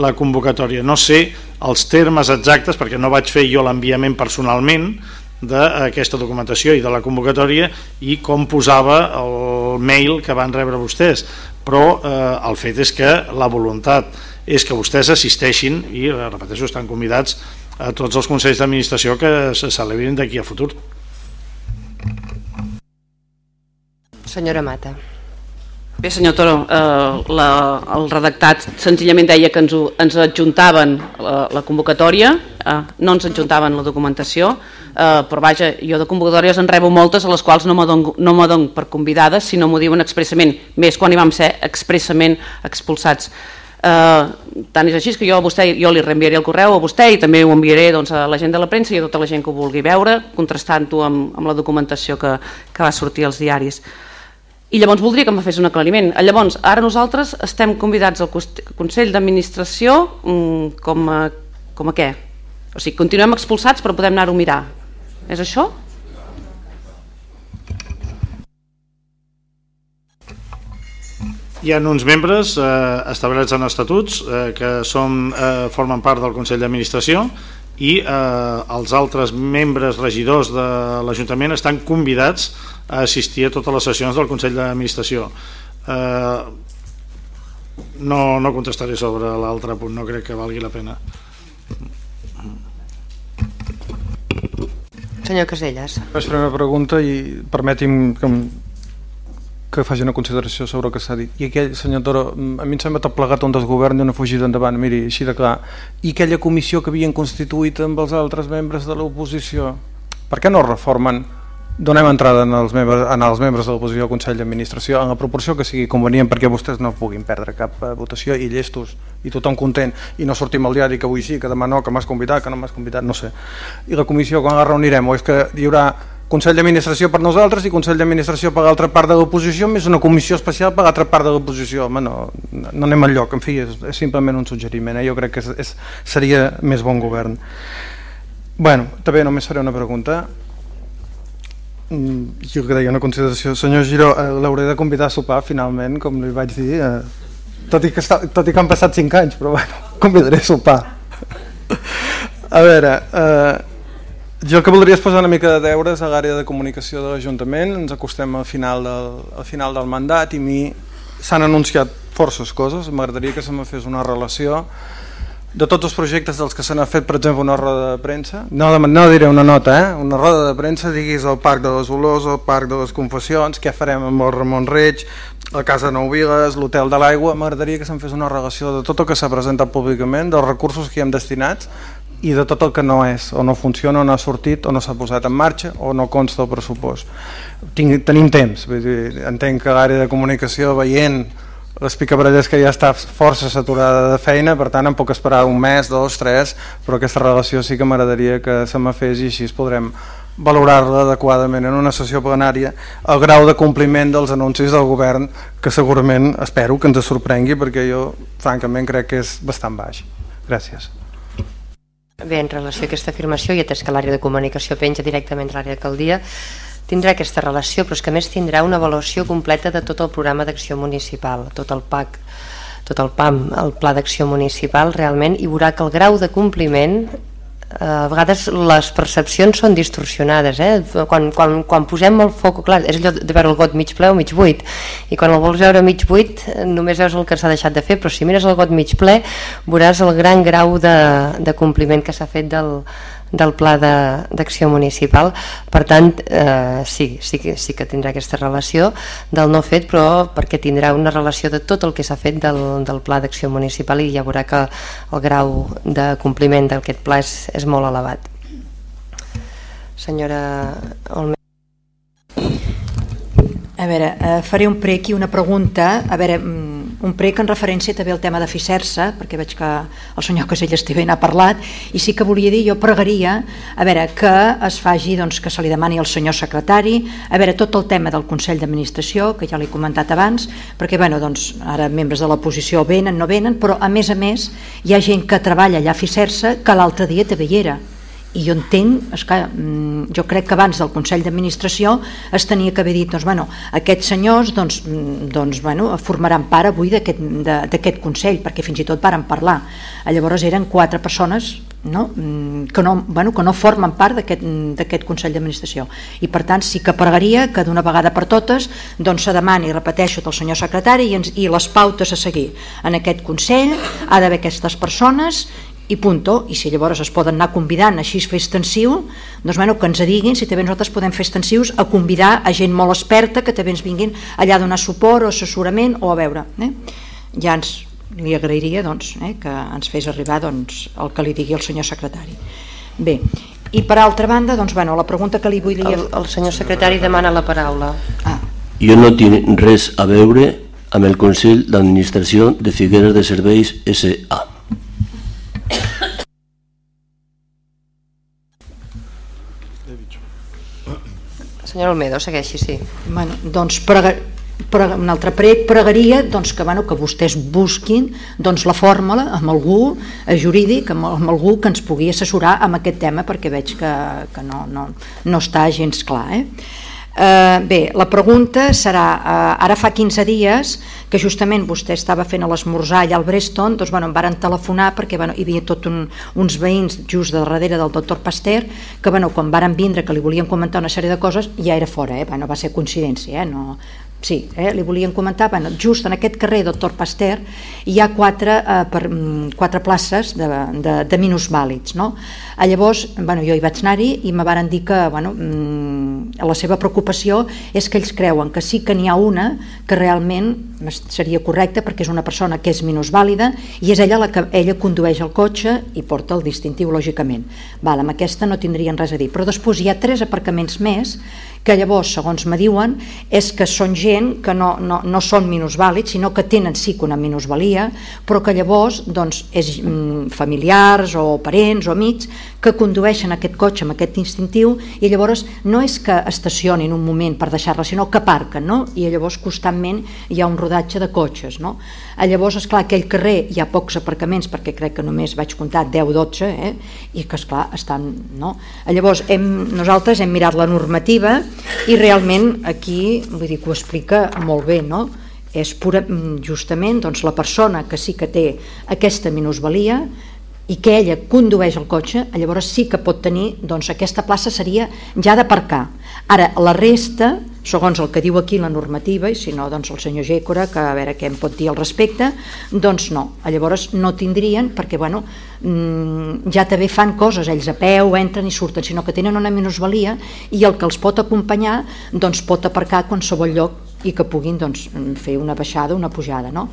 la convocatòria. No sé els termes exactes perquè no vaig fer jo l'enviament personalment d'aquesta documentació i de la convocatòria i com posava el mail que van rebre vostès però eh, el fet és que la voluntat és que vostès assisteixin i, eh, repeteixo, estan convidats a tots els consells d'administració que se celebrin d'aquí a futur. Senyora Mata. Bé, senyor Toro, eh, la, el redactat senzillament deia que ens, ens adjuntaven la, la convocatòria, eh, no ens adjuntaven la documentació, eh, però vaja, jo de convocatòries en rebo moltes a les quals no me dono, no per convidades, sinó m'ho diuen expressament, més quan hi vam ser expressament expulsats. Eh, tant és així que jo a vostè jo li reenviaré el correu a vostè i també ho enviaré doncs, a la gent de la premsa i a tota la gent que ho vulgui veure, contrastant-ho amb, amb la documentació que, que va sortir als diaris. I llavors voldria que em fes un aclariment. Llavors, ara nosaltres estem convidats al Consell d'Administració mm, com, a, com a què? O sigui, continuem expulsats però podem anar-ho a mirar. És això? Hi ha uns membres eh, establerts en estatuts eh, que som, eh, formen part del Consell d'Administració i eh, els altres membres regidors de l'Ajuntament estan convidats a assistir a totes les sessions del Consell d'Administració. Eh, no, no contestaré sobre l'altre punt, no crec que valgui la pena. Senyor Caselles. Vaig fer una pregunta i permeti'm que, que faci una consideració sobre el que s'ha dit. I aquell, senyor Toro, a mi em sembla tot plegat un desgovern i una fugida endavant, miri, així de clar. I aquella comissió que havien constituït amb els altres membres de l'oposició, per què no reformen donem entrada en els membres, en els membres de l'oposició al Consell d'Administració en la proporció que sigui convenient perquè vostès no puguin perdre cap eh, votació i llestos i tothom content i no sortim al diari que avui sí, que demà no, que m'has convidat, que no m'has convidat, no sé. I la comissió quan la reunirem o és que hi haurà Consell d'Administració per nosaltres i Consell d'Administració per l'altra part de l'oposició més una comissió especial per l'altra part de l'oposició home no, no anem al lloc en fi, és, és simplement un suggeriment eh? jo crec que és, és, seria més bon govern bueno, també només faré una pregunta jo creia una consideració senyor Giró, eh, l'hauré de convidar a sopar finalment, com li vaig dir eh, tot, i que està, tot i que han passat 5 anys però bueno, <laughs> convidaré a sopar. A veure eh, jo el que voldria és posar una mica de deures a l'àrea de comunicació de l'Ajuntament. Ens acostem al final del, al final del mandat i mi s'han anunciat forces coses. M'agradaria que se me fes una relació de tots els projectes dels que se n'ha fet, per exemple, una roda de premsa, no, no diré una nota, eh? una roda de premsa, diguis el Parc de les Olors, el Parc de les Confessions, què farem amb el Ramon Reig, la Casa Nou Viles, l'Hotel de l'Aigua, m'agradaria que se'n fes una relació de tot el que s'ha presentat públicament, dels recursos que hi hem destinats i de tot el que no és, o no funciona, o no ha sortit, o no s'ha posat en marxa, o no consta el pressupost. Tinc, tenim temps, vull dir, entenc que l'àrea de comunicació veient les picabrelles que ja està força saturada de feina, per tant em puc esperar un mes, dos, tres, però aquesta relació sí que m'agradaria que se me fes i així podrem valorar-la adequadament en una sessió plenària el grau de compliment dels anuncis del govern que segurament espero que ens sorprengui perquè jo francament crec que és bastant baix. Gràcies. Bé, en relació a aquesta afirmació, i atès que l'àrea de comunicació penja directament a l'àrea d'alcaldia, tindrà aquesta relació, però és que més tindrà una avaluació completa de tot el programa d'acció municipal, tot el PAC, tot el PAM, el Pla d'Acció Municipal, realment, i veurà que el grau de compliment eh, a vegades les percepcions són distorsionades eh? quan, quan, quan posem el foc clar, és allò de veure el got mig ple o mig buit i quan el vols veure mig buit només veus el que s'ha deixat de fer però si mires el got mig ple veuràs el gran grau de, de compliment que s'ha fet del, del pla d'acció municipal. Per tant eh, sí, sí, que, sí que tindrà aquesta relació del no fet però perquè tindrà una relació de tot el que s'ha fet del, del pla d'acció municipal i ja veurà que el grau de compliment d'aquest pla és, és molt elevat. Senyora Olme a veure, eh, faré un prec i una pregunta. A veure, mm, un prec en referència també al tema de Ficersa, perquè veig que el senyor Casellas també n'ha parlat, i sí que volia dir, jo pregaria, a veure, que es faci, doncs, que se li demani al senyor secretari, a veure, tot el tema del Consell d'Administració, que ja l'he comentat abans, perquè, bueno, doncs, ara membres de l'oposició venen, no venen, però, a més a més, hi ha gent que treballa allà a Ficersa que l'altre dia també hi era i jo entenc, és que, mm, jo crec que abans del Consell d'Administració es tenia que haver dit, doncs, bueno, aquests senyors doncs, mm, doncs, bueno, formaran part avui d'aquest Consell, perquè fins i tot varen parlar. Llavors eren quatre persones no? Mm, que, no, bueno, que no formen part d'aquest Consell d'Administració. I per tant sí que pregaria que d'una vegada per totes doncs, se demani, repeteixo, del senyor secretari i, ens, i les pautes a seguir en aquest Consell, ha d'haver aquestes persones i punto, i si llavors es poden anar convidant així fer extensiu, doncs bueno, que ens diguin si també nosaltres podem fer extensius a convidar a gent molt experta que també ens vinguin allà a donar suport o assessorament o a veure. Eh? Ja ens li agrairia doncs, eh, que ens fes arribar doncs, el que li digui el senyor secretari. Bé, i per altra banda, doncs, bueno, la pregunta que li vull dir... El, el senyor secretari demana la paraula. Ah. Jo no tinc res a veure amb el Consell d'Administració de Figueres de Serveis S.A. Senyor Olmedo, segueixi, sí. Bueno, doncs prega, prega, un altre prec pregaria doncs, que, bueno, que vostès busquin doncs, la fórmula amb algú eh, jurídic, amb, amb algú que ens pugui assessorar amb aquest tema perquè veig que, que no, no, no està gens clar. Eh? Eh, bé, la pregunta serà, eh, ara fa 15 dies que justament vostè estava fent l'esmorzar allà al Breston, doncs bueno, em varen telefonar perquè bueno, hi havia tot un, uns veïns just de darrere del doctor Pasteur que bueno, quan varen vindre que li volien comentar una sèrie de coses ja era fora, eh? bueno, va ser coincidència, eh? no, Sí, eh, li volien comentar, bueno, just en aquest carrer Doctor Pasteur hi ha quatre, eh, per, mm, quatre places de, de, de minusvàlids. No? A llavors, bueno, jo hi vaig anar-hi i me varen dir que bueno, mm, la seva preocupació és que ells creuen que sí que n'hi ha una que realment seria correcta perquè és una persona que és minusvàlida i és ella la que ella condueix el cotxe i porta el distintiu, lògicament. Val, amb aquesta no tindrien res a dir. Però després hi ha tres aparcaments més que llavors, segons me diuen, és que són gent que no, no, no són minusvàlids, sinó que tenen sí que una minusvalia, però que llavors doncs, és mm, familiars o parents o amics que condueixen aquest cotxe amb aquest instintiu i llavors no és que estacionin un moment per deixar-la, sinó que aparquen, no? i llavors constantment hi ha un rodatge de cotxes. No? Llavors, és clar aquell carrer hi ha pocs aparcaments, perquè crec que només vaig comptar 10-12, eh? i que, és clar estan... No? Llavors, hem, nosaltres hem mirat la normativa i realment aquí vull dir que ho explica molt bé no? és pura, justament doncs, la persona que sí que té aquesta minusvalia i que ella condueix el cotxe, llavors sí que pot tenir, doncs aquesta plaça seria ja d'aparcar. Ara, la resta, segons el que diu aquí la normativa, i si no, doncs el senyor Gécora, que a veure què em pot dir al respecte, doncs no. Llavors no tindrien, perquè bueno, mm, ja també fan coses, ells a peu, entren i surten, sinó que tenen una minusvalia i el que els pot acompanyar doncs pot aparcar a qualsevol lloc i que puguin doncs, fer una baixada, una pujada, no?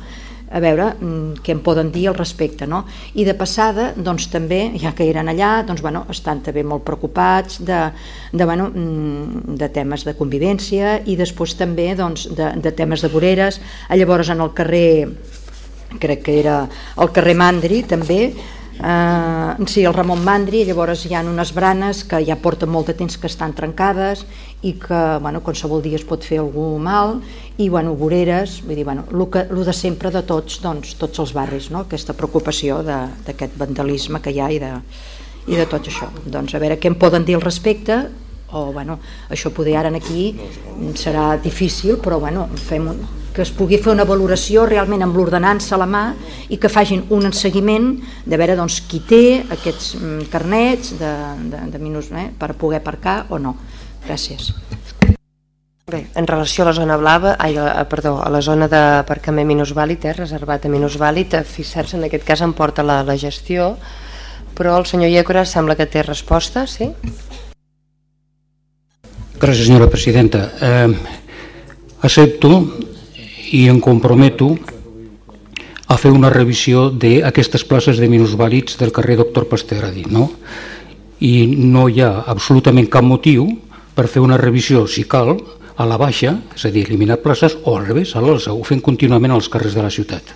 A veure mm, què em poden dir al respecte no? i de passada doncs també ja que eren allà doncs, bueno, estan també molt preocupats de, de, bueno, mm, de temes de convivència i després també doncs, de, de temes de voreres llavors en el carrer crec que era el carrer Mandri també Uh, sí, el Ramon Mandri, llavors hi ha unes branes que ja porten molt de temps que estan trencades i que bueno, qualsevol dia es pot fer algú mal i bueno, voreres, vull dir, bueno, el, que, el de sempre de tots, doncs, tots els barris, no? aquesta preocupació d'aquest vandalisme que hi ha i de, i de tot això. Doncs a veure què em poden dir al respecte o bueno, això poder ara aquí serà difícil, però bueno, fem un, que es pugui fer una valoració realment amb l'ordenança a la mà i que facin un seguiment de veure doncs, qui té aquests mm, carnets de, de, de minus, eh, per poder aparcar o no. Gràcies. Bé, en relació a la zona blava, ai, a, perdó, a la zona d'aparcament minusvàlid, eh, reservat a minusvàlid, a Fissers en aquest cas em porta la, la gestió, però el senyor Iécora sembla que té resposta, sí? Gràcies, senyora presidenta. Eh, accepto i em comprometo a fer una revisió d'aquestes places de minusvàlids del carrer Doctor Pasteradi, no? I no hi ha absolutament cap motiu per fer una revisió, si cal, a la baixa, és a dir, eliminar places, o al revés, a l'alça, ho fem contínuament als carrers de la ciutat.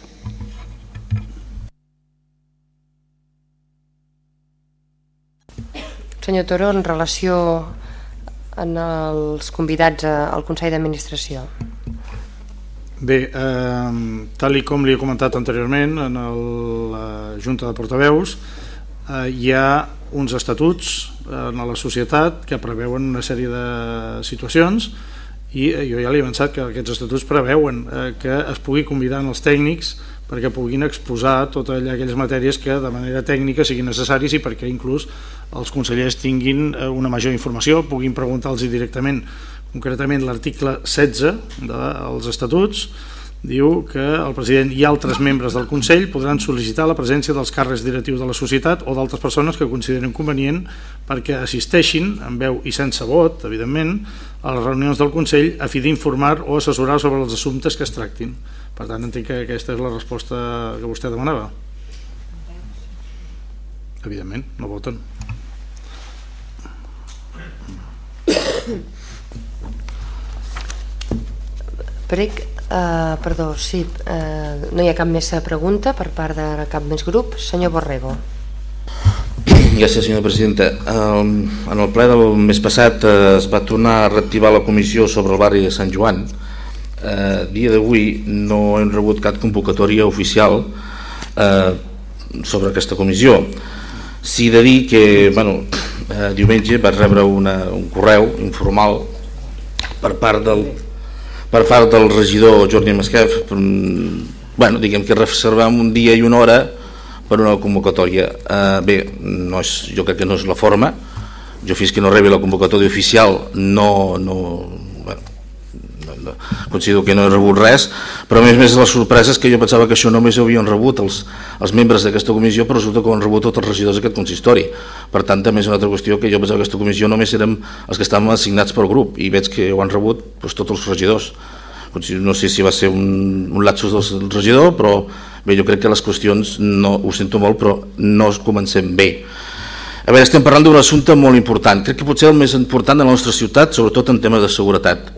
Senyor Toro, en relació en els convidats al Consell d'Administració. Bé, eh, tal com li he comentat anteriorment en el, la Junta de Portaveus, eh, hi ha uns estatuts en la societat que preveuen una sèrie de situacions i jo ja li he avançat que aquests estatuts preveuen eh, que es pugui convidar els tècnics perquè puguin exposar totes aquelles matèries que de manera tècnica siguin necessaris i perquè inclús els consellers tinguin eh, una major informació, puguin preguntar-los directament. Concretament l'article 16 dels estatuts diu que el president i altres membres del Consell podran sol·licitar la presència dels càrrecs directius de la societat o d'altres persones que consideren convenient perquè assisteixin, amb veu i sense vot, evidentment, a les reunions del Consell a fi d'informar o assessorar sobre els assumptes que es tractin. Per tant, entenc que aquesta és la resposta que vostè demanava. Evidentment, no voten. Prec, Uh, perdó, sí, uh, no hi ha cap més pregunta per part de cap més grup. Senyor Borrego. Gràcies, senyora presidenta. Um, en el ple del mes passat uh, es va tornar a reactivar la comissió sobre el barri de Sant Joan. Uh, dia d'avui no hem rebut cap convocatòria oficial uh, sobre aquesta comissió. Sí de dir que bueno, uh, diumenge vaig rebre una, un correu informal per part del per part del regidor Jordi Masquef bueno, diguem que reservem un dia i una hora per una convocatòria. Uh, bé, no és, jo crec que no és la forma. Jo fins que no rebi la convocatòria oficial no, no, considero que no he rebut res, però a més més la sorpresa és que jo pensava que això només ho havien rebut els, els membres d'aquesta comissió, però resulta que ho han rebut tots els regidors d'aquest consistori. Per tant, també és una altra qüestió que jo pensava que aquesta comissió només érem els que estàvem assignats pel grup, i veig que ho han rebut doncs, tots els regidors. No sé si va ser un, un lapsus del regidor, però bé, jo crec que les qüestions, no, ho sento molt, però no es comencem bé. A veure, estem parlant d'un assumpte molt important, crec que potser el més important de la nostra ciutat, sobretot en temes de seguretat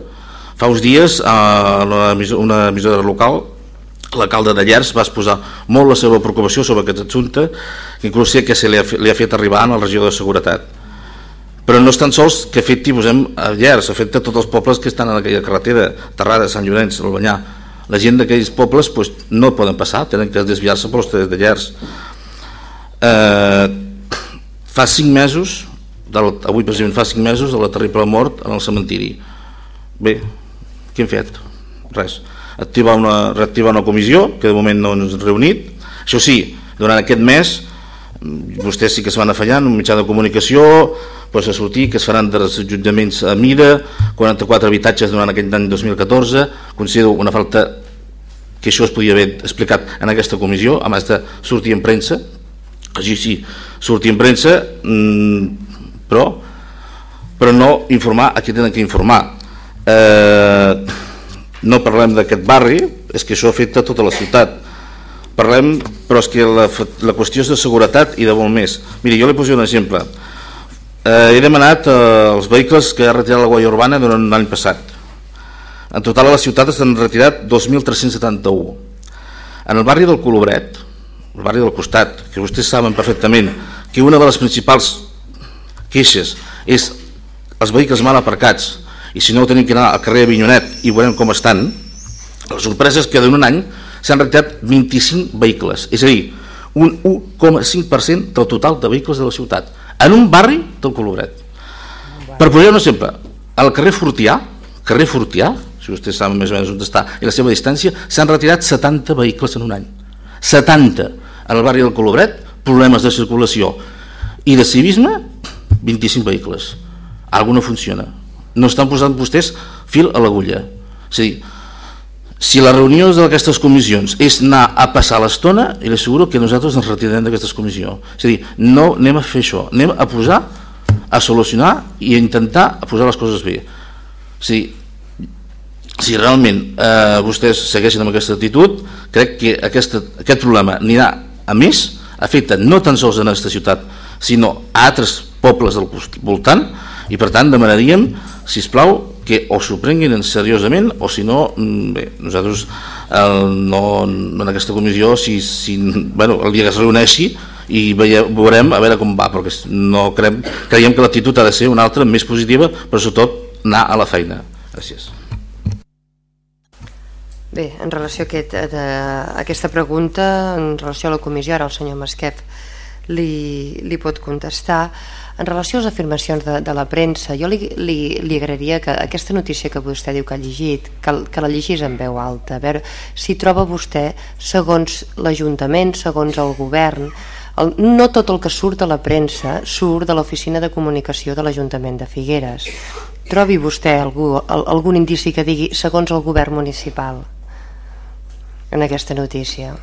Fa uns dies a una emissora local l'alcalde de Llers va exposar molt la seva preocupació sobre aquest assumpte, inclús sé que se li ha, li ha fet arribar al regió de seguretat. Però no és tan sols que afecti posem, a Llers, afecta tots els pobles que estan en aquella carretera, Terrada, Sant Llorenç, el Banyà. La gent d'aquells pobles pues, no poden passar, tenen que desviar-se pels tres de Llers. Eh, fa cinc mesos, del, avui precisament fa cinc mesos, de la terrible mort en el cementiri. Bé, què hem fet? Res. Activar una, reactivar una comissió, que de moment no ens hem reunit. Això sí, durant aquest mes, vostès sí que es van afallant, un mitjà de comunicació, pues, a sortir que es faran dels ajuntaments a mida, 44 habitatges durant aquest any 2014, considero una falta que això es podia haver explicat en aquesta comissió, a més de sortir en premsa, així sí, sortir en premsa, mmm, però, però no informar a qui tenen que informar eh, no parlem d'aquest barri, és que això afecta tota la ciutat. Parlem, però és que la, la qüestió és de seguretat i de molt més. Miri, jo li poso un exemple. Eh, he demanat eh, els vehicles que ha retirat la Guàrdia Urbana durant l'any passat. En total a la ciutat estan retirat 2.371. En el barri del Colobret, el barri del costat, que vostès saben perfectament que una de les principals queixes és els vehicles mal aparcats, i si no tenim que anar al carrer Avinyonet i veurem com estan, la sorpresa és que d'un any s'han retirat 25 vehicles, és a dir, un 1,5% del total de vehicles de la ciutat, en un barri del Colobret. Per posar un exemple, al carrer Fortià, carrer Fortià, si vostès saben més o menys on està, i la seva distància, s'han retirat 70 vehicles en un any. 70. En el barri del Colobret, problemes de circulació i de civisme, 25 vehicles. Algo no funciona no estan posant vostès fil a l'agulla és a dir, si la reunió d'aquestes comissions és anar a passar l'estona, i li asseguro que nosaltres ens retirarem d'aquesta comissió. És a dir, no anem a fer això, anem a posar, a solucionar i a intentar a posar les coses bé. O sigui, si realment eh, vostès segueixen amb aquesta actitud, crec que aquesta, aquest problema anirà a més, afecta no tan sols a aquesta ciutat, sinó a altres pobles del voltant, i per tant demanaríem, si us plau, que o s'ho prenguin seriosament o si no, mm, bé, nosaltres eh, no, en aquesta comissió si, si, bueno, el dia que es reuneixi i veurem a veure com va perquè no creiem, creiem que l'actitud ha de ser una altra, més positiva, però sobretot anar a la feina. Gràcies. Bé, en relació a, aquest, a, aquesta pregunta, en relació a la comissió, ara el senyor Masquef li, li pot contestar. En relació a les afirmacions de, de la premsa, jo li, li, li agrairia que aquesta notícia que vostè diu que ha llegit, que, que la llegís en veu alta, a veure si troba vostè, segons l'Ajuntament, segons el govern, el, no tot el que surt a la premsa surt de l'oficina de comunicació de l'Ajuntament de Figueres. Trobi vostè algú, el, algun indici que digui segons el govern municipal en aquesta notícia.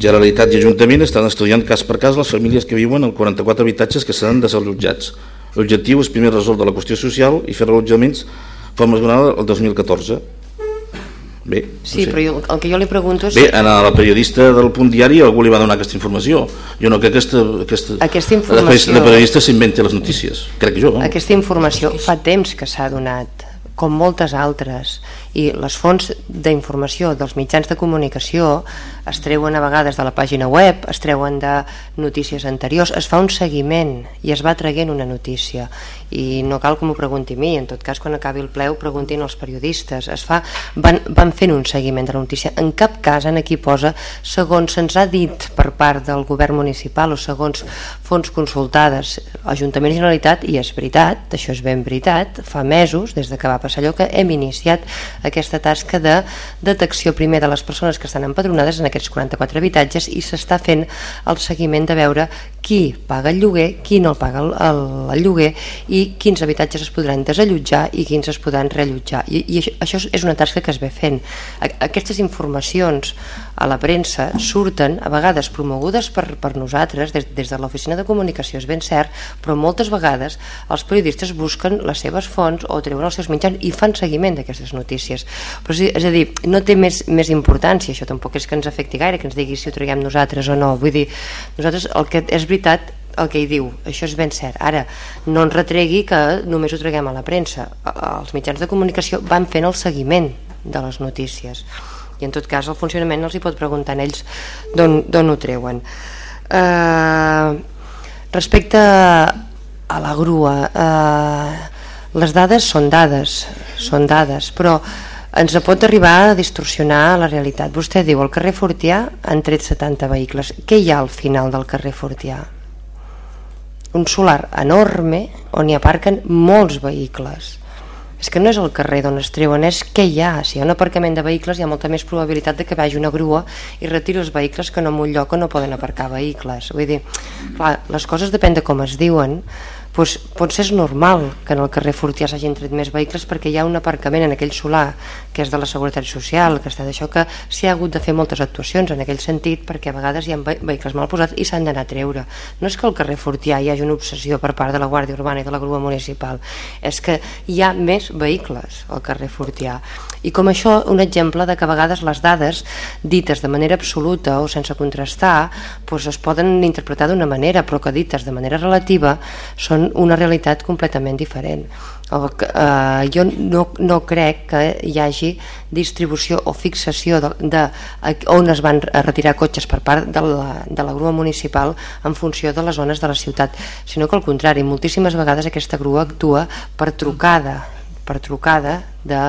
Generalitat i Ajuntament estan estudiant cas per cas les famílies que viuen en 44 habitatges que seran desallotjats. L'objectiu és primer resoldre la qüestió social i fer allotjaments forma esgronada el 2014. Bé, sí, no sé. però jo, el que jo li pregunto és... Bé, a la periodista del punt diari algú li va donar aquesta informació. Jo no crec que aquesta, aquesta, aquesta informació... La periodista s'inventi les notícies, crec jo. No? Aquesta informació fa temps que s'ha donat, com moltes altres i les fonts d'informació dels mitjans de comunicació es treuen a vegades de la pàgina web, es treuen de notícies anteriors, es fa un seguiment i es va traguent una notícia. I no cal que m'ho pregunti a mi, en tot cas quan acabi el ple ho preguntin els periodistes. Es fa, van, van fent un seguiment de la notícia. En cap cas en aquí posa segons se'ns ha dit per part del govern municipal o segons fonts consultades Ajuntament i Generalitat i és veritat, això és ben veritat fa mesos, des de que va passar allò que hem iniciat aquesta tasca de detecció primer de les persones que estan empadronades en aquests 44 habitatges i s'està fent el seguiment de veure qui paga el lloguer, qui no paga el, el, el lloguer i quins habitatges es podran desallotjar i quins es podran reallotjar. I, i això és una tasca que es ve fent. Aquestes informacions a la premsa surten a vegades promogudes per, per nosaltres des, des de l'oficina de comunicació, és ben cert, però moltes vegades els periodistes busquen les seves fonts o treuen els seus mitjans i fan seguiment d'aquestes notícies. Però és, a dir, no té més, més importància, això tampoc és que ens afecti gaire, que ens digui si ho traguem nosaltres o no. Vull dir, nosaltres el que és veritat el que hi diu, això és ben cert. Ara, no ens retregui que només ho traguem a la premsa, els mitjans de comunicació van fent el seguiment de les notícies. I en tot cas el funcionament els hi pot preguntar a ells d'on ho treuen. Eh, respecte a la grua eh, les dades són dades són dades però ens pot arribar a distorsionar la realitat vostè diu al carrer Fortià han tret 70 vehicles què hi ha al final del carrer Fortià? un solar enorme on hi aparquen molts vehicles és que no és el carrer d'on es treuen, és què hi ha. Si hi ha un aparcament de vehicles hi ha molta més probabilitat de que vagi una grua i retiri els vehicles que no en un lloc on no poden aparcar vehicles. Vull dir, clar, les coses depèn de com es diuen, doncs, potser és normal que en el carrer Fortià s'hagin tret més vehicles perquè hi ha un aparcament en aquell solar que és de la Seguretat Social, que està d'això que s'hi ha hagut de fer moltes actuacions en aquell sentit perquè a vegades hi ha vehicles mal posats i s'han d'anar a treure. No és que al carrer Fortià hi hagi una obsessió per part de la Guàrdia Urbana i de la grua municipal, és que hi ha més vehicles al carrer Fortià. I com això, un exemple de que a vegades les dades dites de manera absoluta o sense contrastar doncs es poden interpretar d'una manera, però que dites de manera relativa són una realitat completament diferent. El, eh, jo no, no crec que hi hagi distribució o fixació de, de on es van retirar cotxes per part de la, de la grua municipal en funció de les zones de la ciutat, sinó que al contrari, moltíssimes vegades aquesta grua actua per trucada per trucada de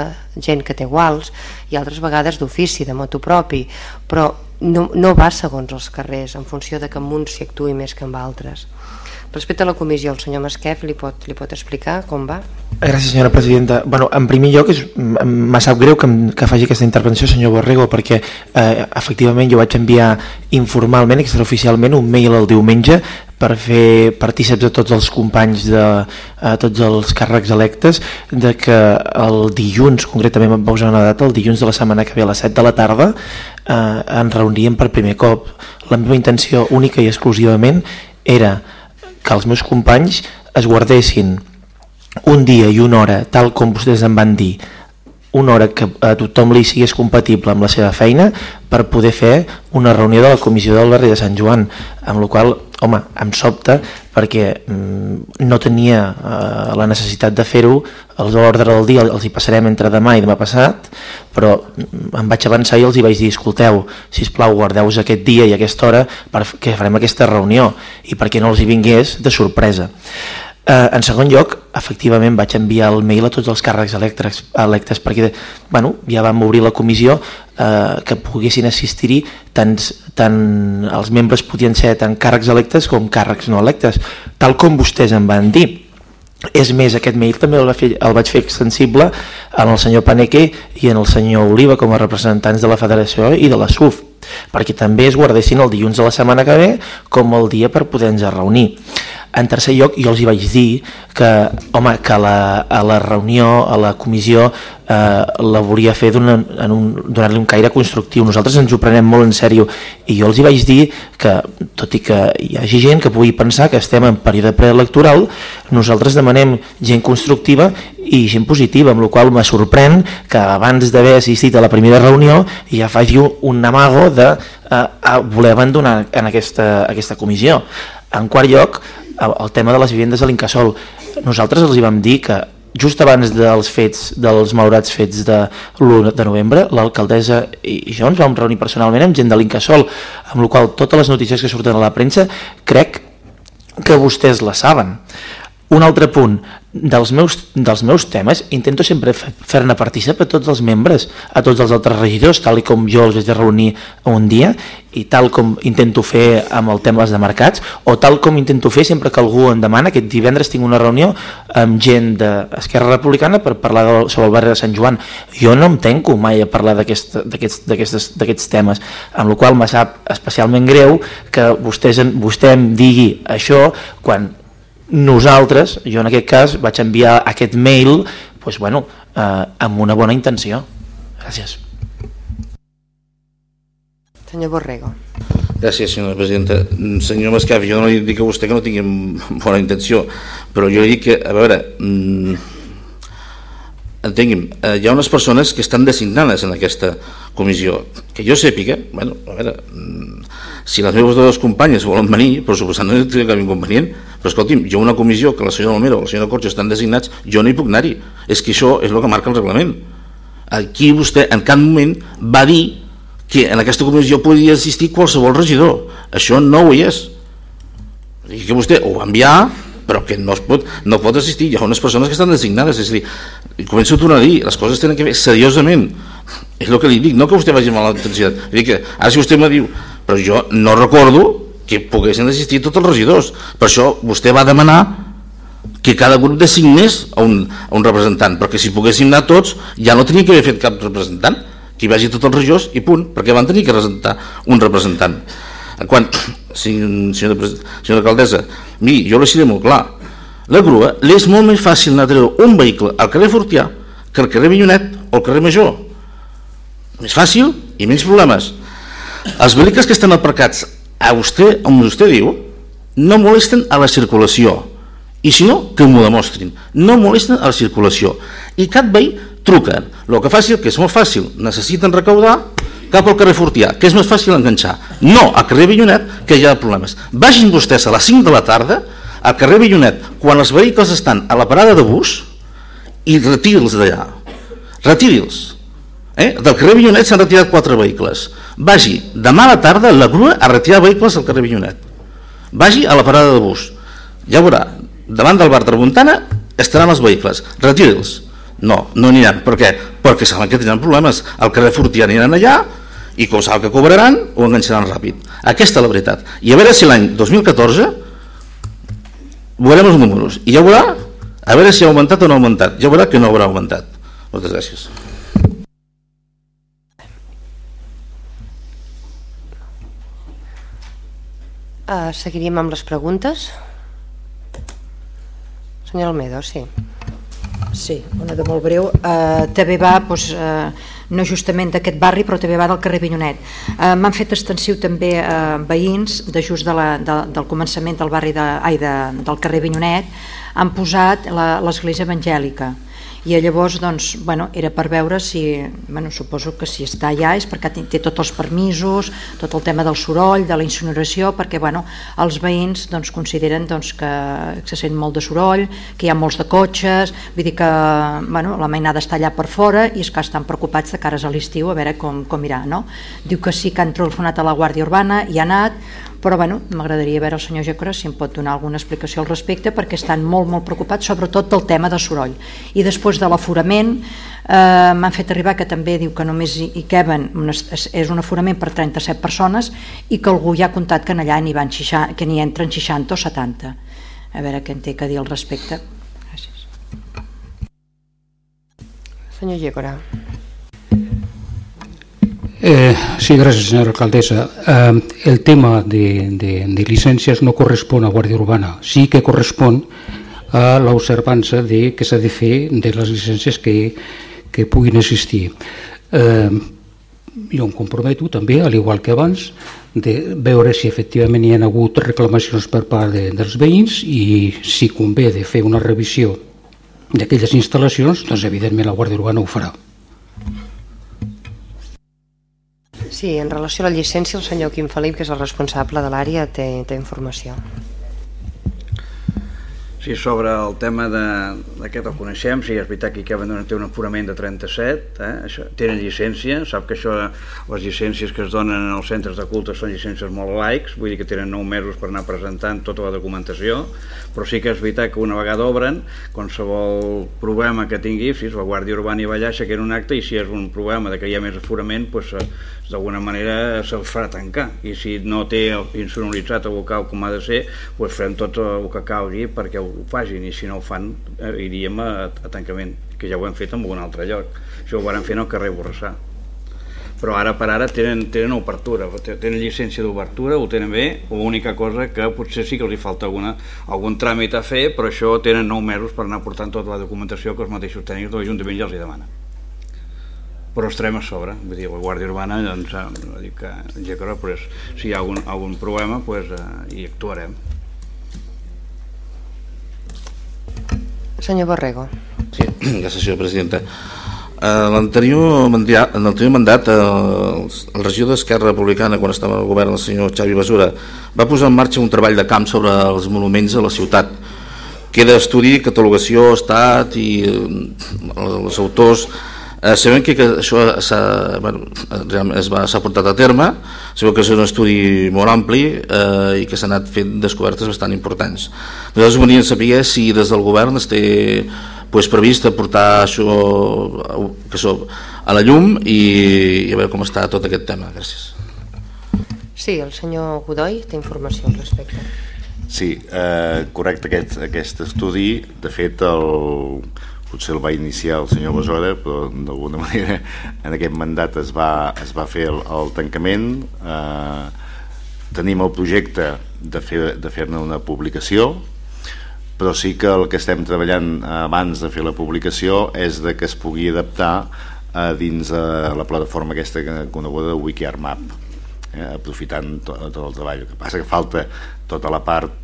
gent que té guals i altres vegades d'ofici, de moto propi, però no, no va segons els carrers en funció de que en uns s'hi actui més que en altres. Respecte a la comissió, el senyor Masquef li pot, li pot explicar com va? Gràcies, senyora presidenta. Bueno, en primer lloc, és, me sap greu que, que faci aquesta intervenció, senyor Borrego, perquè eh, efectivament jo vaig enviar informalment, extraoficialment, un mail el diumenge per fer partíceps a tots els companys de a tots els càrrecs electes de que el dilluns, concretament vam posar una data, el dilluns de la setmana que ve a les 7 de la tarda eh, ens reuníem per primer cop. La meva intenció única i exclusivament era que els meus companys es guardessin un dia i una hora, tal com vostès em van dir, una hora que a tothom li sigués compatible amb la seva feina per poder fer una reunió de la comissió del barri de Sant Joan, amb la qual home, em sobta perquè mm, no tenia eh, la necessitat de fer-ho, els ordre del dia els hi passarem entre demà i demà passat, però mm, em vaig avançar i els hi vaig dir, escolteu, si plau guardeu-vos aquest dia i aquesta hora perquè farem aquesta reunió i perquè no els hi vingués de sorpresa. Eh, en segon lloc, efectivament vaig enviar el mail a tots els càrrecs electes, electes perquè bueno, ja vam obrir la comissió eh, que poguessin assistir-hi tant, tant els membres podien ser tant càrrecs electes com càrrecs no electes, tal com vostès em van dir. És més, aquest mail també el, va fer, el vaig fer extensible en el senyor Paneque i en el senyor Oliva com a representants de la federació i de la SUF, perquè també es guardessin el dilluns de la setmana que ve com el dia per poder-nos reunir. En tercer lloc, jo els hi vaig dir que, home, que la, a la reunió, a la comissió, eh, la volia fer donar-li un caire constructiu. Nosaltres ens ho prenem molt en sèrio i jo els hi vaig dir que, tot i que hi hagi gent que pugui pensar que estem en període preelectoral, nosaltres demanem gent constructiva i gent positiva, amb la qual me sorprèn que abans d'haver assistit a la primera reunió ja faci un amago de eh, voler abandonar en aquesta, aquesta comissió. En quart lloc, el tema de les vivendes a l'Incasol. Nosaltres els hi vam dir que just abans dels fets, dels maurats fets de l'1 de novembre, l'alcaldessa i jo ens vam reunir personalment amb gent de l'Incasol, amb la qual totes les notícies que surten a la premsa crec que vostès la saben. Un altre punt, dels meus, dels meus temes intento sempre fer-ne participar a tots els membres, a tots els altres regidors, tal com jo els vaig reunir un dia i tal com intento fer amb el tema de mercats o tal com intento fer sempre que algú em demana, aquest divendres tinc una reunió amb gent d'Esquerra Republicana per parlar de, sobre el barri de Sant Joan. Jo no em tenco mai a parlar d'aquests temes, amb la qual me sap especialment greu que vostès, vostè em digui això quan nosaltres, jo en aquest cas, vaig enviar aquest mail doncs, bueno, eh, amb una bona intenció. Gràcies. Senyor Borrego. Gràcies, senyora presidenta. Senyor Mascaf, jo no li dic a vostè que no tingui bona intenció, però jo li dic que, a veure, mm, entengui'm, eh, hi ha unes persones que estan designades en aquesta comissió, que jo sàpiga, bueno, a veure, mm, si les meves dues companyes volen venir, per suposant no ha cap inconvenient, però escolti'm, jo una comissió que la senyora Almero o la senyora Corja estan designats, jo no hi puc anar-hi. És que això és el que marca el reglament. Aquí vostè en cap moment va dir que en aquesta comissió podia assistir qualsevol regidor. Això no ho és. I que vostè ho va enviar, però que no, es pot, no pot assistir. Hi ha unes persones que estan designades. És a dir, començo a tornar a dir, les coses tenen que fer seriosament. És el que li dic, no que vostè vagi mal intensitat. Dic que, ara si vostè me diu, però jo no recordo que poguessin assistir tots els regidors. Per això vostè va demanar que cada grup designés a un, a un representant, perquè si poguéssim anar tots ja no tenia que haver fet cap representant, que hi vagi tots els regidors i punt, perquè van tenir que representar un representant. En quant, senyora, senyora alcaldessa, miri, jo l'he molt clar, la grua li és molt més fàcil anar treure un vehicle al carrer Fortià que al carrer Millonet o al carrer Major. Més fàcil i menys problemes. Els vehicles que estan aparcats a vostè, on vostè diu, no molesten a la circulació. I si no, que m'ho demostrin. No molesten a la circulació. I cap veí truquen. El que fàcil, que és molt fàcil, necessiten recaudar cap al carrer Fortià, que és més fàcil enganxar. No, al carrer Villonet, que hi ha problemes. Vagin vostès a les 5 de la tarda al carrer Villonet, quan els vehicles estan a la parada de bus, i retiri'ls d'allà. Retiri'ls. Eh? Del carrer Villonet s'han retirat quatre vehicles. Vagi demà a la tarda la grua a retirar vehicles al carrer Villonet. Vagi a la parada de bus. Ja veurà, davant del bar Tramuntana estaran els vehicles. Retiri'ls. No, no aniran. Per què? Perquè saben que tindran problemes. Al carrer Fortià aniran allà i com saben que cobraran, ho enganxaran ràpid. Aquesta és la veritat. I a veure si l'any 2014 veurem els números i ja veurà a veure si ha augmentat o no ha augmentat ja veurà que no haurà augmentat moltes gràcies Uh, seguiríem amb les preguntes. Senyor Almedo, sí. Sí, una de molt breu. Uh, també va, doncs, uh, no justament d'aquest barri, però també va del carrer Vinyonet. Uh, M'han fet extensiu també uh, veïns de just de la, de, del començament del barri de, ai, de, del carrer Vinyonet, han posat l'església evangèlica i llavors doncs, bueno, era per veure si, bueno, suposo que si està allà és perquè té tots els permisos, tot el tema del soroll, de la incineració, perquè bueno, els veïns doncs, consideren doncs, que, se sent molt de soroll, que hi ha molts de cotxes, vull dir que bueno, la mainada està allà per fora i és que estan preocupats de cares a l'estiu a veure com, com irà. No? Diu que sí que han telefonat a la Guàrdia Urbana i ha anat, però bueno, m'agradaria veure el senyor Jacora si em pot donar alguna explicació al respecte perquè estan molt molt preocupats sobretot del tema de soroll. I després de l'aforament eh, m'han fet arribar que també diu que només hi, queben és un aforament per 37 persones i que algú ja ha comptat que allà n'hi van 60, que n'hi entren 60 o 70 a veure què en té que dir al respecte. Gràcies. Senyor Llécora Eh, sí, gràcies, senyora alcaldessa. Eh, el tema de, de, de llicències no correspon a Guàrdia Urbana, sí que correspon a l'observança de que s'ha de fer de les llicències que, que puguin existir. Eh, jo em comprometo també, al igual que abans, de veure si efectivament hi ha hagut reclamacions per part de, dels veïns i si convé de fer una revisió d'aquelles instal·lacions, doncs evidentment la Guàrdia Urbana ho farà. Sí, en relació a la llicència, el senyor Quim Felip, que és el responsable de l'àrea, té, té informació. Sí, sobre el tema d'aquest el coneixem, sí, és veritat que Icaven té un aforament de 37, eh? això, tenen llicència, sap que això, les llicències que es donen en els centres de culte són llicències molt laics, vull dir que tenen 9 mesos per anar presentant tota la documentació, però sí que és veritat que una vegada obren, qualsevol problema que tingui, si és la Guàrdia Urbana i Ballà, aixequen un acte i si és un problema de que hi ha més aforament, doncs, d'alguna manera se'l farà tancar. I si no té insonoritzat el cau com ha de ser doncs farem tot el que calgui perquè ho facin. I si no ho fan eh, iríem a, a tancament que ja ho hem fet en un altre lloc. Això ho vam fer en el carrer Borrassà. Però ara per ara tenen, tenen obertura, tenen llicència d'obertura, ho tenen bé, l'única cosa que potser sí que els hi falta alguna, algun tràmit a fer, però això tenen 9 mesos per anar portant tota la documentació que els mateixos tècnics de l'Ajuntament ja els hi demanen però estarem a sobre. Vull dir, la Guàrdia Urbana doncs, dic que, ja pues, si hi ha algun, algun problema pues, eh, hi actuarem. Senyor Borrego. Sí, gràcies senyora presidenta. En l'anterior mandat, mandat el, el regidor d'Esquerra Republicana quan estava al govern el senyor Xavi Basura va posar en marxa un treball de camp sobre els monuments a la ciutat. Queda estudi, catalogació, estat i els autors Eh, sabem que, que això s'ha bueno, s'ha portat a terme, sabeu que és un estudi molt ampli eh, i que s'han anat fent descobertes bastant importants. Nosaltres volíem saber si des del govern es té pues, previst portar això, que això a la llum i, i a veure com està tot aquest tema. Gràcies. Sí, el senyor Godoy té informació al respecte. Sí, eh, correcte aquest, aquest estudi. De fet, el, potser el va iniciar el senyor Besora, però d'alguna manera en aquest mandat es va, es va fer el, el tancament. Eh, tenim el projecte de fer-ne de fer una publicació, però sí que el que estem treballant abans de fer la publicació és de que es pugui adaptar a dins de la plataforma aquesta coneguda de WikiArmap, eh, aprofitant tot, tot el treball. El que passa que falta tota la part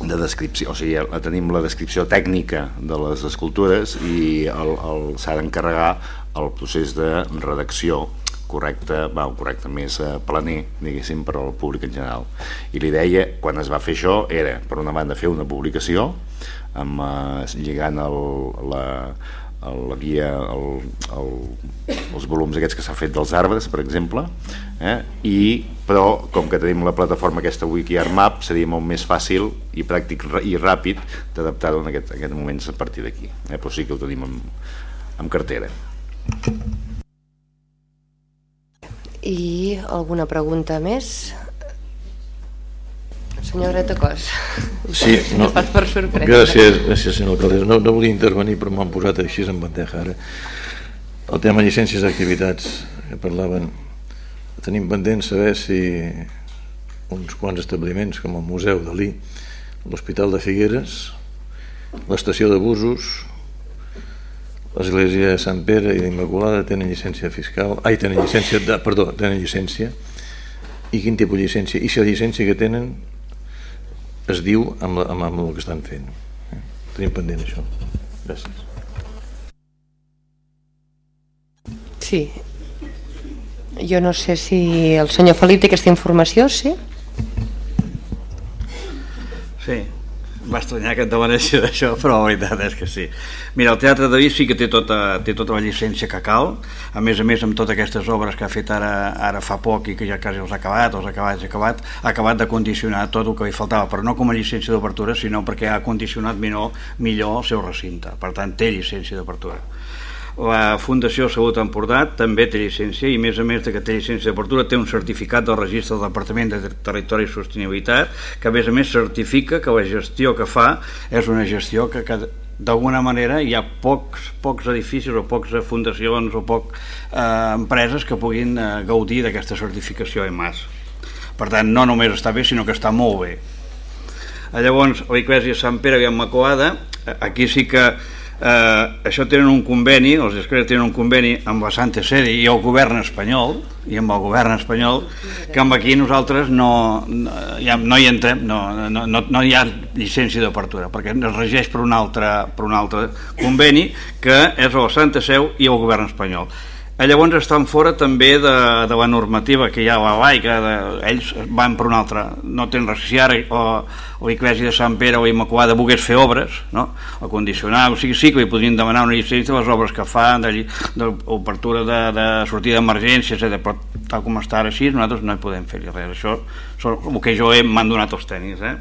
de descripció, o sigui, tenim la descripció tècnica de les escultures i s'ha d'encarregar el procés de redacció correcte, va, correcte més eh, planer, diguéssim, per al públic en general. I l'idea, quan es va fer això, era, per una banda, fer una publicació, amb, eh, lligant el, la, la guia, el, el, els volums aquests que s'ha fet dels arbres, per exemple, eh? i, però com que tenim la plataforma aquesta WikiArmap, seria molt més fàcil i pràctic i ràpid d'adaptar-ho en aquest, en aquest moments a partir d'aquí. Eh? Però sí que ho tenim en, en cartera. I alguna pregunta més? Senyor Gretacós. Sí, <laughs> no, Fas per sorpresa. gràcies, gràcies senyor alcaldessa. No, no volia intervenir però m'han posat així en bandeja ara. El tema llicències d'activitats que parlaven, tenim pendent saber si uns quants establiments com el Museu Dalí, l'Hospital de Figueres, l'Estació de Busos, l'Església de Sant Pere i l'Immaculada tenen llicència fiscal, ai, tenen llicència, de, perdó, tenen llicència, i quin tipus de llicència, i si la llicència que tenen es diu amb, la, amb, amb el que estan fent. Tenim pendent això. Gràcies. Sí. Jo no sé si el senyor Felip té aquesta informació, sí? Sí, va estranyar que et demanessi d'això, <laughs> però la veritat és que sí. Mira, el Teatre de Vic sí que té tota, té tota la llicència que cal, a més a més amb totes aquestes obres que ha fet ara, ara fa poc i que ja quasi els ha acabat, els ha acabat, ha acabat, ha acabat de condicionar tot el que li faltava, però no com a llicència d'obertura, sinó perquè ha condicionat millor, millor el seu recinte. Per tant, té llicència d'obertura. La Fundació Salut Empordà també té llicència i a més a més de que té llicència d'apertura té un certificat del registre del Departament de Territori i Sostenibilitat que a més a més certifica que la gestió que fa és una gestió que, que d'alguna manera hi ha pocs, pocs edificis o pocs fundacions o pocs eh, empreses que puguin eh, gaudir d'aquesta certificació EMAS. Per tant, no només està bé, sinó que està molt bé. Llavors, a l'Eclèsia Sant Pere i Macoada, aquí sí que eh, això tenen un conveni, els escrets tenen un conveni amb la Santa Sede i el govern espanyol, i amb el govern espanyol, que amb aquí nosaltres no, no, no hi entrem, no, no, no, no hi ha llicència d'apertura, perquè es regeix per un, altre, per un altre conveni que és la Santa Seu i el govern espanyol. Eh, llavors estan fora també de, de la normativa que hi ha a la laica, de, ells van per una altra, no tenen res, si ara l'Eclèsia de Sant Pere o Immaculada volgués fer obres, no? o condicionar, o sigui, sí que li podrien demanar una llicència de les obres que fa, d'obertura de, de, de sortida d'emergència, etc. però tal com està ara així, nosaltres no hi podem fer res, això és el que jo m'han donat els tècnics, eh?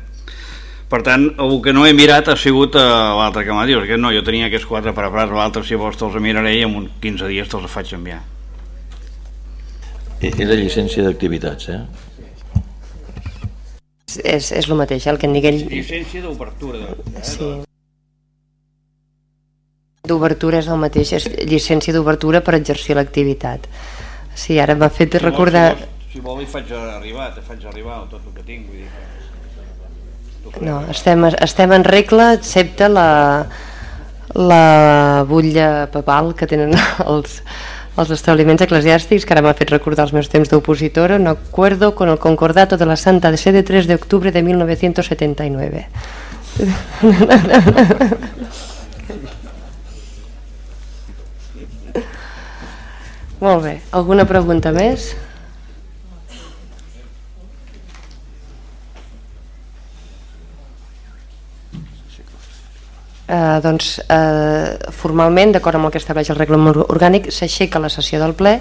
Per tant, el que no he mirat ha sigut uh, l'altre que m'ha dit, perquè no, jo tenia aquests quatre preparats, l'altre si vols te'ls miraré i en uns 15 dies te'ls faig enviar. I la llicència d'activitats, eh? És, és el mateix, el que en digui ell. Llicència d'obertura. Eh? Sí. D'obertura és el mateix, és llicència d'obertura per exercir l'activitat. Sí, ara m'ha fet recordar... Si vol, si vol, li faig arribar, te faig arribar tot el que tinc, vull dir que... No, estem, estem en regla, excepte la, la butlla papal que tenen <laughs> els, els establiments eclesiàstics, que ara m'ha fet recordar els meus temps d'opositora, no acuerdo con el concordato de la Santa de 3 de octubre de 1979. <laughs> Molt bé, alguna pregunta més? Eh, doncs, eh, formalment, d'acord amb el que estableix el reglament orgànic, s'aixeca la sessió del ple